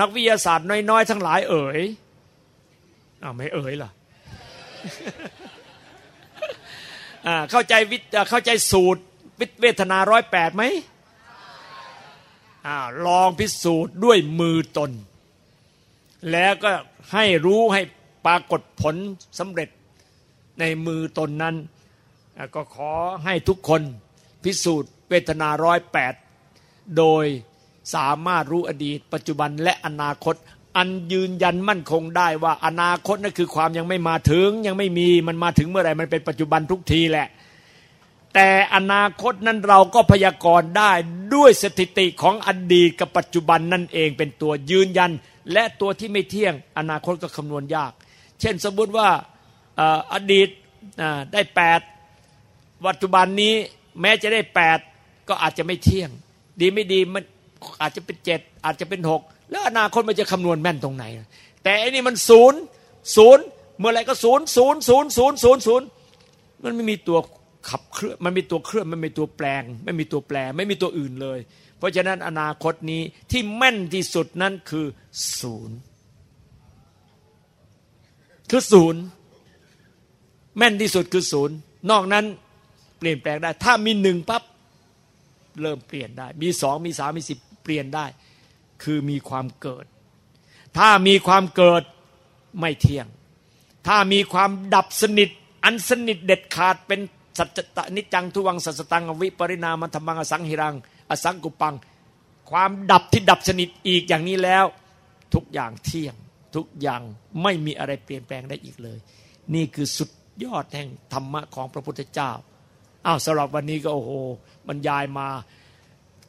นักวิทยาศาสตร์น้อยๆทั้งหลายเอ๋ยอ้าวไม่เอ๋ยล่ะเข้าใจวิเข้าใจสูตร เวทนาร้อยแปดไหมลองพิสูจน์ด้วยมือตน แล้วก็ให้รู้ให้ปรากฏผลสำเร็จในมือตนนั้น ก็ขอให้ทุกคนพิสูจน์เวทนาร้อยแปดโดยสามารถรู้อดีต ปัจจุบันและอนาคต อันยืนยันมั่นคงได้ว่าอนาคตนั่นคือความยังไม่มาถึงยังไม่มีมันมาถึงเมื่อไหร่มันเป็นปัจจุบันทุกทีแหละ แต่อนาคตนั้นเราก็พยากรณ์ได้ด้วยสถิติของอดีตกับปัจจุบันนั่นเองเป็นตัวยืนยัน และตัวที่ไม่เที่ยง อนาคตก็คำนวณยาก เช่นสมมติว่าอดีตได้แปดปัจจุบันนี้แม้จะได้แปดก็อาจจะไม่เที่ยง ดีไม่ดีมันอาจจะเป็นเจ็ดอาจจะเป็นหกแล้วอนาคตมันจะคำนวณแม่นตรงไหน แต่อันนี้มันศูนย์ศูนย์เมื่อไรก็ศูนย์ศูนย์ศูนย์ศูนย์ศูนย์ศูนย์มันไม่มีตัว ขับเคลื่อนมันมีตัวเคลื่อนมันมีตัวแปลง ไม่มีตัวแปลไม่มีตัวอื่นเลย เพราะฉะนั้นอนาคตนี้ที่แม่นที่สุดนั้นคือศูนย์คือศูนย์แม่นที่สุดคือศูนย์นอกนั้นเปลี่ยนแปลงได้ ถ้ามีหนึ่งปั๊บเริ่มเปลี่ยนได้ มีสองมีสามมีสิบเปลี่ยนได้ คือมีความเกิด ถ้ามีความเกิดไม่เที่ยง ถ้ามีความดับสนิท อันสนิทเด็ดขาดเป็น สัจตนิจังทุวังสัสตังวิปริณามันธรรมังอสังหิรัง อสังกุปัง ความดับที่ดับสนิทอีกอย่างนี้แล้ว ทุกอย่างเที่ยงทุกอย่างไม่มีอะไรเปลี่ยนแปลงได้อีกเลย นี่คือสุดยอดแห่งธรรมะของพระพุทธเจ้าอ้าวสำหรับวันนี้ก็โอ้โหบรรยายมา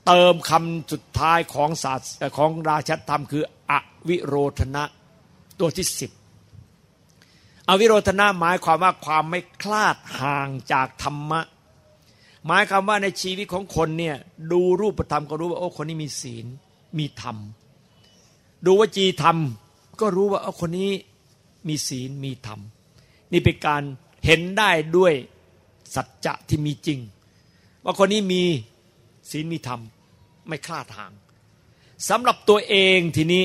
เติมคำสุดท้ายของศาสตร์ของราชธรรมคืออวิโรธนะตัวที่สิบ อวิโรธนะหมายความว่าความไม่คลาดห่างจากธรรมะ หมายความว่าในชีวิตของคนเนี่ยดูรูปธรรมก็รู้ว่าโอ้คนนี้มีศีลมีธรรม ดูวจีธรรมก็รู้ว่าโอ้คนนี้มีศีลมีธรรม นี่เป็นการเห็นได้ด้วยสัจจะที่มีจริง ว่าคนนี้มีศีลมีธรรม ไม่คลาดห่างสำหรับตัวเองทีนี้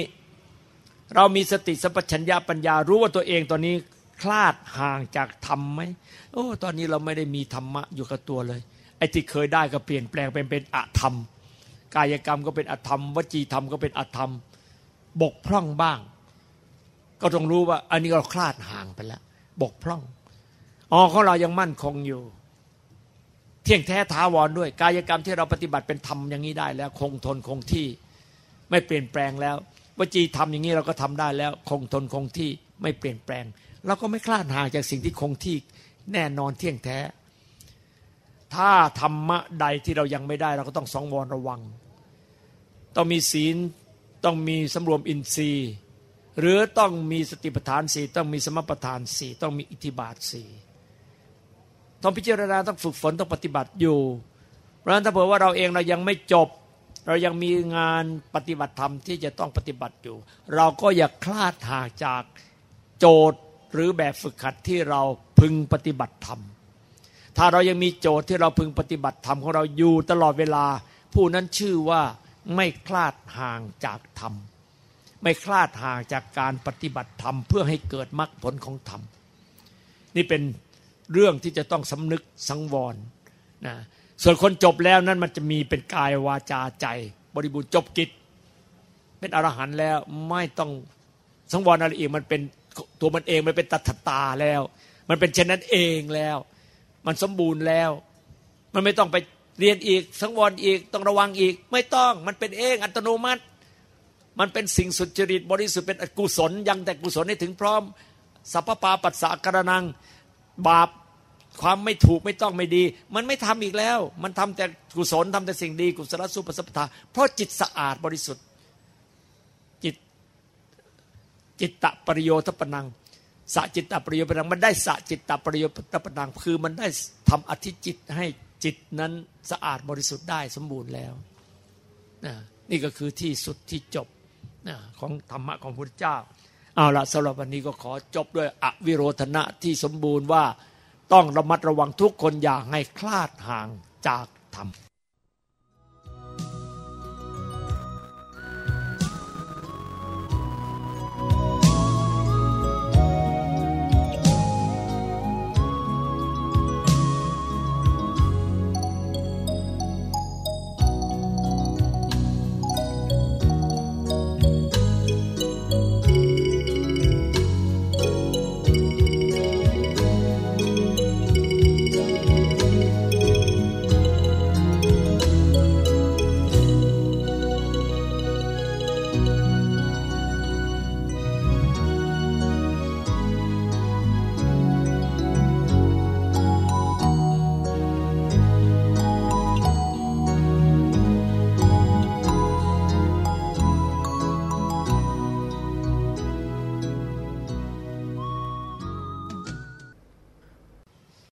เรามีสติสัพชัญญาปัญญารู้ว่าตัวเองตอนนี้ คลาดห่างจากธรรมไหมโอ้ตอนนี้เราไม่ได้มีธรรมะอยู่กับตัวเลยไอ้ที่เคยได้ก็เปลี่ยนแปลงเป็นเป็นอธรรม กายกรรมก็เป็นอธรรม วจีธรรมก็เป็นอธรรม บกพร่องบ้าง ก็ต้องรู้ว่า อันนี้เราคลาดห่างไปแล้ว บกพร่องอ๋อของเรายังมั่นคงอยู่เที่ยงแท้ท้าวรด้วย กายกรรมที่เราปฏิบัติเป็นธรรมอย่างนี้ได้แล้ว คงทนคงที่ไม่เปลี่ยนแปลงแล้ว วจีทำอย่างนี้เราก็ทำได้แล้ว คงทนคงที่ไม่เปลี่ยนแปลง เราก็ไม่คลาดห่างจากสิ่งที่คงที่แน่นอนเที่ยงแท้ ถ้าธรรมะใดที่เรายังไม่ได้ เราก็ต้องสองวรระวัง ต้องมีศีลต้องมีสำรวมอินทรีย์ หรือต้องมีสติปัฏฐานสี่ต้องมีสมปัฏฐานสี่ต้องมีอิทธิบาทสี่ต้องพิจารณาต้องฝึกฝนต้องปฏิบัติอยู่ เพราะฉะนั้นถ้าเผื่อว่าเราเองเรายังไม่จบ เรายังมีงานปฏิบัติธรรมที่จะต้องปฏิบัติอยู่ เราก็อย่าคลาดห่างจากโจทย์ หรือแบบฝึกขัดที่เราพึงปฏิบัติธรรม ถ้าเรายังมีโจทย์ที่เราพึงปฏิบัติธรรมของเราอยู่ตลอดเวลา ผู้นั้นชื่อว่าไม่คลาดห่างจากธรรม ไม่คลาดห่างจากการปฏิบัติธรรม เพื่อให้เกิดมรรคผลของธรรม นี่เป็นเรื่องที่จะต้องสำนึกสังวรนะส่วนคนจบแล้วนั้นมันจะมีเป็นกายวาจาใจ บริบูรณ์จบกิจ เป็นอรหันต์แล้วไม่ต้องสังวรอะไรอีกมันเป็น ตัวมันเองมันเป็นตัทตาแล้ว มันเป็นเช่นนั้นเองแล้ว มันสมบูรณ์แล้ว มันไม่ต้องไปเรียนอีกสังวรอีกต้องระวังอีก ไม่ต้องมันเป็นเองอัตโนมัติ มันเป็นสิ่งสุจริตบริสุทธิ์เป็นอกุศลยังแต่กุศลให้ถึงพร้อมสัพพปาปัสสะกระนังบาปความไม่ถูกไม่ต้องไม่ดี มันไม่ทำอีกแล้ว มันทำแต่กุศลทำแต่สิ่งดีกุศลสุปสัพพทาเพราะจิตสะอาดบริสุทธิ์ จิตตปริโยทปนังสะจิตตปริโยทปนัง มันได้สะจิตตปริโยทปนัง คือมันได้ทำอธิจิตให้จิตนั้นสะอาดบริสุทธิ์ได้สมบูรณ์แล้วนะนี่ก็คือที่สุดที่จบนะของธรรมะของพระพุทธเจ้า เอาละสำหรับวันนี้ก็ขอจบด้วยอวิโรธนะที่สมบูรณ์ว่าต้องระมัดระวังทุกคนอย่าให้คลาดห่างจากธรรม